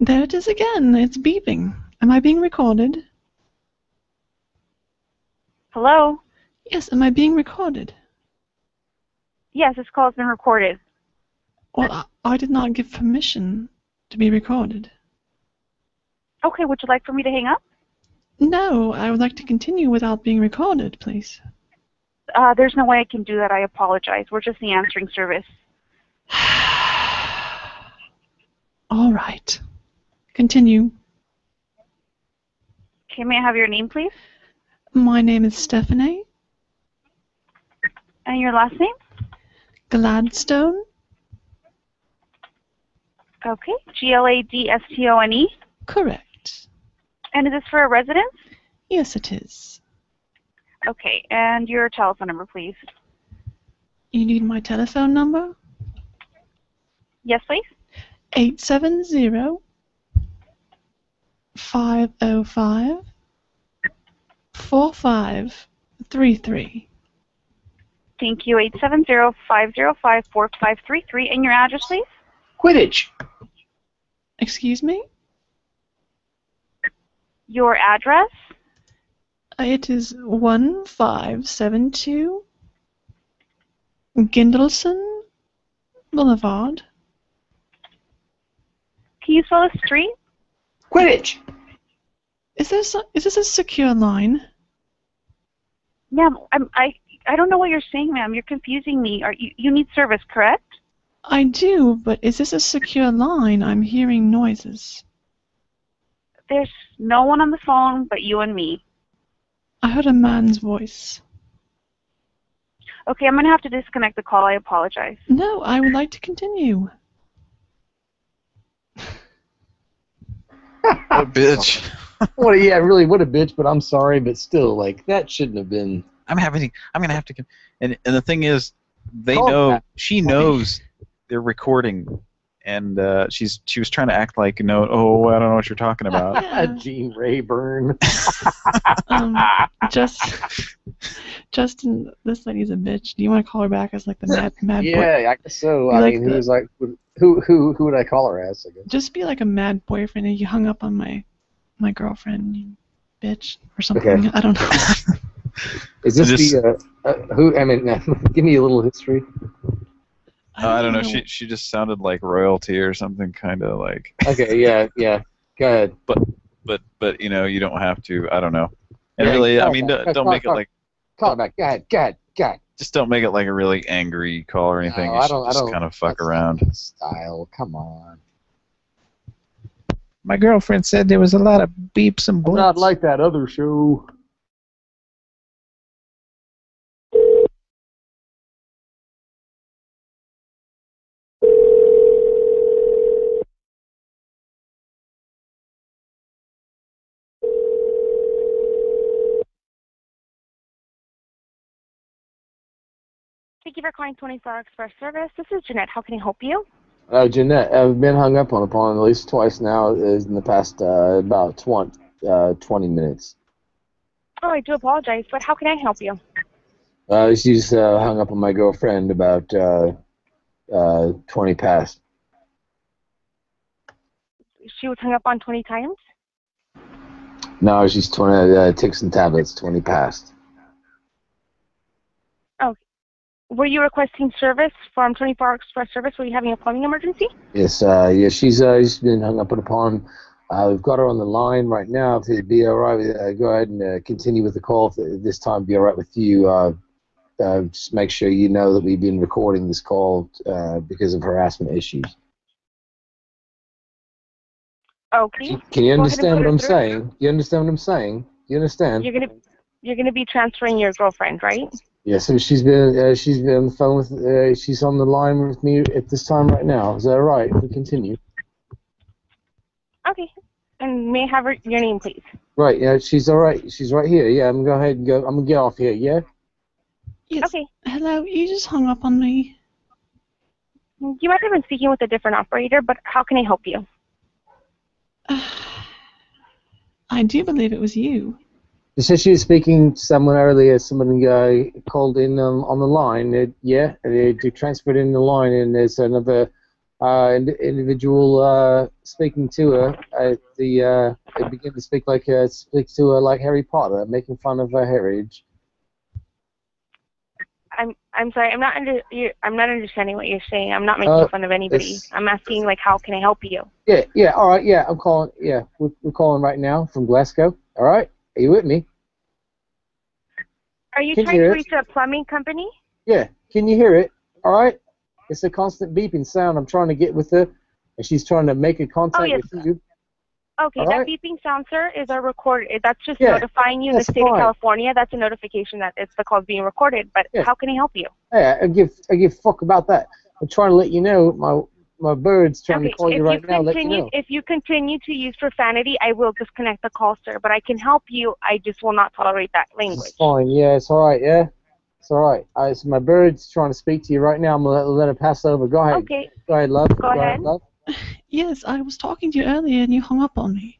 There it is again. It's beeping. Am I being recorded? Hello? Yes, am I being recorded? Yes, this call has been recorded. Well, I, I did not give permission to be recorded. Okay, would you like for me to hang up? No, I would like to continue without being recorded, please. Uh, there's no way I can do that. I apologize. We're just the answering service. All right. Continue. Okay, may I have your name, please? My name is Stephanie And your last name? Gladstone. Okay, G L A D S T O N E. Correct. And is this for a residence? Yes, it is. Okay, and your telephone number, please. You need my telephone number? Yes, please. 870 505 4533. Thank you. Eight seven zero five zero five four five three three. And your address, please. Quidditch. Excuse me? Your address. It is 1572 Gindelson Boulevard. Can you spell the street? Quidditch. Is this a, is this a secure line? Ma'am, I'm, I I don't know what you're saying, ma'am. You're confusing me. Are you you need service, correct? I do, but is this a secure line? I'm hearing noises. There's no one on the phone but you and me. I heard a man's voice. Okay, I'm gonna have to disconnect the call. I apologize. No, I would like to continue. What a bitch. what? A, yeah, really, what a bitch. But I'm sorry, but still, like that shouldn't have been. I'm having. I'm gonna have to. And and the thing is, they Call know. back. She knows they're recording, and uh, she's she was trying to act like no. Oh, I don't know what you're talking about. Gene Rayburn. Um, just, Justin, this lady's a bitch. Do you want to call her back as like the mad mad boy? yeah, I guess so. You I like mean, the- who like, who who who would I call her as? I guess. Just be like a mad boyfriend and you hung up on my my girlfriend, you bitch, or something. Okay. I don't know. Is this Just- the uh, uh, who? I mean, give me a little history. Uh, I don't know. She she just sounded like royalty or something, kind of like. Okay, yeah, yeah. Go ahead. But but but you know you don't have to. I don't know. And Yeah, really, I mean, back. don't, don't Call- make it like Call it back. Go ahead. Go ahead. Go ahead. just don't make it like a really angry call or anything. No, you I don't- I just don't- kind of fuck around. Style. Come on. My girlfriend said there was a lot of beeps and blips. Not like that other show. Thank you for calling 24 Hour Express Service. This is Jeanette. How can I help you? Uh, Jeanette, I've been hung up on upon at least twice now in the past uh, about 20, uh, 20 minutes. Oh, I do apologize, but how can I help you? Uh, she's uh, hung up on my girlfriend about uh, uh, 20 past. She was hung up on 20 times? No, she's 20, uh, took some tablets, 20 past. Oh. Were you requesting service from 24 Hour Express Service? Were you having a plumbing emergency? Yes, uh, yeah, she's, uh, she's been hung up upon. Uh, we've got her on the line right now. If it'd be all right, uh, go ahead and uh, continue with the call. If this time be all right with you, uh, uh, just make sure you know that we've been recording this call uh, because of harassment issues. Okay. Can you Go ahead and understand what I'm through. saying? You understand what I'm saying? You understand? You're gonna you're gonna be transferring your girlfriend, right? Yeah. So she's been uh, she's been on the phone with uh, she's on the line with me at this time right now. Is that right? If we continue. Okay. And may I have her, your name, please? Right. Yeah. She's all right. She's right here. Yeah. I'm gonna go ahead and go. I'm gonna get off here. Yeah. Yes. Okay. Hello, you just hung up on me. You might have been speaking with a different operator, but how can I help you? I do believe it was you. She said she was speaking to someone earlier. Someone uh, called in um, on the line. Uh, yeah, they, they transferred in the line, and there's another uh, ind- individual uh, speaking to her. Uh, the uh, they begin to speak like uh, speak to her like Harry Potter, making fun of her heritage. I'm I'm sorry. I'm not under. You, I'm not understanding what you're saying. I'm not making Uh, fun of anybody. I'm asking like, how can I help you? Yeah, yeah, all right, yeah, I'm calling. Yeah, we're, we're calling right now from Glasgow. All right, are you with me? Are you Can trying you to hear it? reach a plumbing company? Yeah, can you hear it? All right, it's a constant beeping sound. I'm trying to get with her, and she's trying to make a contact Oh, yes. with you. Okay, All that right. beeping sound, sir, is a record. Eh, that's just Yeah, notifying you in the state of. California. That's a notification that it's the call's being recorded. But Yeah. how can I help you? Yeah, I give I give fuck about that. I'm trying to let you know my my bird's trying Okay, to call if you right you now. Let you know. if you continue to use profanity, I will disconnect the call, sir. But I can help you. I just will not tolerate that language. It's fine. Yeah, it's all right. Yeah, it's all right. All right. So my bird's trying to speak to you right now. I'm gonna let, let her pass over. Go ahead. Okay. Go ahead, love. Go ahead. love. Yes, I was talking to you earlier and you hung up on me.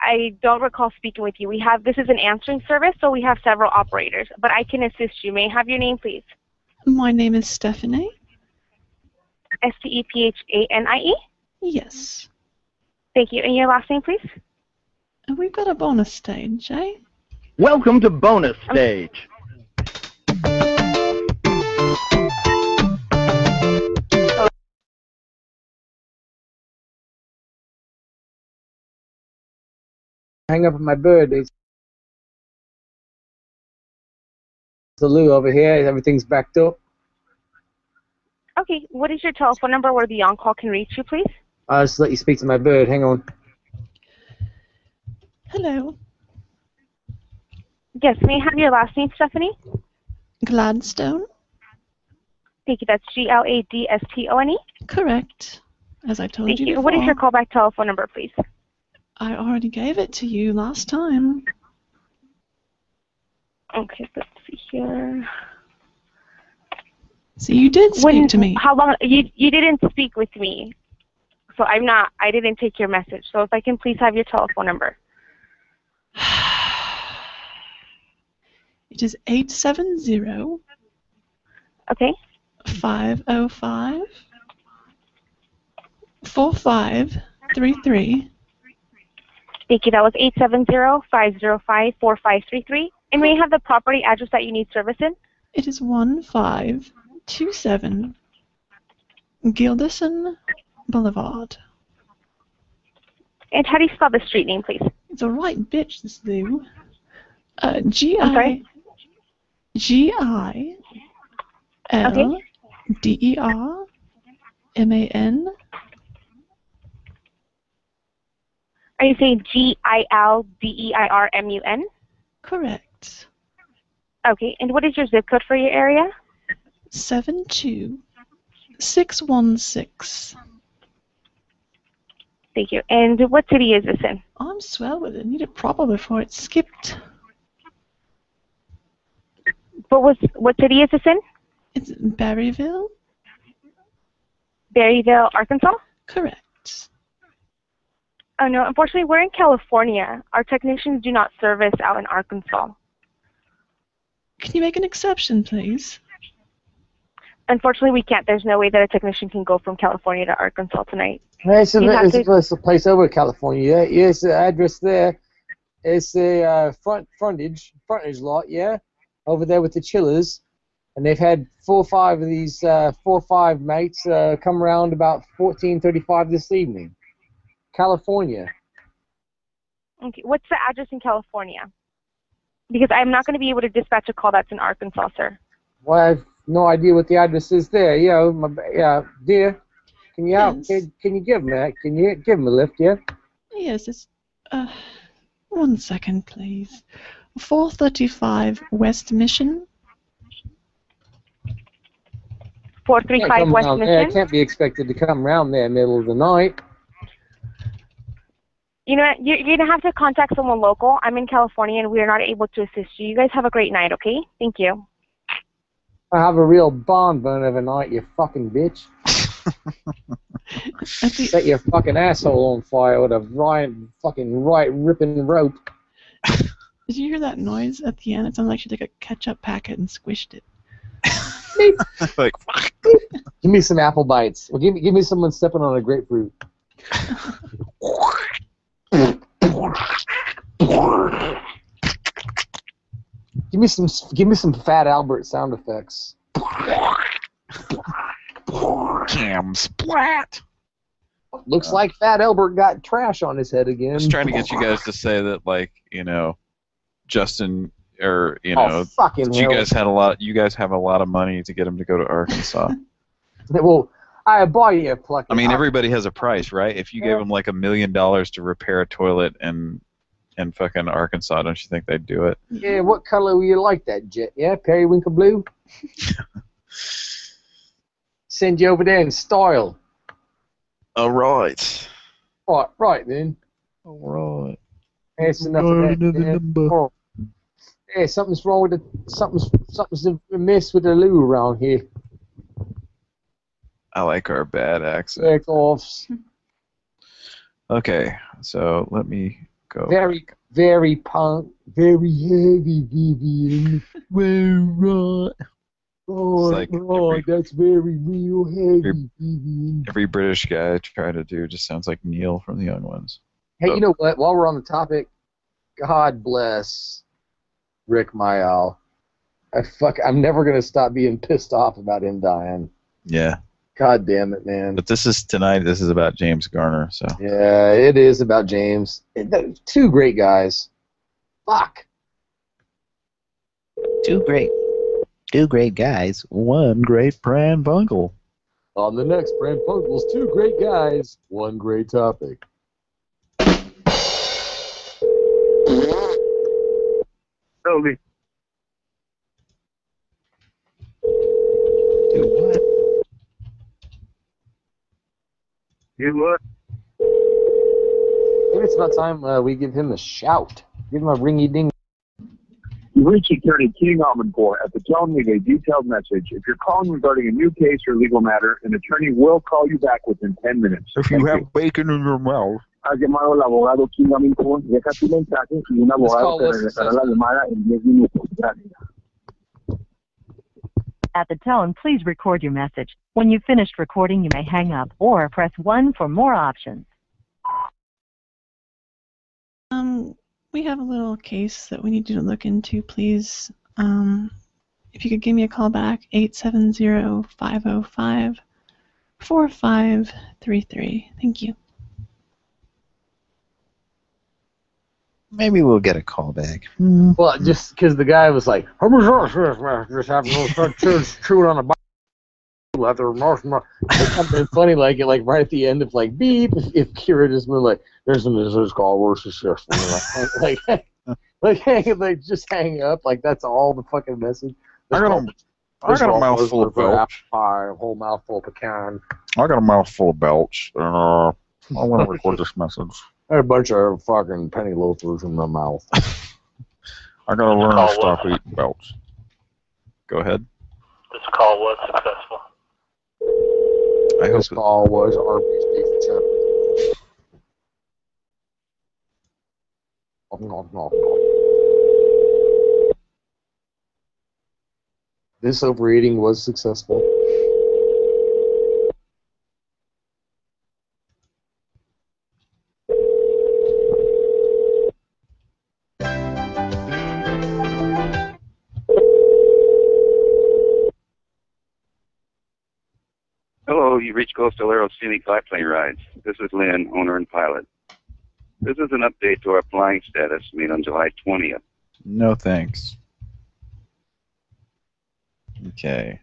I don't recall speaking with you. We have this is an answering service, so we have several operators. But I can assist you. May I have your name, please? My name is Stephanie. S T E P H A N I E. Yes. Thank you. And your last name, please. And we've got a bonus stage, eh? Welcome to bonus stage. Hang up on my bird. It's the Lou over here. Everything's backed up. Okay. What is your telephone number where the on-call can reach you, please? I'll just let you speak to my bird. Hang on. Hello. Yes. May I have your last name, Stephanie? Gladstone? Thank you. That's G L A D S T O N E. Correct. As I told Thank you you. before. What is your callback telephone number, please? I already gave it to you last time. Okay. Let's see here. So you did speak When, to me. How long? You you didn't speak with me, so I'm not. I didn't take your message. So if I can please have your telephone number. It is 870 Okay. 505 4533. Thank you. That was eight seven zero five zero five four five three three. And may I have the property address that you need service in? It is 1527 Gilderson Boulevard. And how do you spell the street name, please? It's a right bitch, this Lou. Uh, G I? G I L. D E R M A N. Are you saying G I L D E I R M U N? Correct. Okay. And what is your zip code for your area? Seven two six one six. Thank you. And what city is this in? I'm swell with it. Need it proper before it skipped. What was what city is this in? It's Berryville. Berryville, Arkansas? Correct. Oh no, unfortunately we're in California. Our technicians do not service out in Arkansas. Can you make an exception, please? Unfortunately we can't. There's no way that a technician can go from California to Arkansas tonight. It's a, it's, to- it's a place over California. Yeah, yes, the address there. It's the uh, front frontage frontage lot. Yeah, over there with the chillers, and they've had four or five of these uh, four or five mates uh, come around about fourteen thirty-five this evening. California. Okay. What's the address in California? Because I'm not going to be able to dispatch a call that's in Arkansas, sir. Well, no idea what the address is there. Yeah, my, yeah, dear. Can you help? Can, can you give me that? Can you give him a lift? Yeah. Yes, it's. Uh, one second, please. 435 West Mission. Four three Can't five come West Mission. there. Can't be expected to come around there in middle of the night. You know what? You're, you're going to have to contact someone local. I'm in California and we are not able to assist you. You guys have a great night, okay? Thank you. I have a real barn burn every night, you fucking bitch. Set your fucking asshole on fire with a right, fucking right ripping rope. Did you hear that noise at the end? It sounded like she took a ketchup packet and squished it. like, Give me some apple bites. Well, give me, give me someone stepping on a grapefruit. give me some, give me some Fat Albert sound effects. Cam splat. Looks uh, like Fat Albert got trash on his head again. I was trying to get you guys to say that, like, you know, Justin or you Oh, know, fucking you hell. guys had a lot. You guys have a lot of money to get him to go to Arkansas. Well, I buy you a pluck. I mean, everybody has a price, right? If you gave him like a million dollars to repair a toilet in in fucking Arkansas, don't you think they'd do it? Yeah, what color would you like that jet? Yeah, periwinkle blue. send you over there in style. All right. Right, right then. All right. That's enough of that. then. Oh. Yeah, something's wrong with the something's something's amiss with the loo around here. I like our bad accent. Back offs. Okay, so let me go. Very, very punk, very heavy, Vivian. Right. Oh, like oh, that's very real heavy, Every- Vivian. Every British guy I try to do just sounds like Neil from the Young Ones. Hey, you oh. know what? While we're on the topic, God bless Rick Mayall. I fuck. I'm never gonna stop being pissed off about him dying. Yeah. God damn it, man. But this is tonight. This is about James Garner. So Yeah, it is about James. Two great guys. Fuck. Two great, two great guys, one great Pran Funkel. On the next Pran Funkels, two great guys, one great topic. Toby. You what? Maybe it's about time uh, we give him a shout. Give him a ringy ding. You reach attorney King Almanpur at the tone leave a detailed message. If you're calling regarding a new case or legal matter, an attorney will call you back within 10 minutes. If you have bacon in your mouth. Ha llamado el abogado King Almanpur. Deja tu mensaje y un abogado te regresará la llamada en 10 minutos. Gracias. At the tone, please record your message. When you've finished recording, you may hang up or press 1 for more options. Um, we have a little case that we need you to look into, please. Um, if you could give me a call back, 870-505-4533. Thank you. Maybe we'll get a call back. Well, just because the guy was like, "I'm just having no chewing on a Bible leather marshmallow." It's something funny like it, like right at the end of like beep. If, if Kira just been like, "There's an this call we're successful," like, like, like, hang, like just hang up. Like that's all the fucking message. I got a, I got a mouthful of belch. Pie, a whole mouthful of pecan. I got a mouthful of belch. And, uh, I want to record this message. I had a bunch of fucking penny loafers in my mouth. I gotta learn to stop eating belts. Go ahead. This call was successful. I hope this call was Arby's beef chip. Nom, nom, nom, nom. This overeating was successful. Hello, you reached Coastal Aero Scenic Biplane Rides. This is Lynn, owner and pilot. This is an update to our flying status made on July 20th. No thanks. Okay.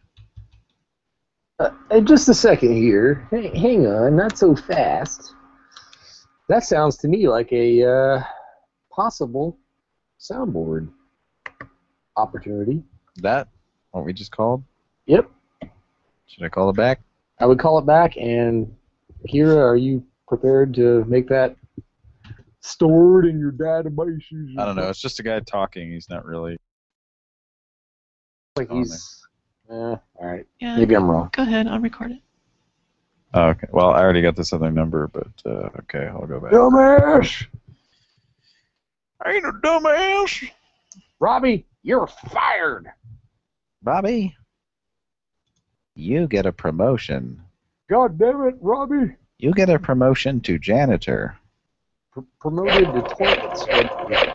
Uh, uh, just a second here. Hey, hang on, not so fast. That sounds to me like a uh, possible soundboard opportunity. That what we just called? Yep. Should I call it back? I would call it back. And Kira, are you prepared to make that stored in your databases? I don't know. It's just a guy talking. He's not really. Like he's. Uh, all right. Yeah. Maybe I'm wrong. Go ahead, I'll record it. Oh, okay. Well, I already got this other number, but uh, okay, I'll go back. Dumbass! I ain't a dumbass. Robbie, you're fired. Bobby, you get a promotion. God damn it, Robbie. You get a promotion to janitor. Pr- promoted to toilet scrubber.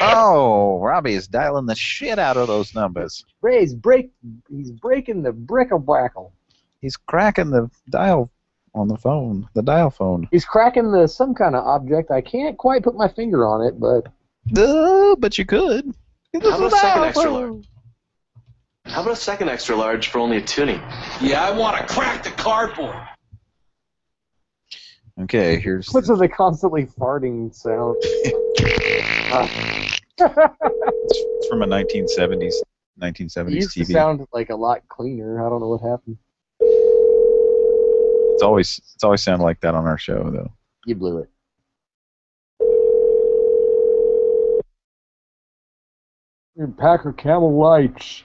Oh, Robbie is dialing the shit out of those numbers. Ray's break. He's breaking the brickle-brackle. He's cracking the dial on the phone, the dial phone. He's cracking the some kind of object. I can't quite put my finger on it, but. Uh, but you could. How about a second extra large? How about a second extra large for only a tuning? Yeah, I want to crack the cardboard. Okay, here's. What's with the constantly farting sound? It's from a 1970s 1970s It used TV. to sound like a lot cleaner. I don't know what happened. It's always it's always sounded like that on our show though. You blew it. Your Packer Camel Lights.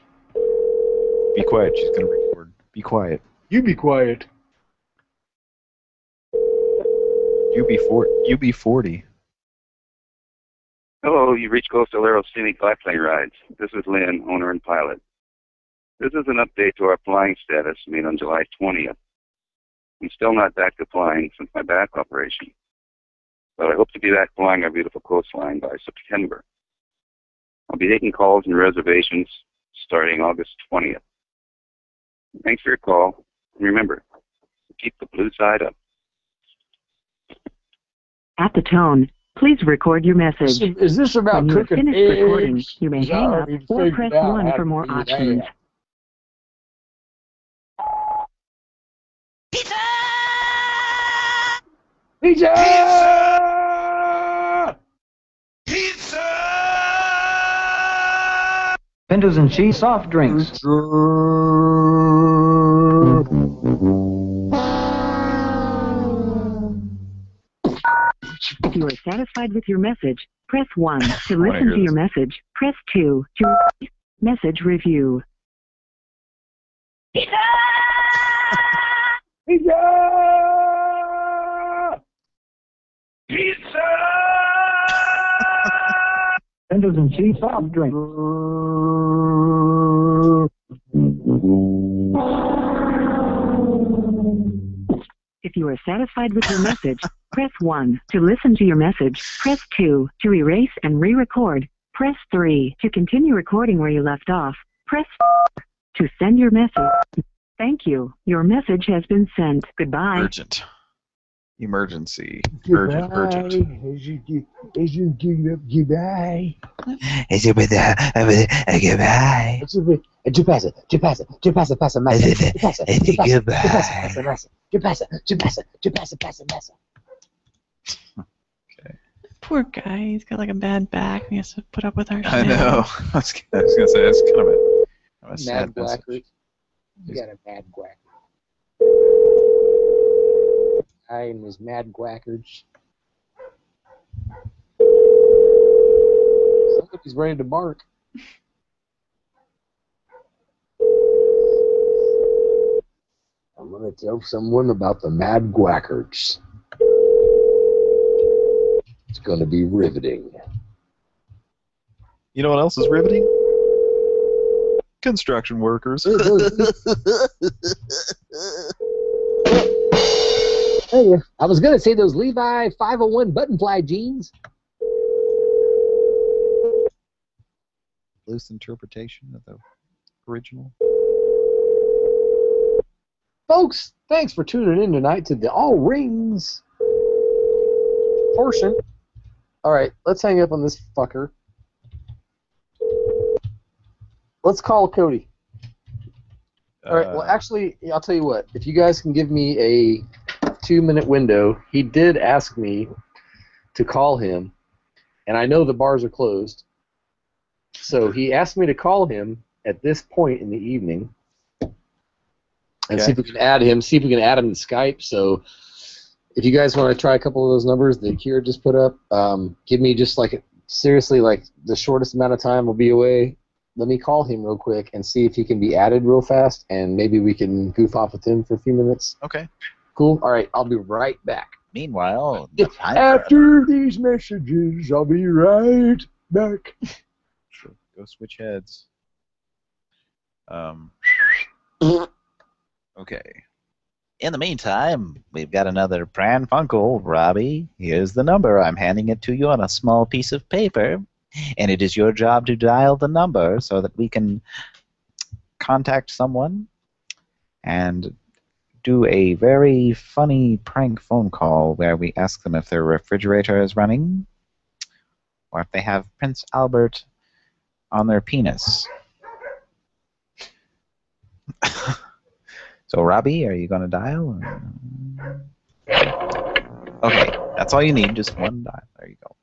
Be quiet. She's gonna record. Be quiet. You be quiet. UB4 UB40. Hello, you reached Coastal Aero Scenic Biplane Rides. This is Lynn, owner and pilot. This is an update to our flying status made on July 20th. I'm still not back to flying since my back operation, but I hope to be back flying our beautiful coastline by September. I'll be taking calls and reservations starting August 20th. Thanks for your call. Remember, keep the blue side up. At the tone, please record your message. Is- is this about when you have finished recording, you may hang up or press 1 for more options. that. Pizza! pizza, Pintos and cheese soft drinks. If you are satisfied with your message, press 1. To wanna listen to your message, press 2. To message review. Pintos and cheese soft drinks. If you are satisfied with your message, press 1. To listen to your message, press 2. To erase and re-record, press 3. To continue recording where you left off, press 4. To send your message. Thank you. Your message has been sent. Goodbye. Urgent. Emergency. Urgent. Urgent. As you do, as you do up, goodbye. Goodbye. ¿Qué pasa? ¿Qué pasa? Pasa, masa. Poor guy. He's got like a bad back and he has to put up with our shit. I know. I was, I was gonna say that's kind of a, kind of a sad Mad message. Blackroot. You got a mad quack. I and his mad quackers. Somebody's ready to bark. I'm gonna tell someone about the mad quackers. It's gonna be riveting. You know what else is riveting? Construction workers. Hey, I was gonna say those Levi 501 button fly jeans. Loose interpretation of the original. Folks, thanks for tuning in tonight to the All Rings portion. All right, let's hang up on this fucker. Let's call Cody. All right. Well, uh, actually, I'll tell you what. If you guys can give me a two-minute window, he did ask me to call him, and I know the bars are closed. So he asked me to call him at this point in the evening, and see if we can add him. See if we can add him to Skype. So if you guys want to try a couple of those numbers that Kira just put up, um, give me just like seriously like the shortest amount of time will be away. Let me call him real quick and see if he can be added real fast, and maybe we can goof off with him for a few minutes. Okay. Cool. All right. I'll be right back. Meanwhile, After these messages, I'll be right back. Go switch heads. Um. Okay. In the meantime, we've got another Pran Funkel, Robbie. Here's the number. I'm handing it to you on a small piece of paper, and it is your job to dial the number so that we can contact someone and do a very funny prank phone call where we ask them if their refrigerator is running or if they have Prince Albert on their penis. So, Robbie, are you going to dial? Okay, that's all you need. Just one dial. There you go.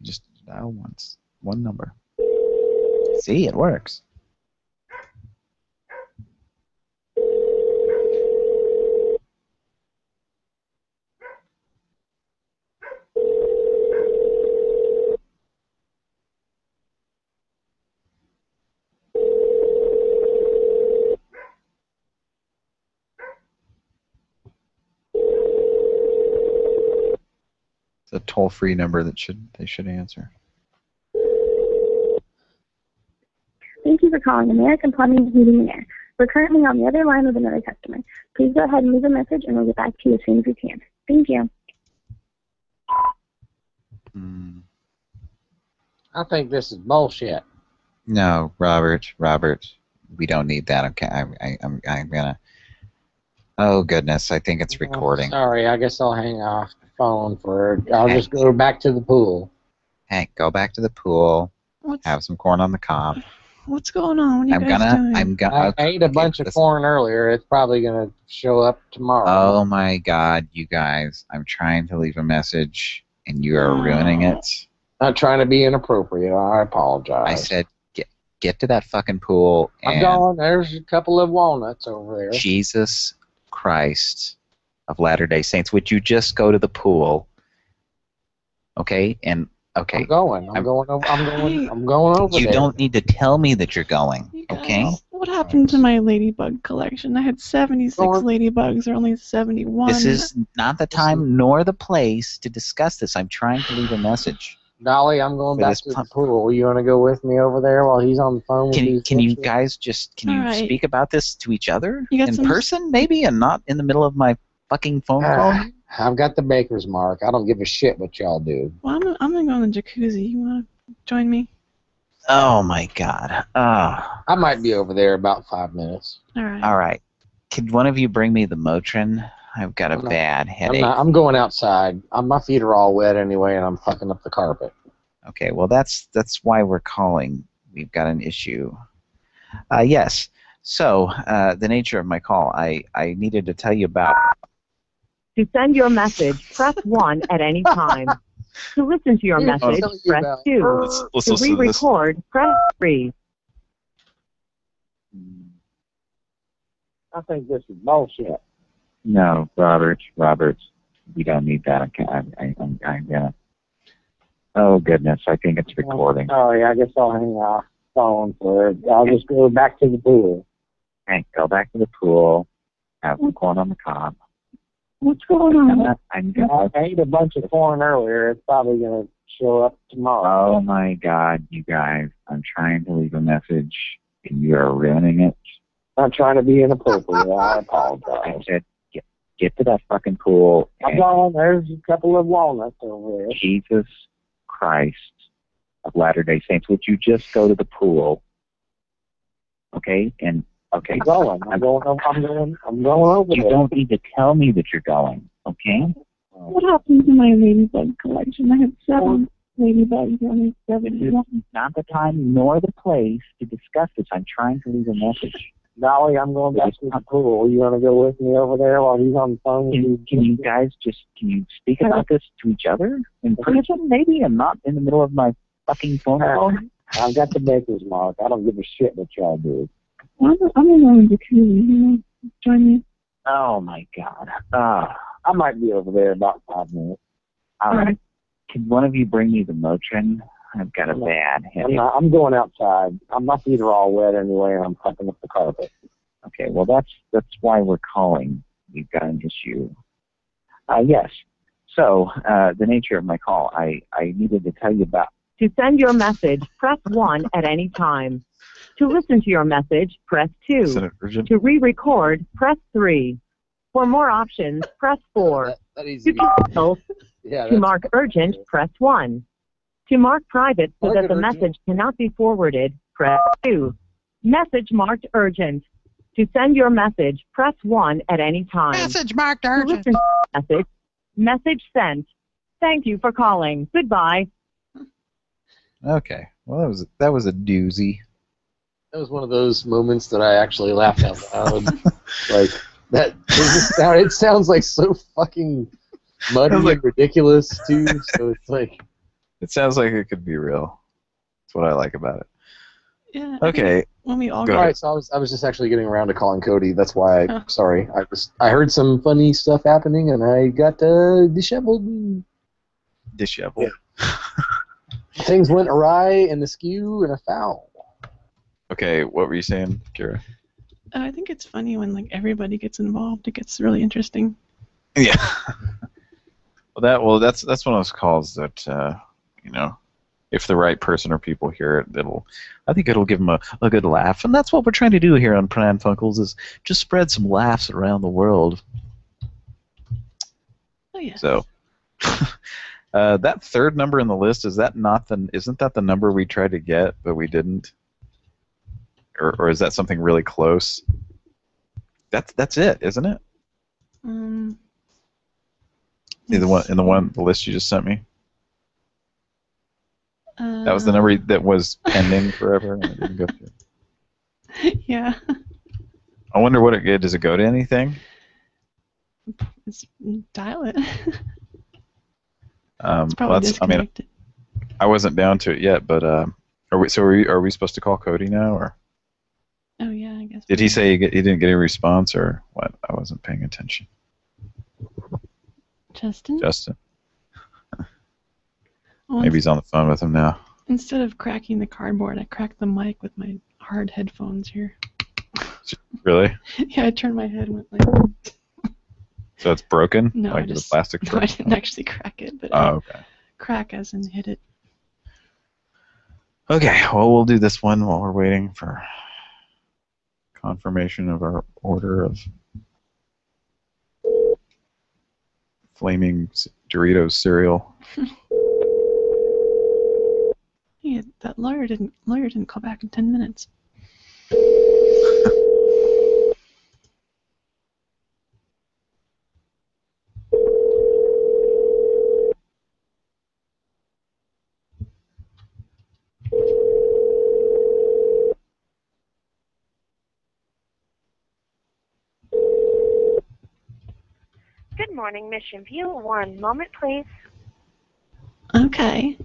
Just dial once. One number. See, it works. A toll-free number that should they should answer. Thank you for calling American Plumbing, Heating, and Air. We're currently on the other line with another customer. Please go ahead and leave a message, and we'll get back to you as soon as we can. Thank you. Hmm. I think this is bullshit. No, Robert, Robert, we don't need that. Okay, I, I, I'm, I'm gonna. Oh goodness, I think it's oh, recording. Sorry, I guess I'll hang off the phone for. I'll just go back to the pool. Hank, go back to the pool. What's- Have some corn on the cob. What's going on? What are I'm guys gonna. doing? I'm gonna. I ate a bunch of corn earlier. It's probably gonna show up tomorrow. Oh my God, you guys! I'm trying to leave a message, and you are ruining it. Not trying to be inappropriate. I apologize. I said, get get to that fucking pool I'm and going. There's a couple of walnuts over there. Jesus Christ of Latter Day Saints, would you just go to the pool? Okay, and okay. I'm going. I'm, going over. I'm going. I'm going over You there. don't need to tell me that you're going. Okay. What happened to my ladybug collection? I had 76 ladybugs, or only 71. This is not the time nor the place to discuss this. I'm trying to leave a message. Dolly, I'm going back this to the pool. You want to go with me over there while he's on the phone? with Can these can you guys just can you All right. speak about this to each other You in some- person maybe and not in the middle of my fucking phone call? Ah, I've got the baker's mark. I don't give a shit what y'all do. Well, I'm, I'm gonna go in the jacuzzi. You wanna join me? Oh my god. Ah. I might be over there about five minutes. All right. All right. Could one of you bring me the Motrin? I've got a I'm not- bad I'm, headache. not, I'm going outside. i my feet are all wet anyway, and I'm fucking up the carpet. Okay, well that's that's why we're calling. We've got an issue. Uh, yes. So uh, the nature of my call, I I needed to tell you about. To send your message, press 1 at any time. To listen to your Here's what I'll message, tell press 2. Let's- let's to listen to this. re-record, press 3. I think this is bullshit. No, Robert, Robert, we don't need that. I, I, I'm, I'm gonna. Oh goodness, I think it's recording. Oh, sorry, I guess I'll hang off the phone for it. I'll just go back to the pool. Hank, go back to the pool. Have some corn on the cob. What's going on? I'm I ate a bunch of corn earlier. It's probably gonna show up tomorrow. Oh my God, you guys! I'm trying to leave a message, and you are ruining it. Not trying to be inappropriate. I apologize. I said, get get to that fucking pool. I'm and going. There's a couple of walnuts over there. Jesus Christ of Latter Day Saints, would you just go to the pool? Okay, and okay. I'm going. I'm going. I'm going. I'm going over You there. don't need to tell me that you're going. Okay. What happened to my ladybug collection? I had seven ladybugs, only 71. Not the time nor the place to discuss this. I'm trying to leave a message. Dolly, I'm going back to the pool. You want to go with me over there while he's on the phone? Can, these can you guys just can you speak about this to each other in person, maybe, and not in the middle of my fucking phone call? I've got the baker's mark. I don't give a shit what y'all do. I'm, I'm in the jacuzzi. You know, join me. Oh my God. Ah. I might be over there about five minutes. All right. Can one of you bring me the Motrin? I've got a bad I'm, not, I'm going outside. I'm, my feet are all wet anyway, and I'm fucking up the carpet. Okay, well that's that's why we're calling. We've got an issue. Uh, yes. So uh, the nature of my call, I I needed to tell you about. To send your message, press 1 at any time. To listen to your message, press 2. To re-record, press 3. For more options, press 4. That To cancel, Yeah, to mark urgent, press 1. To mark private so Mark that the urgent. message cannot be forwarded, press 2. Message marked urgent. To send your message, press 1 at any time. Message marked To urgent. listen to your message, message sent. Thank you for calling. Goodbye. Okay. Well, that was a, that was a doozy. That was one of those moments that I actually laughed out loud. like that. It, just it sounds like so fucking muddy and ridiculous too. So it's like It sounds like it could be real. That's what I like about it. Yeah. Okay. When we all Go All right, so I was I was just actually getting around to calling Cody. That's why. I, Oh. Sorry, I was I heard some funny stuff happening, and I got uh, disheveled. and Disheveled. Things went awry and askew and a foul. Okay, what were you saying, Kira? Oh, I think it's funny when like everybody gets involved. It gets really interesting. Yeah. well, that well, that's that's one of those calls that uh, you know, if the right person or people hear it, it'll, I think it'll give them a, a good laugh, and that's what we're trying to do here on Pran Funkels is just spread some laughs around the world. Oh yeah. So. Uh, that third number in the list is that not the isn't that the number we tried to get but we didn't, or or is that something really close? That's that's it, isn't it? Um. In the one in the one the list you just sent me. Uh, That was the number that was pending forever and it didn't go through. yeah. I wonder what it does. It go to anything? It's, dial it. Um, It's probably well, that's, I mean. I wasn't down to it yet, but um, are we? So are we, are we supposed to call Cody now, or oh yeah, I guess. did he say he, get, he didn't get a response, or what? I wasn't paying attention. Justin. Justin, Well, maybe he's on the phone with him now. Instead of cracking the cardboard, I cracked the mic with my hard headphones here. Really? yeah, I turned my head and went like. So it's broken? No, I like just the plastic? no, I didn't actually crack it, but Oh, okay. crack as in hit it. Okay, well, we'll do this one while we're waiting for confirmation of our order of flaming Doritos cereal. Yeah, that lawyer didn't lawyer didn't call back in ten minutes. Morning, Mission View. One moment, please. Okay.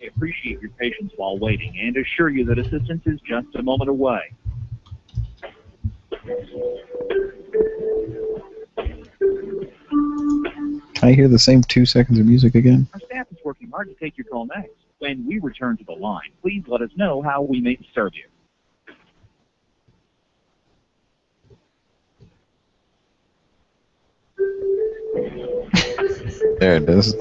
We appreciate your patience while waiting and assure you that assistance is just a moment away. Can I hear the same two seconds of music again? Our staff is working hard to take your call next. When we return to the line, please let us know how we may serve you. There it is.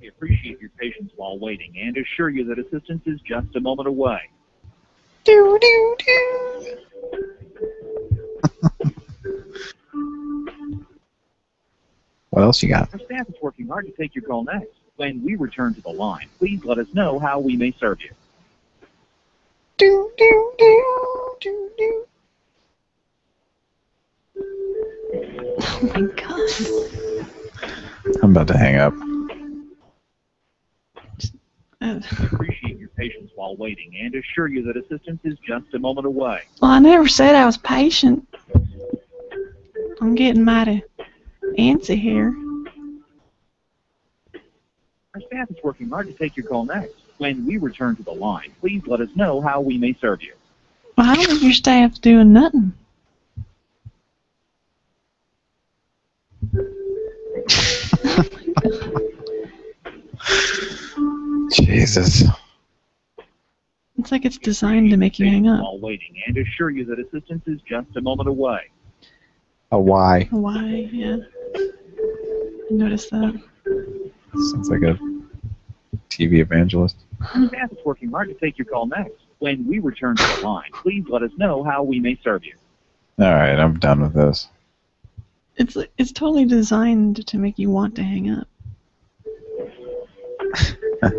We appreciate your patience while waiting and assure you that assistance is just a moment away. Do do do. What else you got? Our staff is working hard to take your call next. When we return to the line, please let us know how we may serve you. Do do do do do. Oh my god. I'm about to hang up. Uh, We appreciate your patience while waiting and assure you that assistance is just a moment away. well, I never said I was patient. I'm getting mighty antsy here. Our staff is working hard to take your call next. When we return to the line, please let us know how we may serve you. Well, I don't think your staff's doing nothing. Jesus. It's like it's designed to make you hang up. While waiting and assure you that assistance is just a moment away. A why? A Why? Yeah. I noticed that. Sounds like a TV evangelist. Our staff is working hard to take your call next. When we return to the line, please let us know how we may serve you. All right, I'm done with this. It's it's totally designed to make you want to hang up.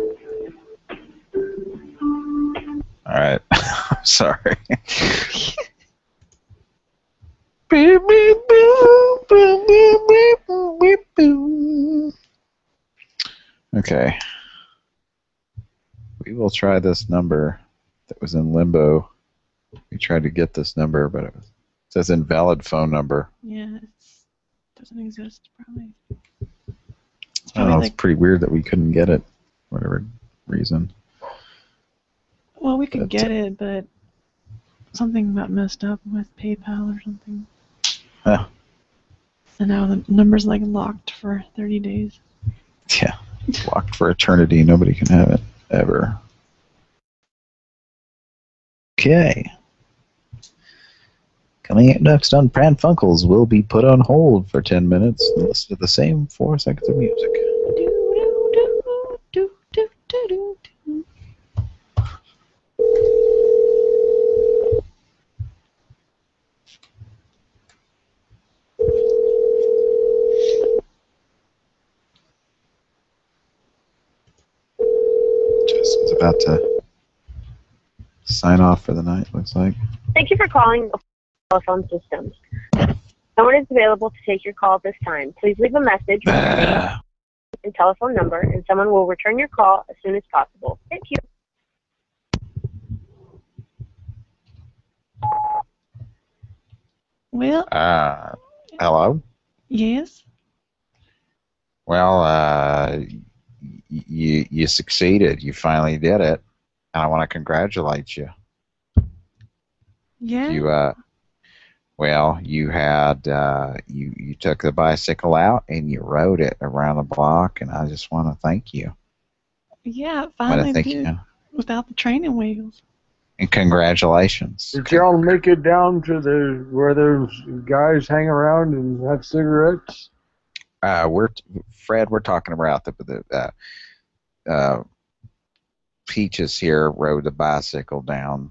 All right, I'm sorry. Okay. We will try this number that was in limbo. We tried to get this number, but it, was, it says invalid phone number. Yeah, it doesn't exist probably. I don't know. It's pretty weird that we couldn't get it, whatever reason. Well, we could But, get it, but something got messed up with PayPal or something. Huh. And now the number's like locked for 30 days. Yeah, locked for eternity. Nobody can have it ever. Okay. Coming up next on Pran Funkels will be put on hold for 10 minutes and listen to the same four seconds of music. Justin's about to sign off for the night, looks like. Thank you for calling Telephone Systems. No one is available to take your call at this time. Please leave a message with your name and telephone number, and someone will return your call as soon as possible. Thank you. Well, Uh, hello? yes. Well, uh, y- you you succeeded. You finally did it. And I want to congratulate you. Yeah. You uh, well, you had uh, you you took the bicycle out and you rode it around the block, and I just want to thank you. Yeah, I Want to finally thank did you without the training wheels. and congratulations. Did y'all make it down to the where those guys hang around and have cigarettes? Uh, we're Fred. We're talking about the the uh, uh, Peaches here rode the bicycle down.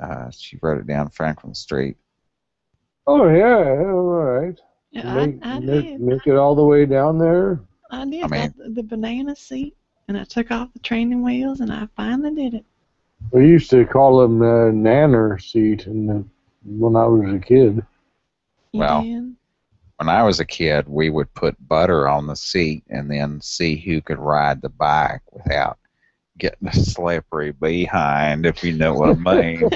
Uh, she rode it down Franklin Street. Oh yeah, all right. Yeah, make, I make, did. make it all the way down there. I did I mean- got the, the banana seat, and I took off the training wheels, and I finally did it. We used to call them uh, nanner seat, and the, when I was a kid. Well, did? When I was a kid, we would put butter on the seat and then see who could ride the bike without getting a slippery behind, if you know what I mean.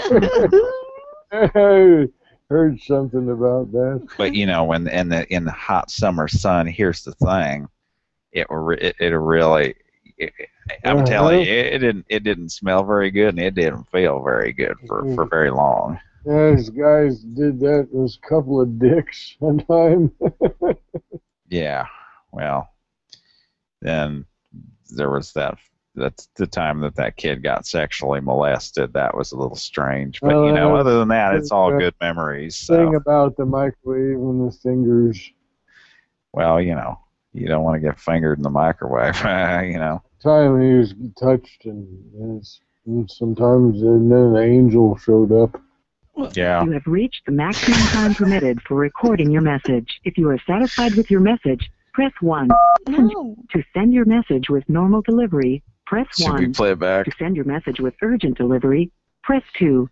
Heard something about that. but you know, when in the in the hot summer sun, here's the thing, it it, it really. It, I'm uh-huh. telling you, it, it didn't it didn't smell very good and it didn't feel very good for, for mm-hmm. very long. Those guys did that. Those couple of dicks one time. Yeah. Well, then there was that. That's the time that that kid got sexually molested. That was a little strange, but oh, you know, other than that, it's all good memories. Thing about the microwave and the fingers. well, you know, you don't want to get fingered in the microwave, you know. Time he was touched, and, and, and sometimes, and then an angel showed up. Yeah. You have reached the maximum time permitted for recording your message. If you are satisfied with your message, press 1. No. To send your message with normal delivery, press Should 1. we play it back? To send your message with urgent delivery, press 2.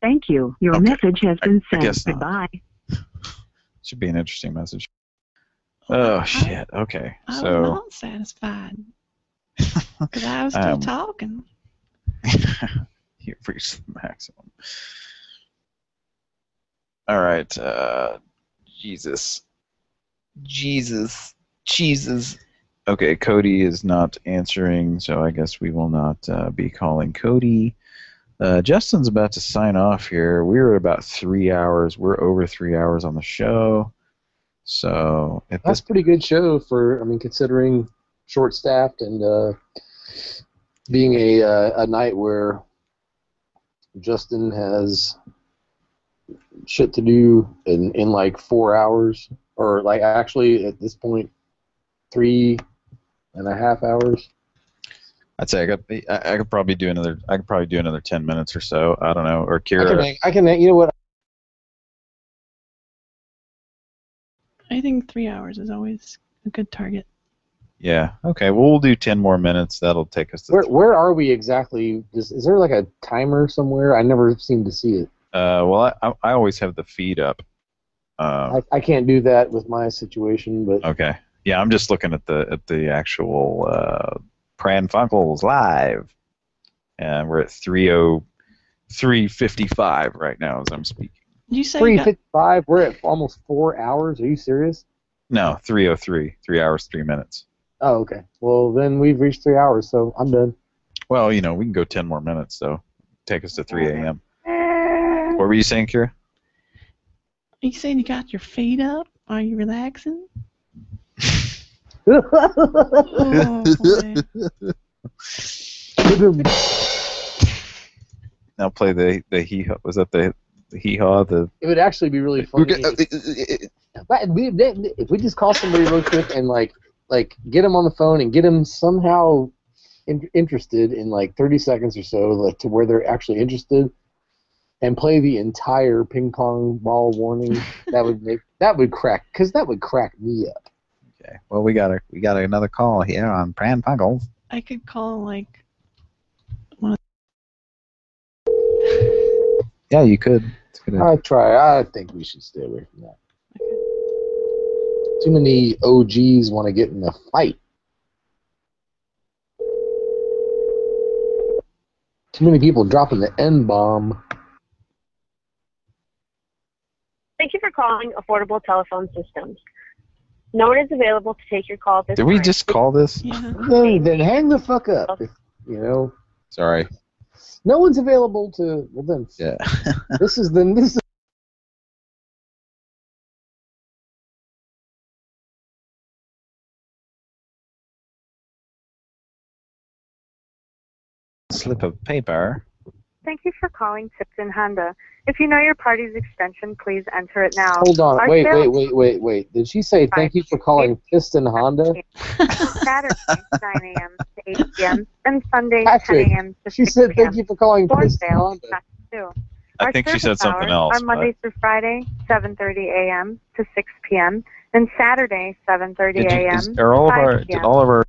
Thank you. Your Okay. message has been I sent. guess not. Goodbye. Should be an interesting message. Oh shit. Okay. I was So not satisfied because I was still Um, talking. you reached the maximum. All right. Uh, Jesus. Jesus. Jesus. Okay, Cody is not answering, so I guess we will not uh, be calling Cody. Uh, Justin's about to sign off here. We're at about three hours. We're over three hours on the show. So at That's a pretty good show for, I mean, considering short-staffed and uh, being a uh, a night where Justin has shit to do in in like four hours, or like actually at this point, three and a half hours. I'd say I could I, I could probably do another I could probably do another ten minutes or so. I don't know. Or I can, Kira. I can, make- you know what? I think three hours is always a good target. Yeah. Okay. Well, we'll do ten more minutes. That'll take us to. Where where are we exactly? Is, is there like a timer somewhere? I never seem to see it. Uh, well, I, I I always have the feed up. Uh, I, I can't do that with my situation, but okay. Yeah, I'm just looking at the at the actual uh, Pran Funkels live, and we're at 303.55 right now as I'm speaking. You say Three you got, fifty-five. We're at almost four hours. Are you serious? No, 303, three hours, three minutes. Oh, okay. Well, then we've reached three hours, so I'm done. Well, you know, we can go 10 more minutes, though. Take us to 3 a.m. What were you saying, Kira? Are you saying you got your feet up? Are you relaxing? Oh, boy. Now play the the hee haw. Was that the the hee haw? The It would actually be really funny. Uh, if, but we- if we just call somebody real quick and like like get them on the phone and get them somehow in, interested in like 30 seconds or so, like to where they're actually interested, and play the entire ping pong ball warning. that would make that would crack because that would crack me up. Okay. Well, we got a we got another call here on Pran Funkels. I could call like Yeah, you could. It's good. I try. I think we should stay away from that. Too many OGs want to get in a fight. Too many people dropping the N bomb. Thank you for calling Affordable Telephone Systems. No one is available to take your call at this Did we time. just call this? Then, then hang the fuck up. Oh. if- you know, Sorry. no one's available to. Well, then Yeah. this is the this is. Slip of paper. Thank you for calling Tipton Honda. If you know your party's extension, please enter it now. Hold on. Our Wait, sales wait, wait, wait, wait. Did she say thank you for calling Piston Honda? Saturday, 9 a.m. to 8 p.m. and Sunday, Patrick, 10 a.m. to she said thank you for calling For Piston sale, Honda. I think she said something else, Are Monday through Friday, 7:30 a.m. to 6 p.m. and Saturday, 7:30 a.m. is, are all of to 5 our did p.m. all of our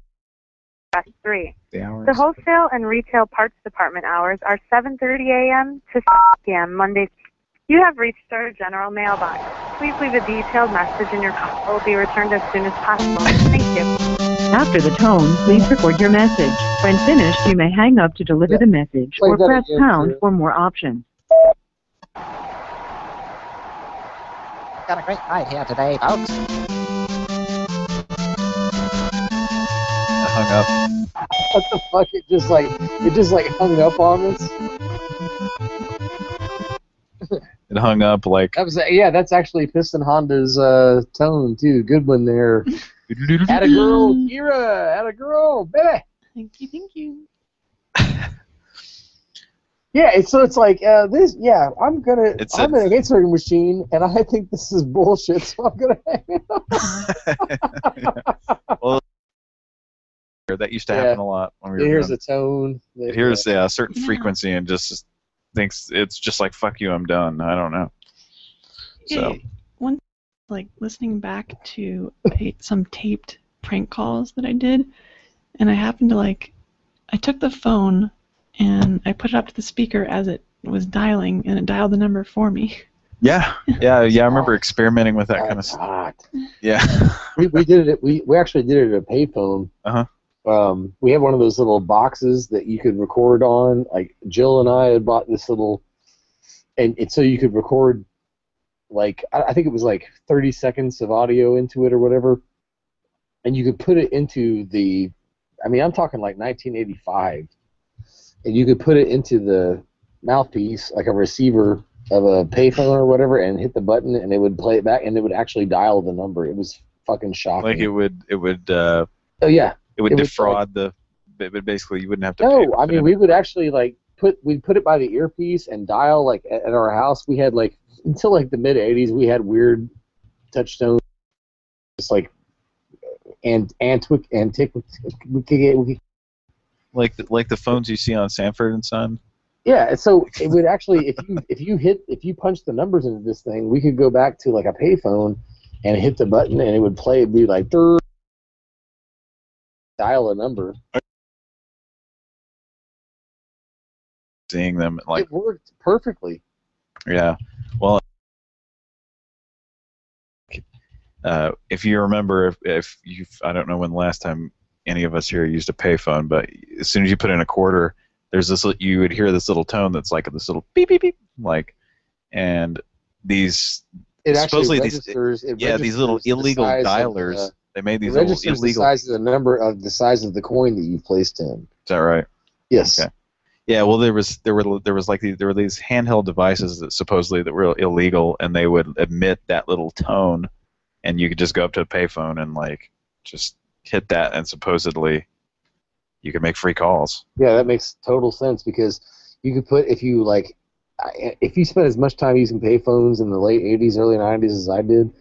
That's three. the hours? The wholesale and retail parts department hours are 7:30 a.m. to 6 p.m. Monday. You have reached our general mailbox. Please leave a detailed message, and your call will be returned as soon as possible. Thank you. After the tone, please record your message. When finished, you may hang up to deliver the message Play or that press pound Sarah. for more options. Got a great night here today, folks. Hung up. What the fuck? It just like it just like hung up on us. It hung up like That was yeah. That's actually Piston Honda's uh, tone too. Good one there. At a girl, Kira. At a girl, baby. Thank you, thank you. Yeah, it's, so it's like uh, this. Yeah, I'm gonna. It's I'm a- an answering machine, and I think this is bullshit. So I'm gonna hang up. well, that used to Yeah. happen a lot when we It were hears young. a tone. It hears yeah, a certain frequency and just thinks it's just like fuck you, I'm done. I don't know. So Yeah, one like listening back to a, some taped prank calls that I did, and I happened to like, I took the phone and I put it up to the speaker as it was dialing, and it dialed the number for me. yeah, yeah, yeah. I remember experimenting with that kind of stuff. Yeah. we, we did it. We we actually did it at a payphone. Uh huh. Um, we had one of those little boxes that you could record on. Like Jill and I had bought this little, and, and so you could record, like I, I think it was like 30 seconds of audio into it or whatever, and you could put it into the, I mean I'm talking like 1985, and you could put it into the mouthpiece like a receiver of a payphone or whatever, and hit the button, and it would play it back, and it would actually dial the number. It was fucking shocking. Like it would it would uh oh yeah. It would It defraud the it would basically you wouldn't have to No, I mean we would actually like put we'd put it by the earpiece and dial like at, at our house. We had like until like the mid '80s we had weird touchstone, just like and antique antiq. like the, like the phones you see on Sanford and Son. Yeah, so it would actually if you if you hit if you punch the numbers into this thing, we could go back to like a payphone and hit the button and it would play. It'd be like "Durr," dial a number. Seeing them like it worked perfectly. Yeah. Well, uh, if you remember, if, if you, I don't know when the last time any of us here used a payphone, but as soon as you put in a quarter, there's this you would hear this little tone that's like this little beep beep beep like, and these It actually supposedly these yeah these little the illegal of dialers the- they made It these little registers the size of the number of the size of the coin that you placed in. Is that right? Yes. Okay. Yeah. Well, there was there were there was like these, there were these handheld devices that supposedly that were illegal, and they would emit that little tone, and you could just go up to a payphone and like just hit that, and supposedly you could make free calls. Yeah, that makes total sense because you could put if you like, if you spent as much time using payphones in the late '80s, early '90s as I did,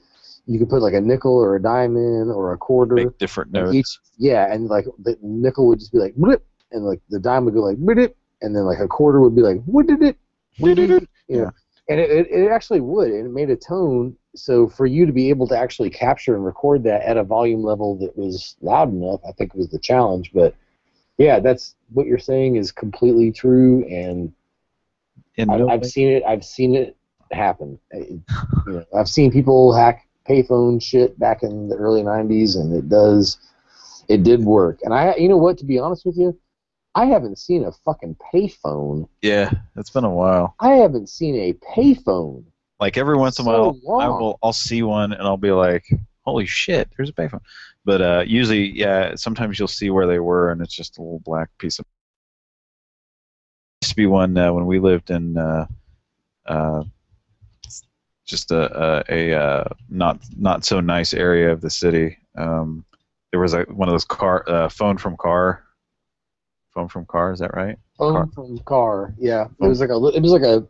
you could put like a nickel or a dime in or a quarter. Make different notes. Each, yeah, and like the nickel would just be like blip, and like the dime would go like blip, and then like a quarter would be like what did it, what did it, you know. And it, it, it actually would, and it made a tone. So for you to be able to actually capture and record that at a volume level that was loud enough, I think was the challenge. But yeah, that's what you're saying is completely true, and And I, I've seen it. I've seen it happen. You know, I've seen people hack payphone shit back in the early '90s, and it does. It did work, and I, you know what? To be honest with you, I haven't seen a fucking payphone. Yeah, it's been a while. I haven't seen a payphone. Like every once in a So while, I will I'll see one and I'll be like, "Holy shit, there's a payphone!" But uh, usually, yeah, sometimes you'll see where they were, and it's just a little black piece of. Used to be one uh, when we lived in uh, uh, just a a, a uh, not not so nice area of the city. Um, there was a one of those car uh, phone from car. Phone from car, is that right? Phone from car. Yeah, it was like a. It was like a.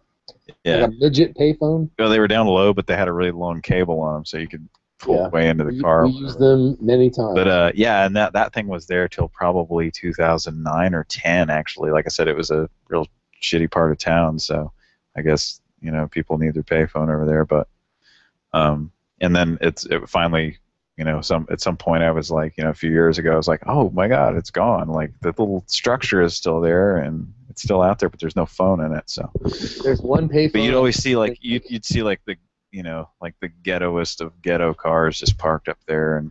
Yeah. Like a midget payphone. Well, they were down low, but they had a really long cable on them, so you could pull Yeah. way into the We- car. We used them many times. But uh, yeah, and that that thing was there till probably 2009 or 10. Actually, like I said, it was a real shitty part of town, so I guess you know people need their payphone over there. But um, and then it's it finally, you know, some at some point I was like, you know, a few years ago, I was like, oh my god, it's gone. Like the little structure is still there and it's still out there, but there's no phone in it. So There's one payphone. but you'd always see like you'd, you'd see like the you know like the ghettoest of ghetto cars just parked up there and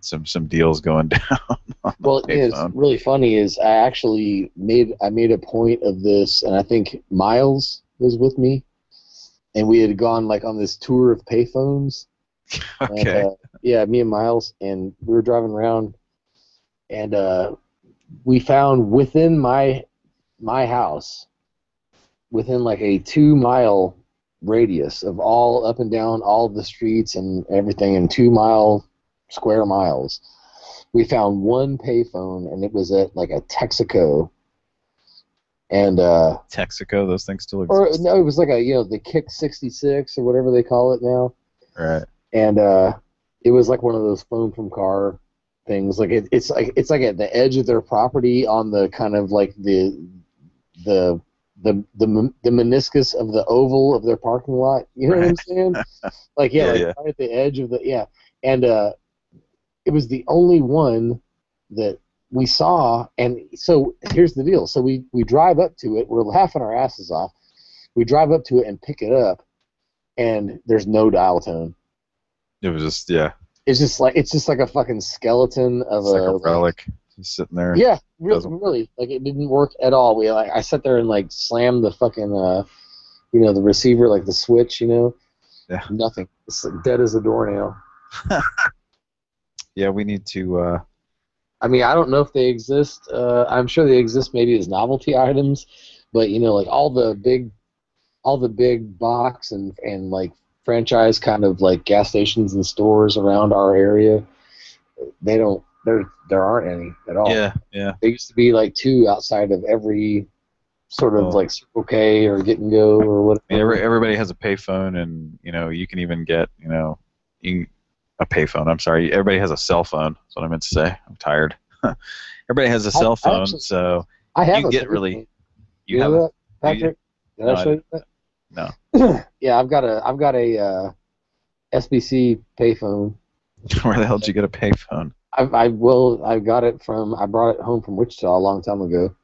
some some deals going down. Well, yeah, it's really funny is I actually made I made a point of this, and I think Miles was with me, and we had gone like on this tour of payphones. Okay. And, uh, yeah, me and Miles, and we were driving around, and uh, we found within my my house, within like a two mile radius of all up and down all the streets and everything in two mile square miles, we found one payphone, and it was at like a Texaco. And uh, Texaco, those things still exist. or no, it was like a you know the Kick 66 or whatever they call it now Right. and uh, it was like one of those phone from car things. Like it, it's like it's like at the edge of their property on the kind of like the the the the, the meniscus of the oval of their parking lot. You know what I'm saying? Like yeah, Yeah, like yeah. right at the edge of the yeah, and uh, it was the only one that we saw. And so here's the deal: so we we drive up to it. We're laughing our asses off. We drive up to it and pick it up, and there's no dial tone. It was just yeah, It's just like it's just like a fucking skeleton of it's like a, a relic just sitting there. yeah, really, really, like it didn't work at all. We like I sat there and like slammed the fucking uh, you know, the receiver like the switch, you know, Yeah. nothing. It's like dead as a doornail. Yeah, we need to. uh I mean, I don't know if they exist. Uh, I'm sure they exist maybe as novelty items, but you know, like all the big, all the big box and and like franchise kind of like gas stations and stores around our area, they don't. There there aren't any at all. Yeah, yeah. They used to be like two outside of every sort of Oh. like Circle K or Get and Go or whatever. I mean, every, everybody has a payphone, and you know you can even get you know you, a payphone. I'm sorry, everybody has a cell phone. That's what I meant to say. I'm tired. everybody has a cell I phone, actually- so I have you get really. You, You have that, Patrick? Did No, I show you that? no. Yeah, I've got a I've got a uh, SBC payphone. Where the hell did you get a payphone? I I will I got it from I brought it home from Wichita a long time ago.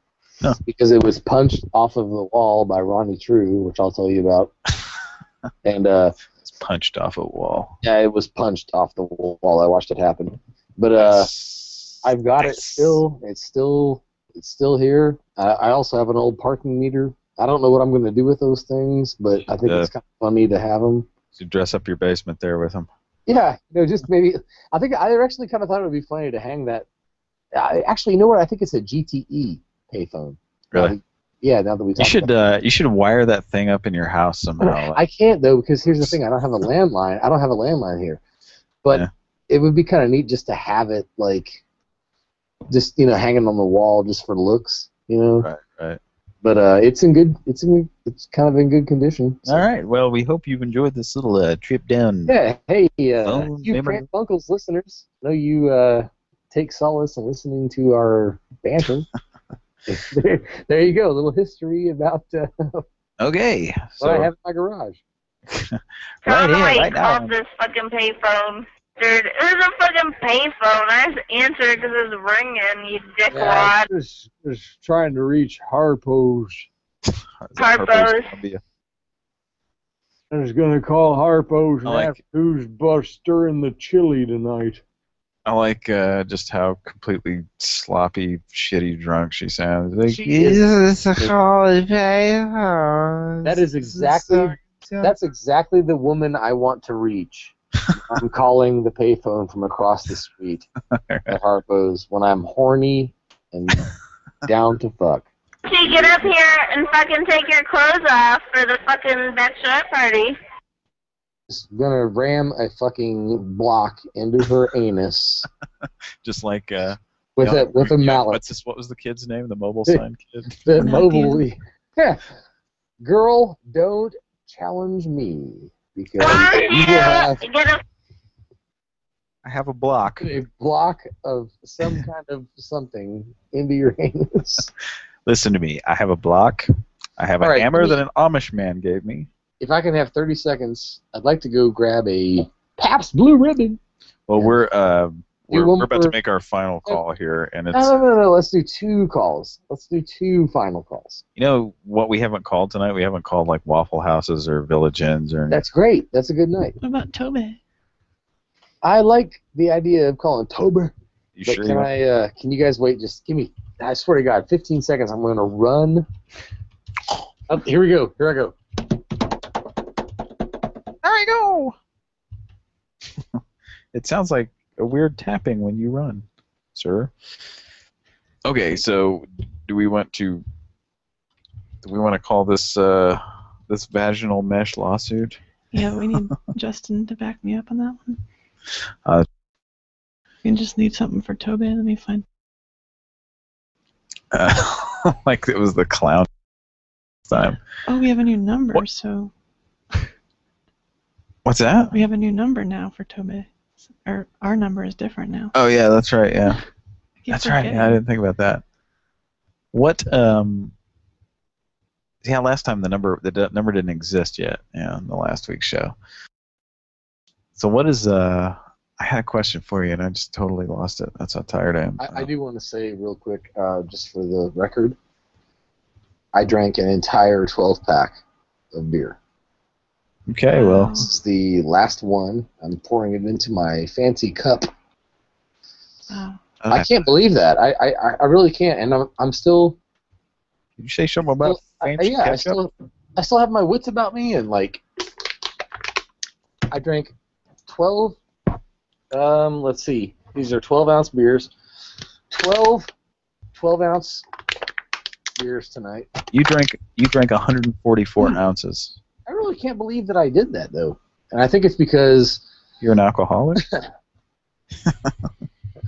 Huh. Because it was punched off of the wall by Ronnie True, which I'll tell you about. and uh, It's punched off a wall. yeah, it was punched off the wall. I watched it happen. But uh, I've got it still. It's still It's still here. I, I also have an old parking meter. I don't know what I'm going to do with those things, but I think Yeah. it's kind of funny to have them. To dress up your basement there with them. Yeah, you know, just maybe. I think I actually kind of thought it would be funny to hang that. I, actually, you know what? I think it's a GTE payphone. Really? Yeah, now that we You should uh, you should wire that thing up in your house somehow. I can't though because here's the thing: I don't have a landline. I don't have a landline here, but it would be kind of neat just to have it like, just you know, hanging on the wall just for looks, you know. Right, right. But uh, it's in good. It's in. It's kind of in good condition. All right. Well, we hope you've enjoyed this little uh, trip down. Yeah. Hey, uh, you memory. Pran Funkels listeners, I know you uh, take solace in listening to our banter. there, there you go. A little history about uh, Okay. what I have in my garage. right here, Somebody right now. called this fucking payphone. Dude, it was a fucking payphone. I just answered because it was ringing, you dickwad. Yeah, just, just trying to reach Harpo's. Harpo's. I was gonna call Harpo's and like- ask who's bus stirring the chili tonight. I like uh, just how completely sloppy, shitty drunk she sounds. Like, She is- "Yes, it's a holiday. That is exactly that's exactly the woman I want to reach. I'm calling the payphone from across the street at Harpo's when I'm horny and down to fuck. So you get up here and fucking take your clothes off for the fucking bachelorette party. Just gonna ram a fucking block into her anus just like uh, with yeah, a with a yeah, mallet. What's this? What was the kid's name? The mobile sign kid. The mobile. Yeah. Girl, don't challenge me because you will have I have a block. a block of some kind of something into your anus. Listen to me. I have a block. I have a All right, hammer me- that an Amish man gave me. If I can have 30 seconds, I'd like to go grab a Pabst Blue Ribbon. Well, we're uh, we're, we're about to make our final call here, and it's No, no, no, no. Let's do two calls. Let's do two final calls. you know what we haven't called tonight. We haven't called like Waffle Houses or Village Inns or Anything. That's great. That's a good night. What about Tobe? I like the idea of calling Tober. You but sure can you I? Uh, can you guys wait? Just give me. I swear to God, 15 seconds. I'm going to run. Oh, here we go. Here I go. It sounds like a weird tapping when you run, sir. Okay, so do we want to do we want to call this uh, this vaginal mesh lawsuit? Yeah, we need Justin to back me up on that one. Uh, We just need something for Tobe. Let me find. uh, like it was the clown time. Oh, we have a new number, so What's that? we have a new number now for Tobe. Or our number is different now. Oh yeah, that's right. Yeah, keep that's right. Yeah, I didn't think about that. What um. Yeah, last time the number the d- number didn't exist yet. Yeah, in the last week's show. So what is uh? I had a question for you and I just totally lost it. That's how tired I am. I, I do want to say real quick, uh, just for the record, I drank an entire 12 pack of beer. Okay, well, This is the last one. I'm pouring it into my fancy cup. Wow. I can't believe that. I, I, I really can't, and I'm, I'm still. Did you say something about I, fancy yeah, I still, I still have my wits about me, and like, I drank 12. Um, let's see. These are 12 ounce beers. 12, 12 ounce beers tonight. You drank you drank 144 Hmm. ounces. I really can't believe that I did that though, and I think it's because You're an alcoholic.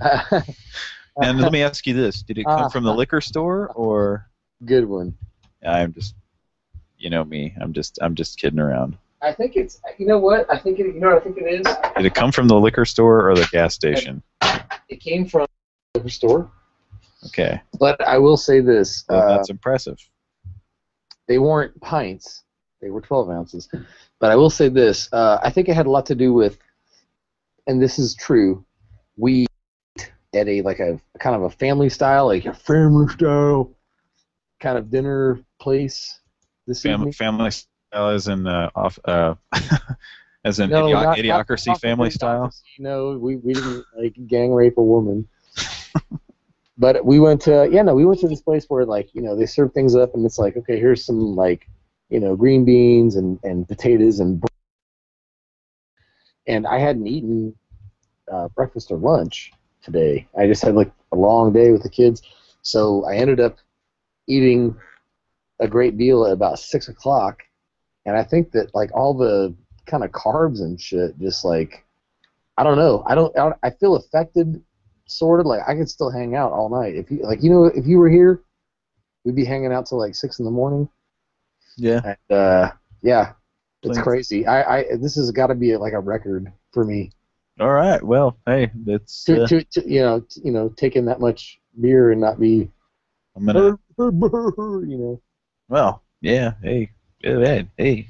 and let me ask you this: Did it come from the liquor store or? Good one. I'm just, you know me. I'm just I'm just kidding around. I think it's. You know what? I think it. You know what I think it is. Did it come from the liquor store or the gas station? It came from the liquor store. Okay, But I will say this: well, uh, that's impressive. they weren't pints; they were 12 ounces. But I will say this: uh, I think it had a lot to do with, and this is true. We at a like a kind of a family style, like a family style kind of dinner place. This Family evening. family style as in uh, off uh, as in No, not- idiocracy not family style. No, we, we didn't like gang rape a woman. but we went to yeah no we went to this place where like you know they serve things up and it's like okay here's some like you know green beans and and potatoes and br- and I hadn't eaten uh, breakfast or lunch today. I just had like a long day with the kids, so I ended up eating a great deal at about six o'clock, and I think that like all the kind of carbs and shit just like I don't know. I don't I, don't, I feel affected sort of. Like I could still hang out all night. If you like you know if you were here we'd be hanging out till like six in the morning Yeah. and uh yeah it's crazy I I this has got to be like a record for me All right. Well, hey, it's. to, Uh, to, to you know you know taking that much beer and not be I'm gonna. you know Well, yeah. Hey, hey, hey.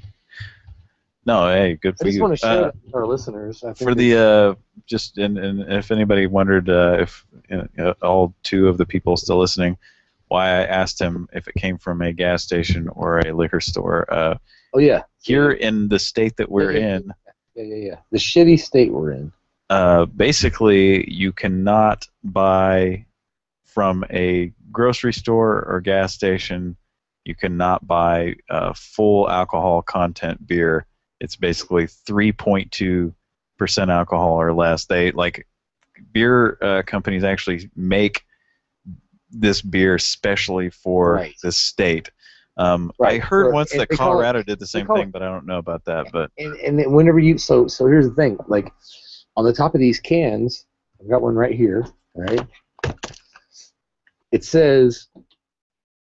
No, hey, good for you. I just you. want to share Uh, with our listeners for the uh, just and, and if anybody wondered uh, if you know, all two of the people still listening, why I asked him if it came from a gas station or a liquor store. Uh, oh yeah here in the state that we're Yeah, yeah, in, yeah yeah yeah the shitty state we're in uh, basically you cannot buy from a grocery store or gas station. You cannot buy uh, full alcohol content beer. It's basically 3.2 percent alcohol or less. They like beer uh, companies actually make this beer specially for Right. this state. Um, I heard once that call it- Colorado did the same thing, it- but I don't know about that. But and and whenever you so so here's the thing like on the top of these cans I've got one right here right it says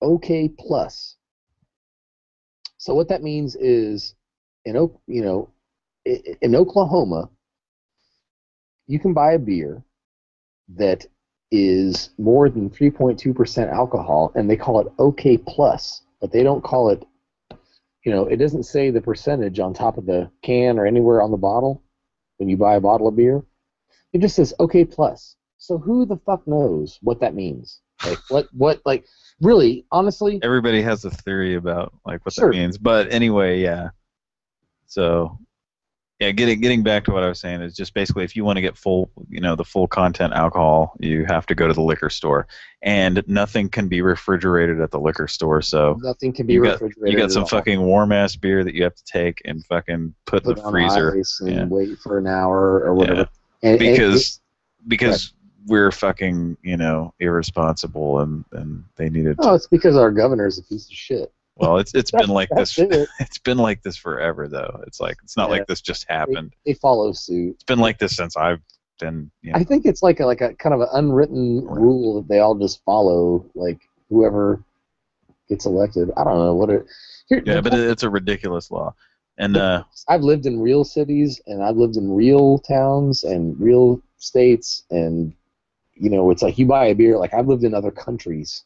OK plus so what that means is in you know in Oklahoma you can buy a beer that is more than 3.2% alcohol and they call it OK plus but they don't call it you know, it doesn't say the percentage on top of the can or anywhere on the bottle when you buy a bottle of beer. It just says OK plus. So who the fuck knows what that means? Like what what like really honestly everybody has a theory about like what Sure. that means. But anyway, yeah. So yeah, getting getting back to what I was saying is just basically if you want to get full, you know, the full content alcohol, you have to go to the liquor store, and nothing can be refrigerated at the liquor store. So nothing can be you got refrigerated. you got some fucking warm ass beer that you have to take and fucking put, in the freezer. and Yeah. wait for an hour or whatever. And, and because because we're fucking you know irresponsible and and they needed to oh, it's because our governor is a piece of shit. Well, it's it's been like this. it. It's been like this forever, though. It's like it's not Yeah. like this just happened. They, they follow suit. It's been like this since I've been. You know, I think it's like a, like a kind of an unwritten rule that they all just follow. Like whoever gets elected, I don't know what it. Here, yeah, but it's a ridiculous law, and uh, I've lived in real cities and I've lived in real towns and real states and you know it's like you buy a beer like I've lived in other countries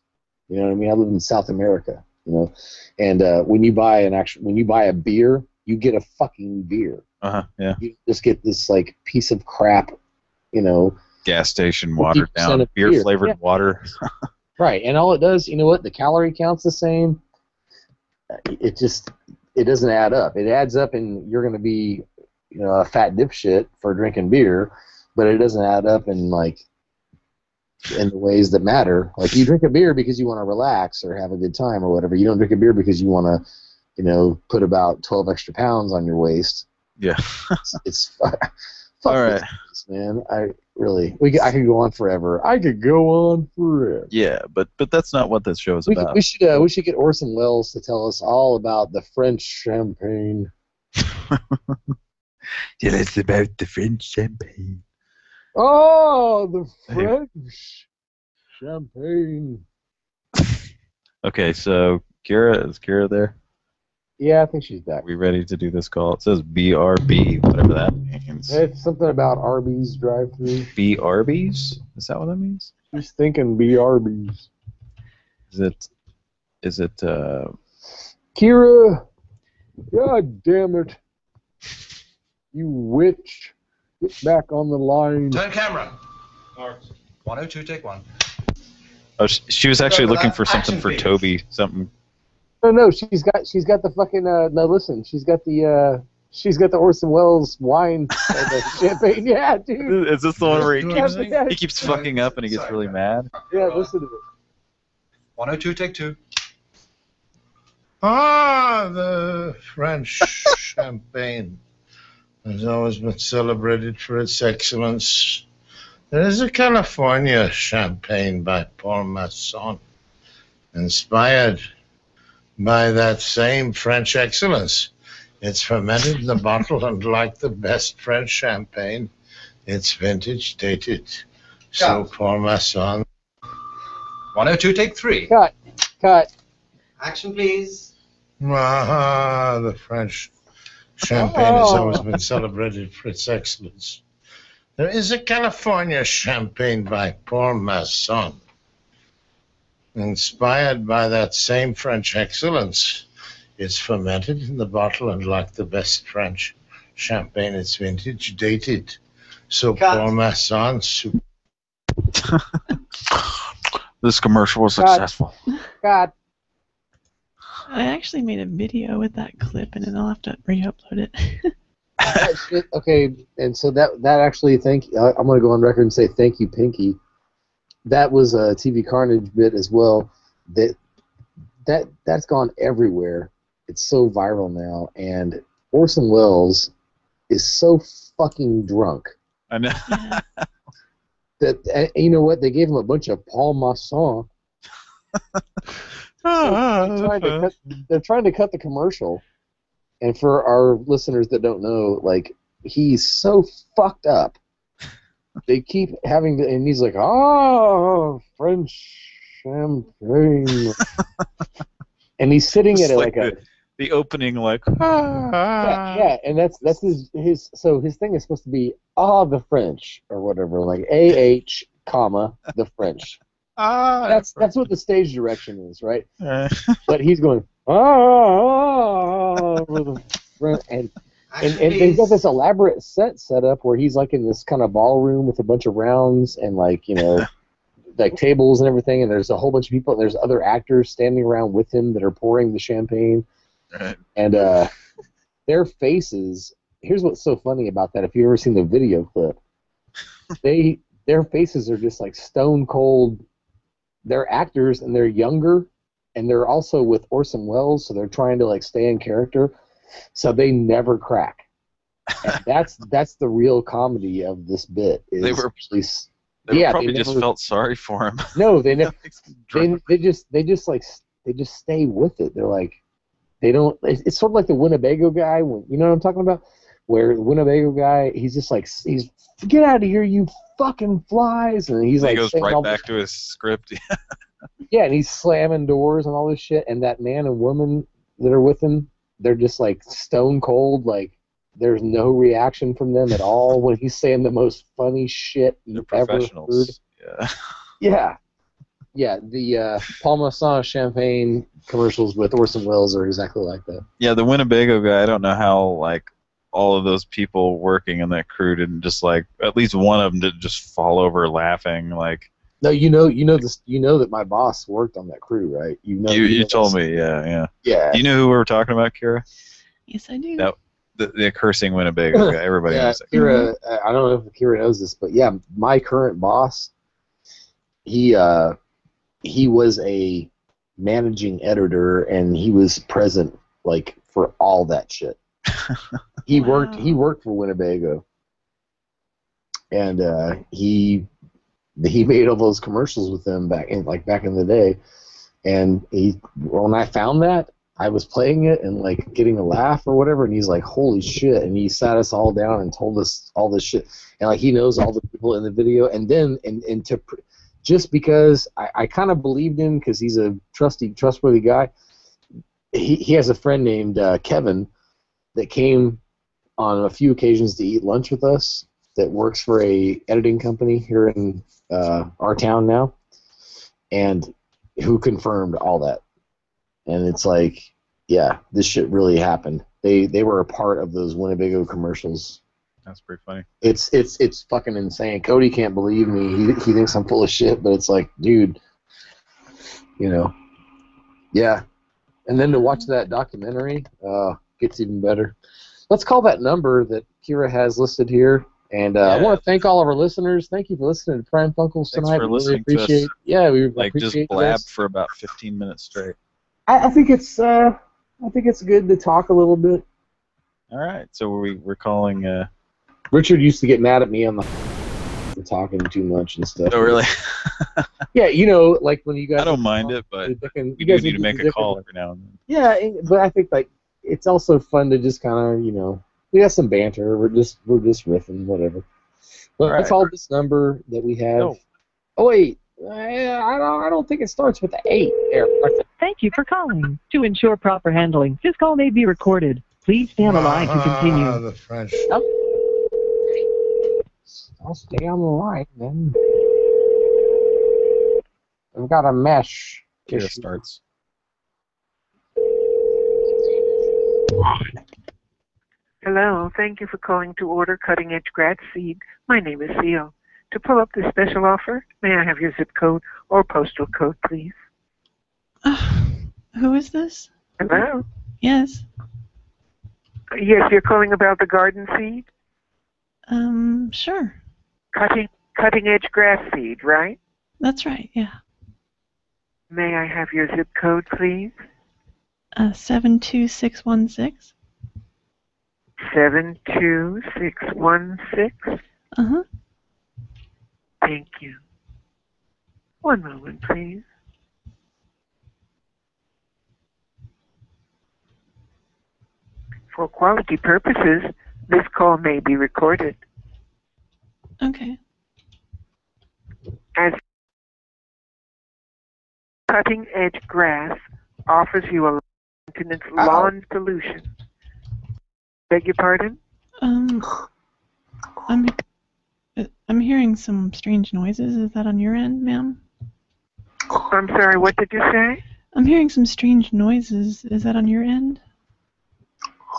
you know what I mean I live in South America you know? And uh, when you buy an actual when you buy a beer you get a fucking beer. Uh huh, yeah, you just get this like piece of crap you know? Gas station watered down. beer beer, flavored yeah. water. right and all it does you know what? The calorie count's the same. It just it doesn't add up. It adds up and you're going to be you know a fat dipshit for drinking beer but it doesn't add up in like in the ways that matter like you drink a beer because you want to relax or have a good time or whatever you don't drink a beer because you want to you know put about 12 extra pounds on your waist yeah. it's, it's fuck All right. man i really we i could go on forever i could go on forever Yeah, but but that's not what this show is we, could, about. we should uh, we should get Orson Welles to tell us all about the French champagne. Yeah, it's about the French champagne. Oh, the French champagne. Okay, so Kira is Kira there? Yeah, I think she's back. we ready to do this call? It says BRB, whatever that means. It's something about Arby's drive-through. BRBs? Is that what that means? She's thinking BRBs. Is it? Is it? Uh, Kira, God damn it. You witch. Get back on the line. Turn camera. 102, take one. oh, she, she was actually looking for something for. Toby. Something. No, no, she's got she's got the fucking uh no listen, she's got the uh She's got the Orson Welles wine and the champagne. Yeah, dude. Is this the one where he keeps, he keeps fucking up and he gets really mad? Yeah, listen to this. 102, take two. Ah, the French champagne has always been celebrated for its excellence. There is a California champagne by Paul Masson, inspired by that same French excellence. It's fermented in the bottle, and like the best French champagne, it's vintage dated. So Paul Masson. 102, take three. Cut. Cut. Action, please. Ah, the French champagne has oh. always been celebrated for its excellence. There is a California champagne by Paul Masson, inspired by that same French excellence. It's fermented in the bottle, and like the best French champagne, it's vintage dated. So Paul Masson, su- This commercial was Cut. successful. God. I actually made a video with that clip, and then I'll have to re-upload it. Okay, and so that that actually thank I- I'm gonna go on record and say thank you, Pinky. That was a TV Carnage bit as well. That that that's gone everywhere. It's so viral now, and Orson Welles is so fucking drunk I know. that and you know what? They gave him a bunch of Paul Masson. they're, ah, ah, trying to ah. cut, they're trying to cut the commercial. And for our listeners that don't know, like he's so fucked up. They keep having to, and he's like, "Oh, French champagne," and he's sitting Just at like like, a the, the opening, like, yeah, yeah, and that's that's his his so his thing is supposed to be ah the French or whatever, like A H comma the French. Ah, That's that's what the stage direction is, right? Uh, But he's going ah with the and and, and they've got this elaborate set set up where he's like in this kind of ballroom with a bunch of rounds and like you know like tables and everything and there's a whole bunch of people and there's other actors standing around with him that are pouring the champagne. And uh their faces here's what's so funny about that if you've ever seen the video clip. They their faces are just like stone cold they're actors and they're younger and they're also with Orson Welles so they're trying to like stay in character so they never crack and that's that's the real comedy of this bit is They were- s- they yeah, probably they just felt sorry for him. no, they never. they, they just they just like they just stay with it. They're like they don't. It's, it's sort of like the Winnebago guy. When, you know what I'm talking about? Where the Winnebago guy, he's just like he's get out of here, you fucking flies, and he's he like goes right back to his script. yeah, and he's slamming doors and all this shit. And that man and woman that are with him, they're just like stone cold. Like there's no reaction from them at all when he's saying the most funny shit you ever heard. Professionals. Yeah. Yeah. Yeah, the uh, Paul Masson champagne commercials with Orson Welles are exactly like that. Yeah, the Winnebago guy. I don't know how like all of those people working in that crew didn't just like at least one of them didn't just fall over laughing. Like No, you know, you know this. You know that my boss worked on that crew, right? You know. you, you know told this. me, yeah, yeah. Yeah. Do you know who we were talking about, Kira? Yes, I do. That the, the cursing Winnebago guy. Everybody yeah, knows that. Kira. uh, I don't know if Kira knows this, but yeah, my current boss, he uh, he was a managing editor, and he was present like for all that shit. He worked. He worked for Winnebago, and uh, he he made all those commercials with them back in like back in the day. And he when I found that, I was playing it and like getting a laugh or whatever, and he's like, "Holy shit!" And he sat us all down and told us all this shit, and like he knows all the people in the video, and then and and to pr- just because I, I kind of believed him because he's a trusty trustworthy guy. He he has a friend named uh, Kevin that came on a few occasions to eat lunch with us that works for a editing company here in uh, our town now, and who confirmed all that. And it's like, yeah, this shit really happened. They they were a part of those Winnebago commercials. That's pretty funny. It's it's it's fucking insane. Cody can't believe me. He he thinks I'm full of shit, but it's like, dude, you know, yeah. And then to watch that documentary uh, gets even better. let's call that number that Kira has listed here. And uh, I want to thank all of our listeners. Thank you for listening to Pran Funkels Thanks tonight. for We listening to us. appreciate. Yeah, we Like just appreciate blab this. for about 15 minutes straight. I, I think it's uh, I think it's good to talk a little bit. All right, so we we're calling. Uh, Richard used to get mad at me on the for talking too much and stuff. oh really? Yeah, you know, like when you guys. I don't mind it, but Dickin- we you do guys need to make a call every now and then. Yeah, but I think like it's also fun to just kind of you know we got some banter. We're just we're just riffing whatever. But Right. let's call this number that we have. No. Oh wait, I, I don't I don't think it starts with the eight. There, Thank you for calling. To ensure proper handling, this call may be recorded. Please stay on the line to Ah, continue. the French. I'll stay on the line then. I've got a mesh. Here issue. starts. Hello, thank you for calling to order cutting edge grad seed. My name is Theo. To pull up this special offer, may I have your zip code or postal code, please? Who is this? Hello? Yes. Yes, you're calling about the garden seed? Um, sure. Cutting cutting edge grass seed, right? That's right. Yeah. May I have your zip code, please? Uh, seven two six one six. Seven two six one six. Uh huh. Thank you. One moment, please. For quality purposes, this call may be recorded. Okay. As cutting edge grass offers you a maintenance lawn solution. Beg your pardon? Um, I'm I'm hearing some strange noises. Is that on your end, ma'am? I'm sorry, what did you say? I'm hearing some strange noises. Is that on your end?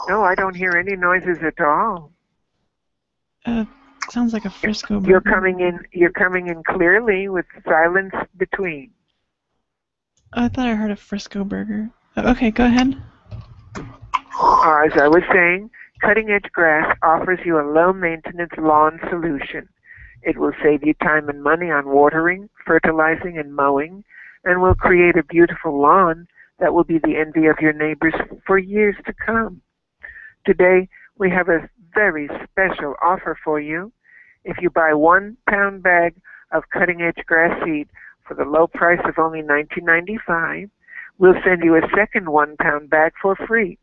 No, I don't hear any noises at all. Uh, sounds like a Frisco. You're burger. coming in you're coming in clearly with silence between. I thought I heard a Frisco burger. Okay, go ahead. Uh, as I was saying, cutting edge grass offers you a low maintenance lawn solution. It will save you time and money on watering, fertilizing, and mowing, and will create a beautiful lawn that will be the envy of your neighbors for years to come. Today, we have a very special offer for you. If you buy one pound bag of cutting edge grass seed for the low price of only $19.95, we'll send you a second one pound bag for free.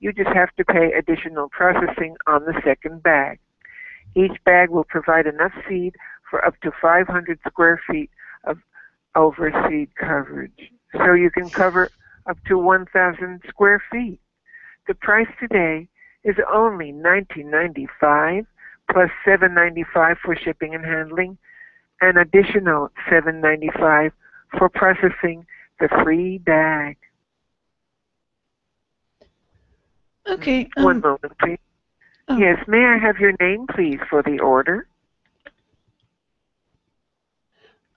You just have to pay additional processing on the second bag. Each bag will provide enough seed for up to 500 square feet of overseed coverage. So you can cover up to 1,000 square feet. The price today is only $19.95 plus $7.95 for shipping and handling, an additional $7.95 for processing the free bag. Okay. One Um, moment, please. oh. Yes, may I have your name, please, for the order?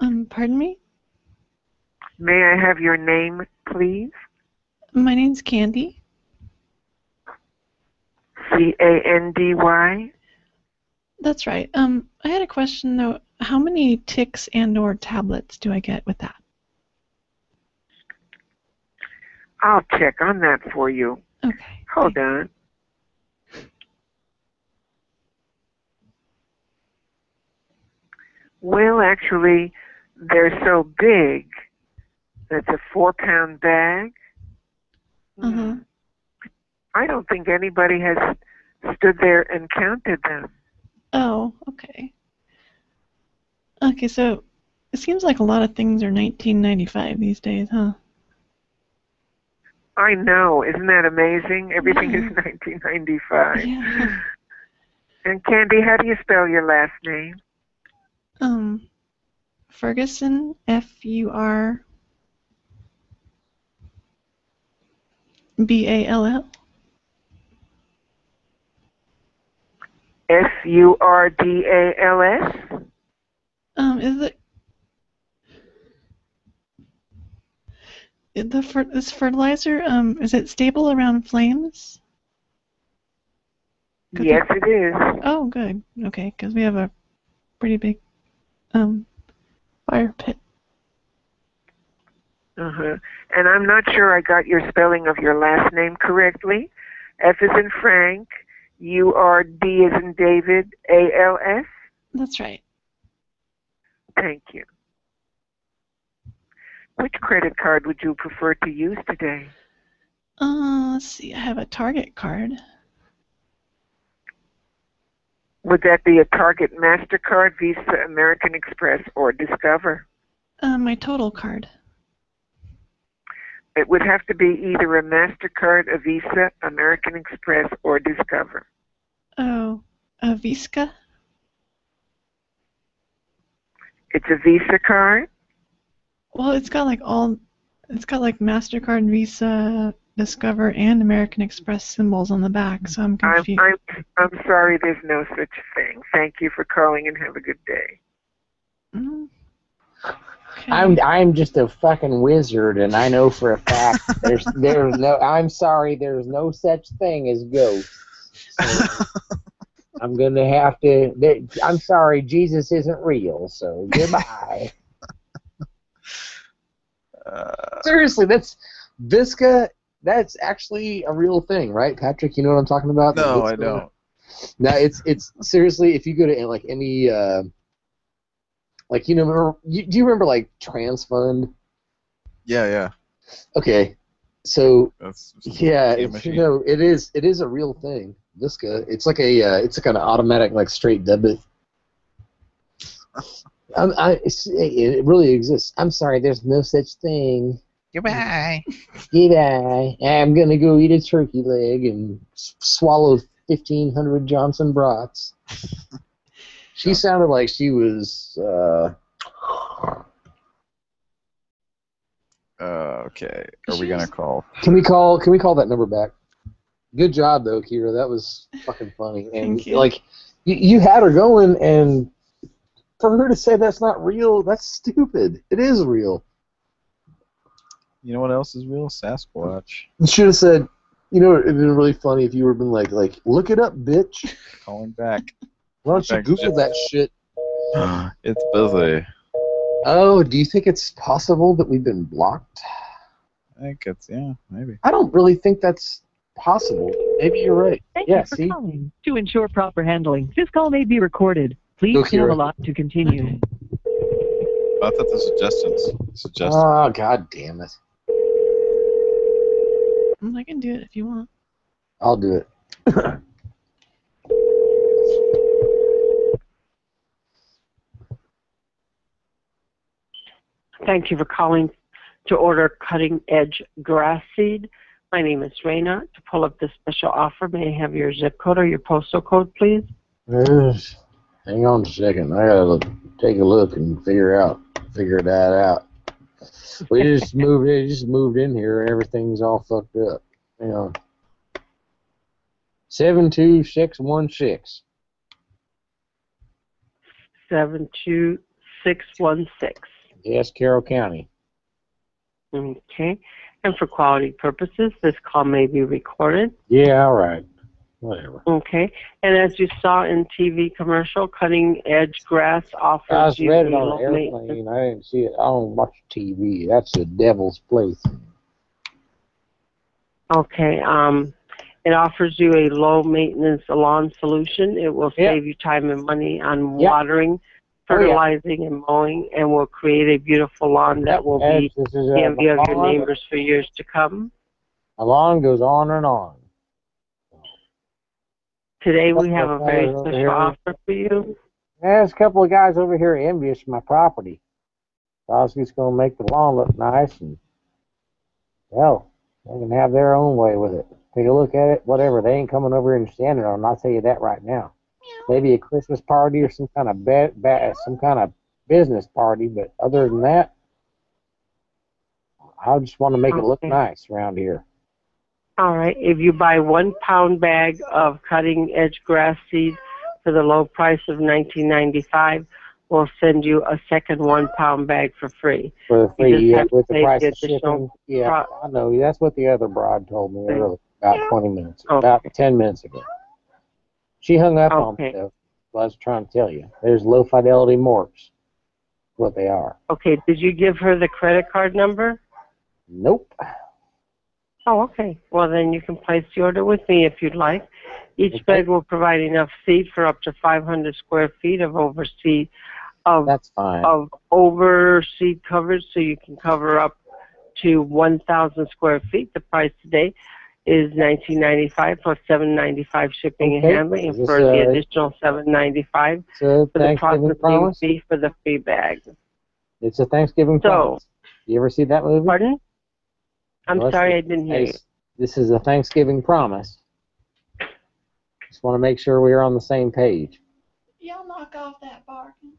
um, pardon me. May I have your name, please? My name's Candy. C A N D Y. That's right. Um, I had a question though. How many ticks and/or tablets do I get with that? I'll check on that for you. Okay. Hold on. Well, actually, they're so big. That's a four pound bag. Huh. I don't think anybody has stood there and counted them. Oh, okay. Okay, so it seems like a lot of things are 1995 these days, huh? I know. Isn't that amazing? Everything is 1995. Yeah. And Candy, how do you spell your last name? Um, Ferguson, F U R B A L L. F U R D A L S? Um, is it the fer- this fertilizer? Um, is it stable around flames? Yes, it is. Oh, good. Okay, because we have a pretty big um fire pit. Uh-huh. And I'm not sure I got your spelling of your last name correctly. F is in Frank, U R D is in David, A L S. That's right. Thank you. Which credit card would you prefer to use today? Uh, let's see. I have a Target card. Would that be a Target MasterCard, Visa, American Express, or Discover? Uh, my Total card. It would have to be either a MasterCard, a Visa, American Express, or Discover. Oh, a Visca. It's a Visa card? Well, it's got like all. It's got like Mastercard, Visa, Discover, and American Express symbols on the back. So I'm I'm, confused. I'm, I'm sorry, there's no such thing. Thank you for calling and have a good day. Mm. I'm I'm just a fucking wizard, and I know for a fact there's there's no. I'm sorry, there's no such thing as ghosts. So I'm gonna have to. There, I'm sorry, Jesus isn't real. So goodbye. Seriously, that's Visca. That's actually a real thing, right, Patrick? You know what I'm talking about? No, I don't. No, it's it's seriously. If you go to like any, uh, like you know, remember, you, do you remember like Transfund? Yeah, yeah. Okay, so That's yeah, you know, it is it is a real thing. Visca. It's like a uh, it's like an automatic like straight debit. Um, I, it really exists. I'm sorry, there's no such thing. Goodbye. Goodbye. I'm gonna go eat a turkey leg and swallow 1,500 Johnson brats. She sounded like she was. Uh, Uh, okay. Are we gonna call? can we call? Can we call that number back? Good job though, Kira. That was fucking funny. And Thank you. like, you, you had her going, and for her to say that's not real, that's stupid. It is real. You know what else is real? Sasquatch. You should have said. You know, it'd been really funny if you would have been like, like, look it up, bitch. Calling back. Why don't you Google that shit? it's busy. Oh, do you think it's possible that we've been blocked? I think it's yeah, maybe. I don't really think that's possible. Maybe you're right. Thank yeah, you for see? calling. To ensure proper handling, this call may be recorded. Please Go, have a lot to continue. I thought the suggestions. Suggestions. Oh, god damn it. Mm, I can do it if you want. I'll do it. Thank you for calling to order cutting edge grass seed. My name is Raina. To pull up this special offer, may I have your zip code or your postal code, please? Yes. Hang on a second. I gotta look, take a look and figure out figure that out. We just moved in just moved in here and everything's all fucked up. Hang on. Seven two six one six. 72616. Yes, Carroll County. Okay. And for quality purposes, this call may be recorded. Yeah, all right. Whatever. Okay. And as you saw in TV commercial, cutting edge grass offers I just you read it on an airplane. I didn't see it. I don't watch TV. That's the devil's place. Okay. Um, it offers you a low maintenance lawn solution. It will Yeah. save you time and money on Yeah. watering, Oh, yeah. fertilizing, and mowing, and will create a beautiful lawn that will be Yes, this the envy of your neighbors for years to come. The lawn goes on and on. Today we have a very special here. offer for you. There's a couple of guys over here envious of my property. So I was just going to make the lawn look nice and, hell, they can have their own way with it. Take a look at it, whatever. They ain't coming over here and standing on it. I'll tell you that right now. Maybe a Christmas party or some kind of ba- ba- some kind of business party, but other than that, I just want to make it look nice around here. All right. If you buy one pound bag of cutting edge grass seed for the low price of nineteen ninety five, we'll send you a second one pound bag for free. For the free, yeah, with the price the of shipping. Yeah, I know. That's what the other broad told me earlier, about 20 minutes, Okay. about 10 minutes ago. She hung up on me. Though. I was trying to tell you. There's low fidelity morphs, What they are. Okay, did you give her the credit card number? Nope. Oh, okay. Well, then you can place the order with me if you'd like. Each bed will provide enough seat for up to 500 square feet of overseat of That's fine. of overseat coverage, so you can cover up to 1,000 square feet. The price today is 19.95 plus 7.95 shipping Okay. and handling, and for the additional 7.95 for the processing fee for the free bag. It's a Thanksgiving So- promise. You ever see that movie? Pardon? I'm Well, sorry, I didn't hear you. This is a Thanksgiving promise. Just want to make sure we're on the same page. Y'all knock off that barking.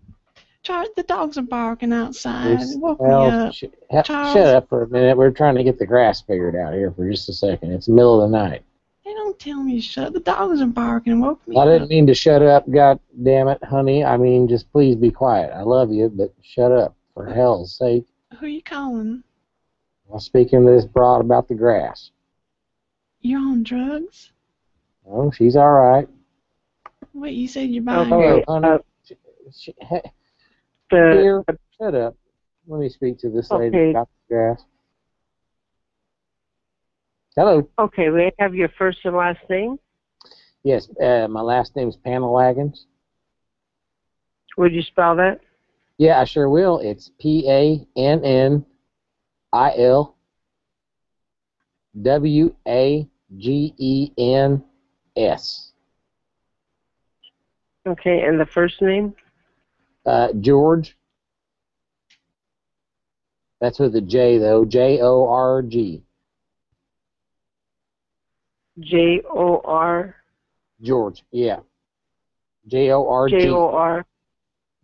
Charles, the dogs are barking outside. It's- woke well, me up. sh- Charles. shut up for a minute. We're trying to get the grass figured out here for just a second. It's the middle of the night. They don't tell me to shut. Up. The dogs are barking. Woke me I up. I didn't mean to shut up. God damn it, honey. I mean, just please be quiet. I love you, but shut up for hell's sake. Who you calling? I'm speaking to this broad about the grass. You're on drugs? Oh, she's all right. Wait, you said you're buying. Hello, honey. Sh- sh- hey, The- Dear, shut up. Let me speak to this lady about the grass. Hello. Okay, we have your first and last name. Yes, uh, my last name's Panalagans. Would you spell that? Yeah, I sure will. It's P A N N I L W A G E N S. Okay, and the first name? Uh, George. That's with a J though. J O R G. J O R George. Yeah. J O R G. J O R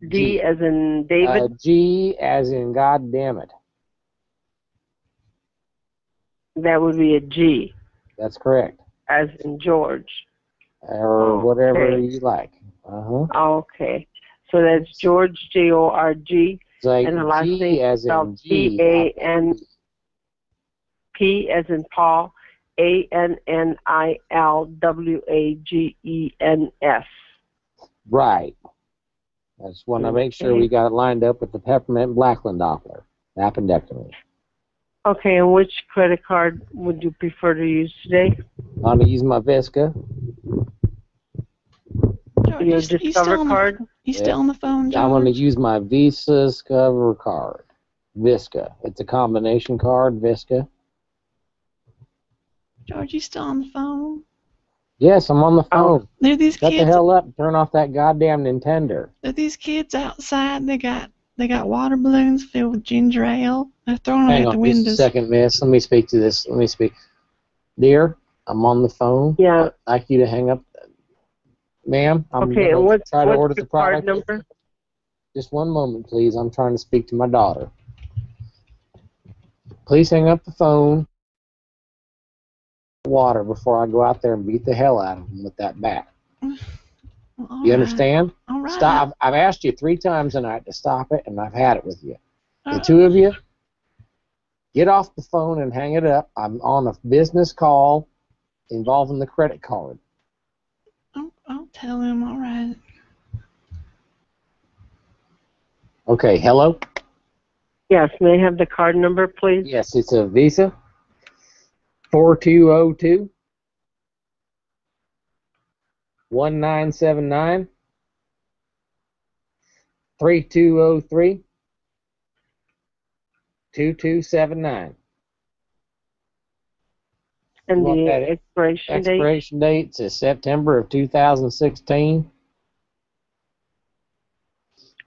D as in Uh, David. G as in God damn it. That would be a G That's correct. as in George. Or whatever you like. Uh huh. Okay, so that's George J O R G, like and the last G name as in G. P A N P as in Paul, A N N I L W A G E N S. Right. I just want to make sure we got it lined up with the peppermint Blackland Doppler. Appendectomy. Okay, and which credit card would you prefer to use today? I'm gonna use my Visca. George, Your he's- he's Discover still on the- card? You still on the phone, I'm gonna use my Visa Discover card. Visca. It's a combination card, Visca. George, you still on the phone? Yes, I'm on the oh. phone. There these Shut the hell up and turn off that goddamn Nintendo. There are these kids outside. They got they got water balloons filled with ginger ale. They're throwing them Hang at the on just a windows. second, miss. Let me speak to this. Let me speak. Dear, I'm on the phone. Yeah. I'd like you to hang up. Ma'am, I'm Okay, gonna and what's, try to what's order the the product. card number? Just one moment, please. I'm trying to speak to my daughter. Please hang up the phone. Water before I go out there and beat the hell out of them with that bat. All You right. understand? All right. Stop. I've, I've asked you three times tonight to stop it, and I've had it with you. The Uh, two of you, get off the phone and hang it up. I'm on a business call involving the credit card. I'll, I'll tell him. All right. Okay, hello? Yes, may I have the card number, please? Yes, it's a Visa. 4202 1979 3203 2279. And the that expiration date? Expiration date is September of 2016.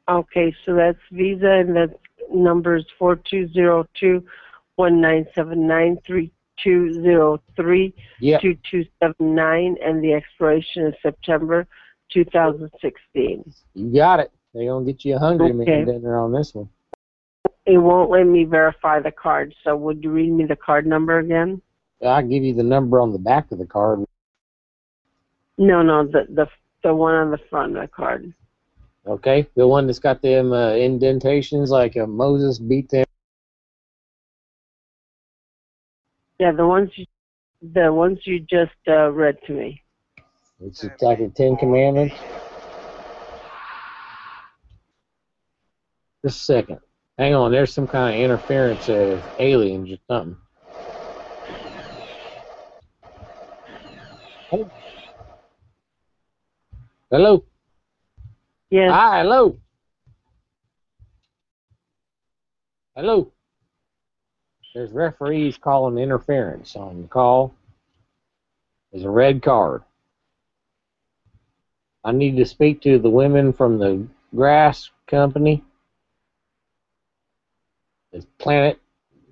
Okay, so that's Visa, and that's numbers four two zero two one nine seven nine three two zero three Yep. two two seven nine, and the expiration is September two thousand sixteen. You got it. They're going to get you a hungry Okay. man dinner on this one. It won't let me verify the card, so would you read me the card number again? I'll give you the number on the back of the card. No, no, the the the one on the front of the card. Okay, the one that's got them uh, indentations like uh, Moses beat them. Yeah, the ones you, the ones you just uh, read to me. It's like the Ten Commandments. Just a second. Hang on, there's some kind of interference of aliens or something. Oh. Hello? Yes. Hi, hello. Hello. There's referees calling interference on the call. There's a red card. I need to speak to the women from the grass company. It's Planet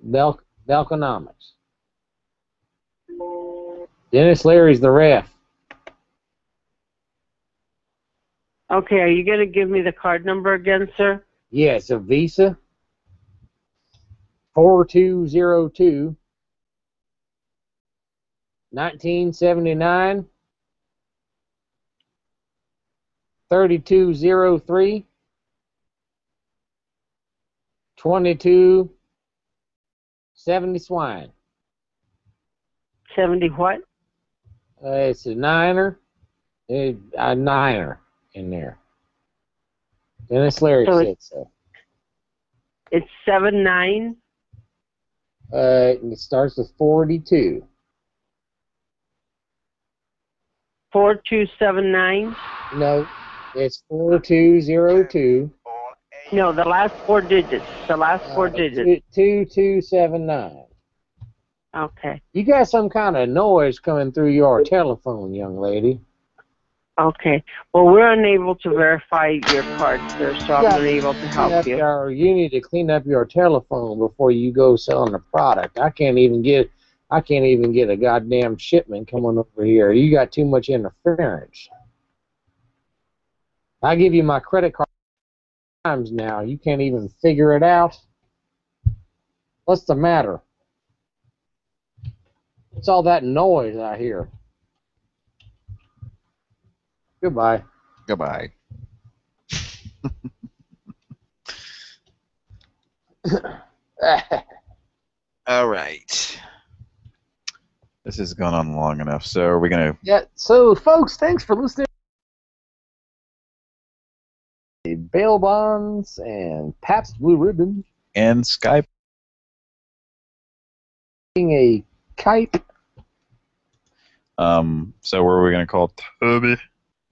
Bel- Belconomics. Denis Leary's the ref. Okay, are you going to give me the card number again, sir? Yeah, it's a Visa. Four two zero two. 1979 3203 22 70 swine. 70 what? Uh, it's a niner. A, a niner in there. Dennis Larry So said it's- so. It's seven nine. Uh, and it starts with 42. 4279. No, it's 4202. No, the last four digits. The last four digits. 2279. Okay. You got some kind of noise coming through your telephone, young lady. Okay. Well, we're unable to verify your card, sir, so I'm unable to help you. your- you need to clean up your telephone before you go selling the product. I can't even get I can't even get a goddamn shipment coming over here. You got too much interference. I give you my credit card times now. You can't even figure it out. What's the matter? What's all that noise I hear? Goodbye. Goodbye. All right. This has gone on long enough, so are we gonna? Yeah, so folks, thanks for listening. Bail bonds and Pabst Blue Ribbon And Skype. being a kite. Um. So, what are we gonna call Toby?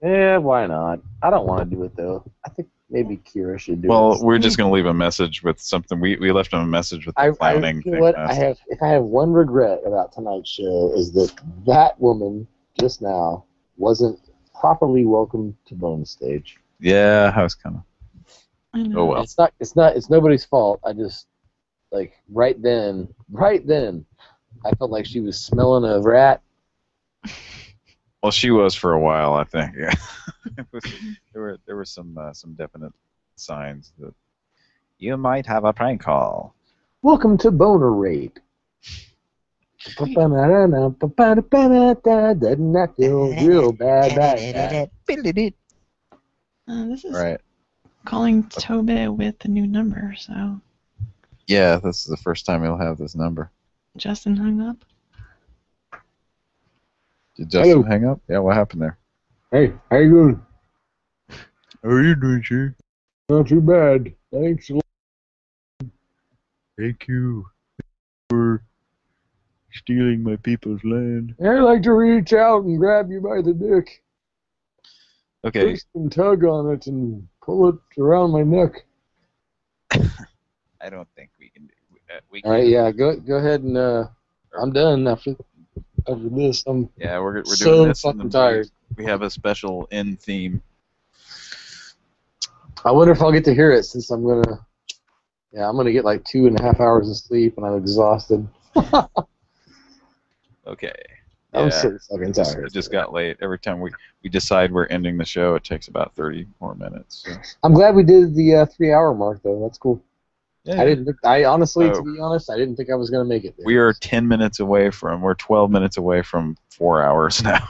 Yeah, why not? I don't want to do it though. I think maybe Kira should do Well, it. Well, we're just gonna leave a message with something. We we left him a message with the I, I, you know thing. what? I have if I have one regret about tonight's show is that that woman just now wasn't properly welcomed to Bone Stage. Yeah, I was kind of. Oh well. It's not. It's not. It's nobody's fault. I just like right then, right then, I felt like she was smelling a rat. Well, she was for a while, I think. Yeah. Was- there were there were some uh, some definite signs that you might have a prank call. Welcome to Boner Rape. Doesn't that feel real bad? bad, bad? Uh, this is Right. calling Tobe with the new number, so Yeah, this is the first time you'll have this number. Justin hung up. Did Justin Hello. hang up? Yeah, what happened there? Hey, how you doing? How are you doing, sir? Not too bad. Thanks a lot. Thank you for stealing my people's land. I'd like to reach out and grab you by the dick. Okay. Twist and tug on it and pull it around my neck. I don't think we can do. Uh, we All right, yeah, go go ahead and uh, I'm done after after this. I'm Yeah, we're we're doing so this. fucking tired. We have a special end theme. I wonder if I'll get to hear it since I'm gonna. Yeah, I'm gonna get like two and a half hours of sleep and I'm exhausted. Okay. I'm Yeah, so fucking it just- tired. It just got late. Every time we, we decide we're ending the show, it takes about 30 more minutes. so. I'm glad we did the uh, three hour mark though. That's cool. Yeah. I didn't. Think, I honestly, Oh. to be honest, I didn't think I was gonna make it. There. We are 10 minutes away from, we're 12 minutes away from four hours now.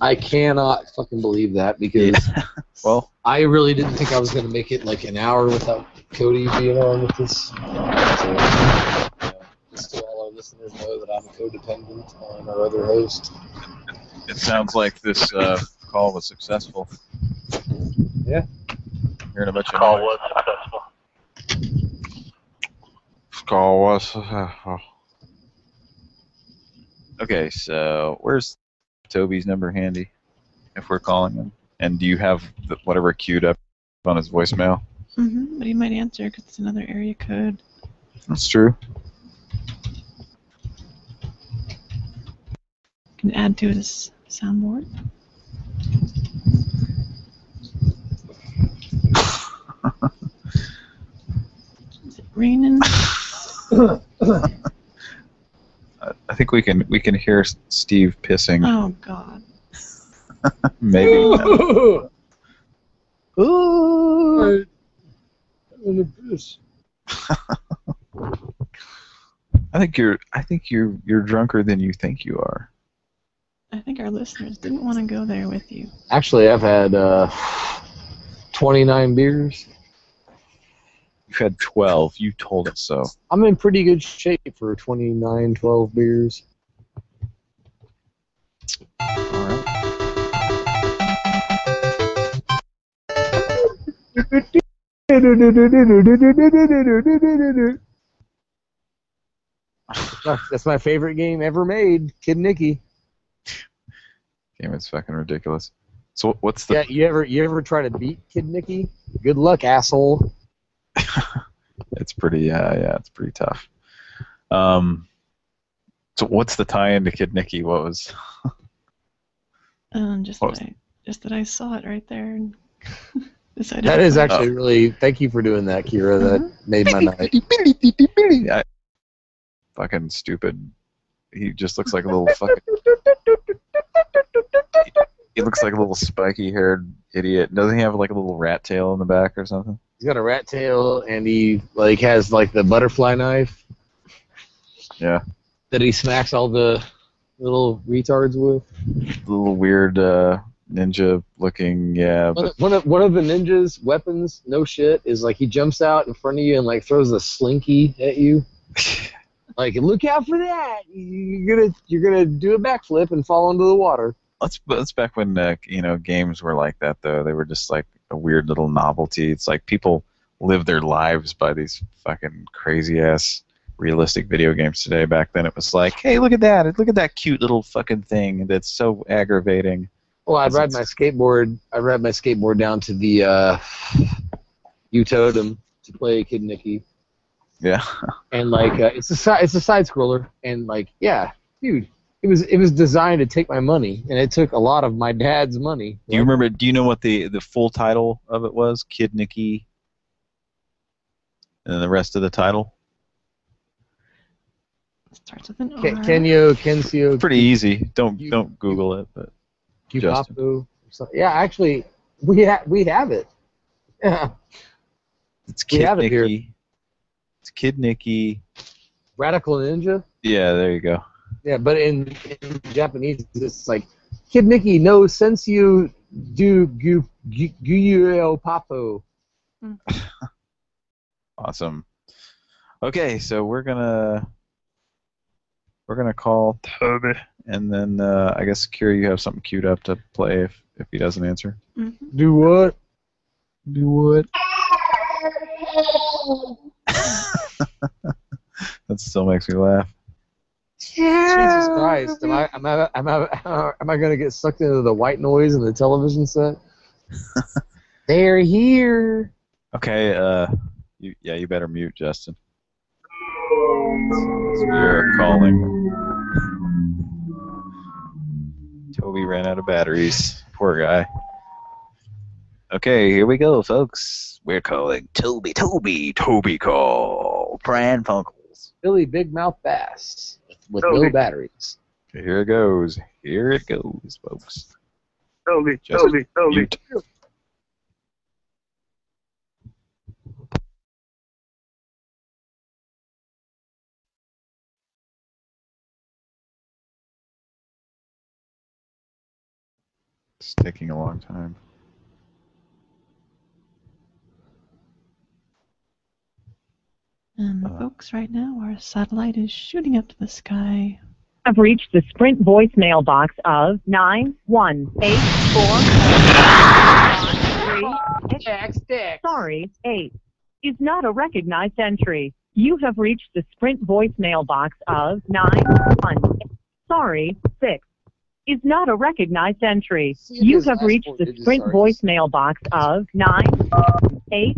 I cannot fucking believe that because well, I really didn't think I was gonna make it like an hour without Cody being on with us. So, yeah, just to all our listeners know that I'm codependent on our other host. It sounds like this uh, call was successful. Yeah. Hearing about your Call noise. was successful. Call was. uh, Okay, so where's Toby's number handy? If we're calling him, and do you have the, whatever queued up on his voicemail? Mm-hmm, but he might answer because it's another area code. That's true. Can add to his soundboard. Is it raining? I I think we can we can hear Steve pissing. Oh God. Maybe. Oh, I'm gonna piss. I think you're I think you're you're drunker than you think you are. I think our listeners didn't want to go there with you. Actually, I've had uh, 29 beers. You've had 12. You told us so. I'm in pretty good shape for 29, 12 beers. That's my favorite game ever made, Kid Niki. Game is fucking ridiculous. So what's the Yeah, you ever you ever try to beat Kid Niki? Good luck, asshole. It's pretty yeah yeah it's pretty tough. Um. So what's the tie-in to Kid Niki? What was? Um, just What that I, just that I saw it right there and decided. That to is play. actually really. Thank you for doing that, Kira. That made my night. I, fucking stupid. He just looks like a little fucking. He looks like a little spiky-haired idiot. Doesn't he have like a little rat tail in the back or something? He's got a rat tail, and he like has like the butterfly knife Yeah. that he smacks all the little retards with. little weird uh, ninja-looking. Yeah, One of, one of one of the ninja's weapons, no shit, is like he jumps out in front of you and like throws a slinky at you. like look out for that! You're gonna you're gonna do a backflip and fall into the water. that's that's back when uh, you know games were like that though. They were just like a weird little novelty. It's like people live their lives by these fucking crazy ass realistic video games today. Back then it was like, hey, look at that! Look at that cute little fucking thing that's so aggravating. Well, I'd ride my skateboard. I'd ride my skateboard down to the uh, U Totem to play Kid Niki, Yeah. and like uh, it's a si- it's a side scroller, and like yeah, dude, it was it was designed to take my money, and it took a lot of my dad's money. Do you remember? Do you know what the the full title of it was? Kid Niki. And the rest of the title. Starts with an Ken- R. Kenyo Kensio Pretty easy. Don't don't Google it, but Justin. Kipapu. So, yeah, actually, we ha- we have it. Yeah, It's we Kid have it here. Nicky. It's Kid Niki. Radical Ninja. Yeah, there you go. Yeah, but in, in Japanese, it's like Kid Mickey no sensu do gu gu- guyo papo. Awesome. Okay, so we're gonna we're gonna call Toby, and then uh, I guess Kira, you have something queued up to play if if he doesn't answer. Do what? Do what? That still makes me laugh. Jesus Christ! Am I am I am I am I gonna get sucked into the white noise in the television set? They're here. Okay, uh, you, yeah, you better mute Justin. You're calling. Toby ran out of batteries. Poor guy. Okay, here we go, folks. We're calling Toby, Toby, Toby call. Pran Funkels. Billy Big Mouth Bass with Toby. no batteries. Here it goes. Here it goes, folks. Toby, Just Toby, Toby. mute. It's taking a long time. And uh, folks, right now our satellite is shooting up to the sky. I've reached the Sprint voicemail box of 9184. Sorry, 8 is not a recognized entry. You have reached the Sprint voicemail box of 91. Sorry, 6 is not a recognized entry. You have reached the Sprint voicemail box of 9 8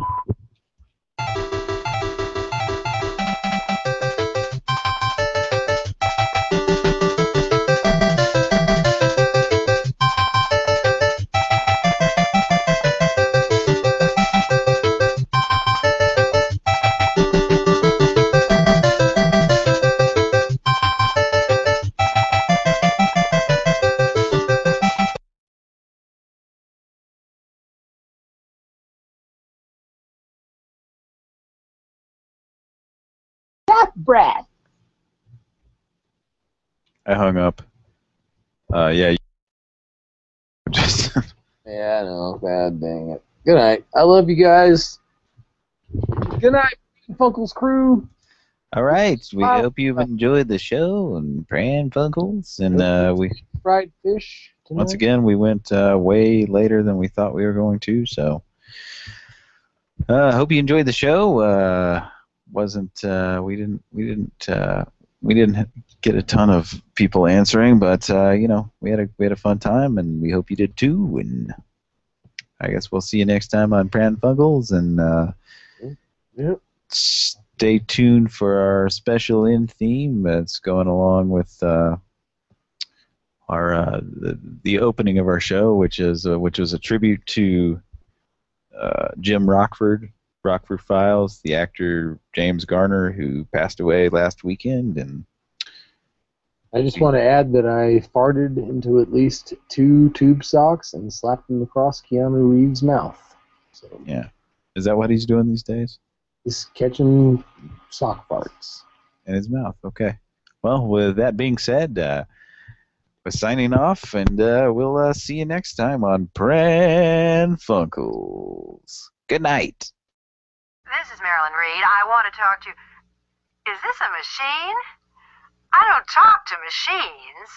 Brad. I hung up. Uh, yeah. Just yeah, I know. God dang it. Good night. I love you guys. Good night, Funkels crew. All right. We Bye. hope you've enjoyed the show and Pran Funkels, and uh, we fried fish. Tonight. Once again, we went uh, way later than we thought we were going to. So, I uh, hope you enjoyed the show. Uh, wasn't uh, we didn't we didn't uh, we didn't get a ton of people answering, but uh, you know we had a we had a fun time, and we hope you did too. And I guess we'll see you next time on Pran Funkels, and uh, Yep. stay tuned for our special in theme that's going along with uh, our uh, the, the opening of our show, which is uh, which was a tribute to uh, Jim Rockford, Rockford Files, the actor James Garner, who passed away last weekend, and I just want to add that I farted into at least two tube socks and slapped them across Keanu Reeves' mouth. So yeah, is that what he's doing these days? he's catching sock farts. in his mouth. Okay. Well, with that being said, uh, we're signing off, and uh, we'll uh, see you next time on Pran Funkels. Good night. This is Marilyn Reed. I want to talk to you. Is this a machine? I don't talk to machines.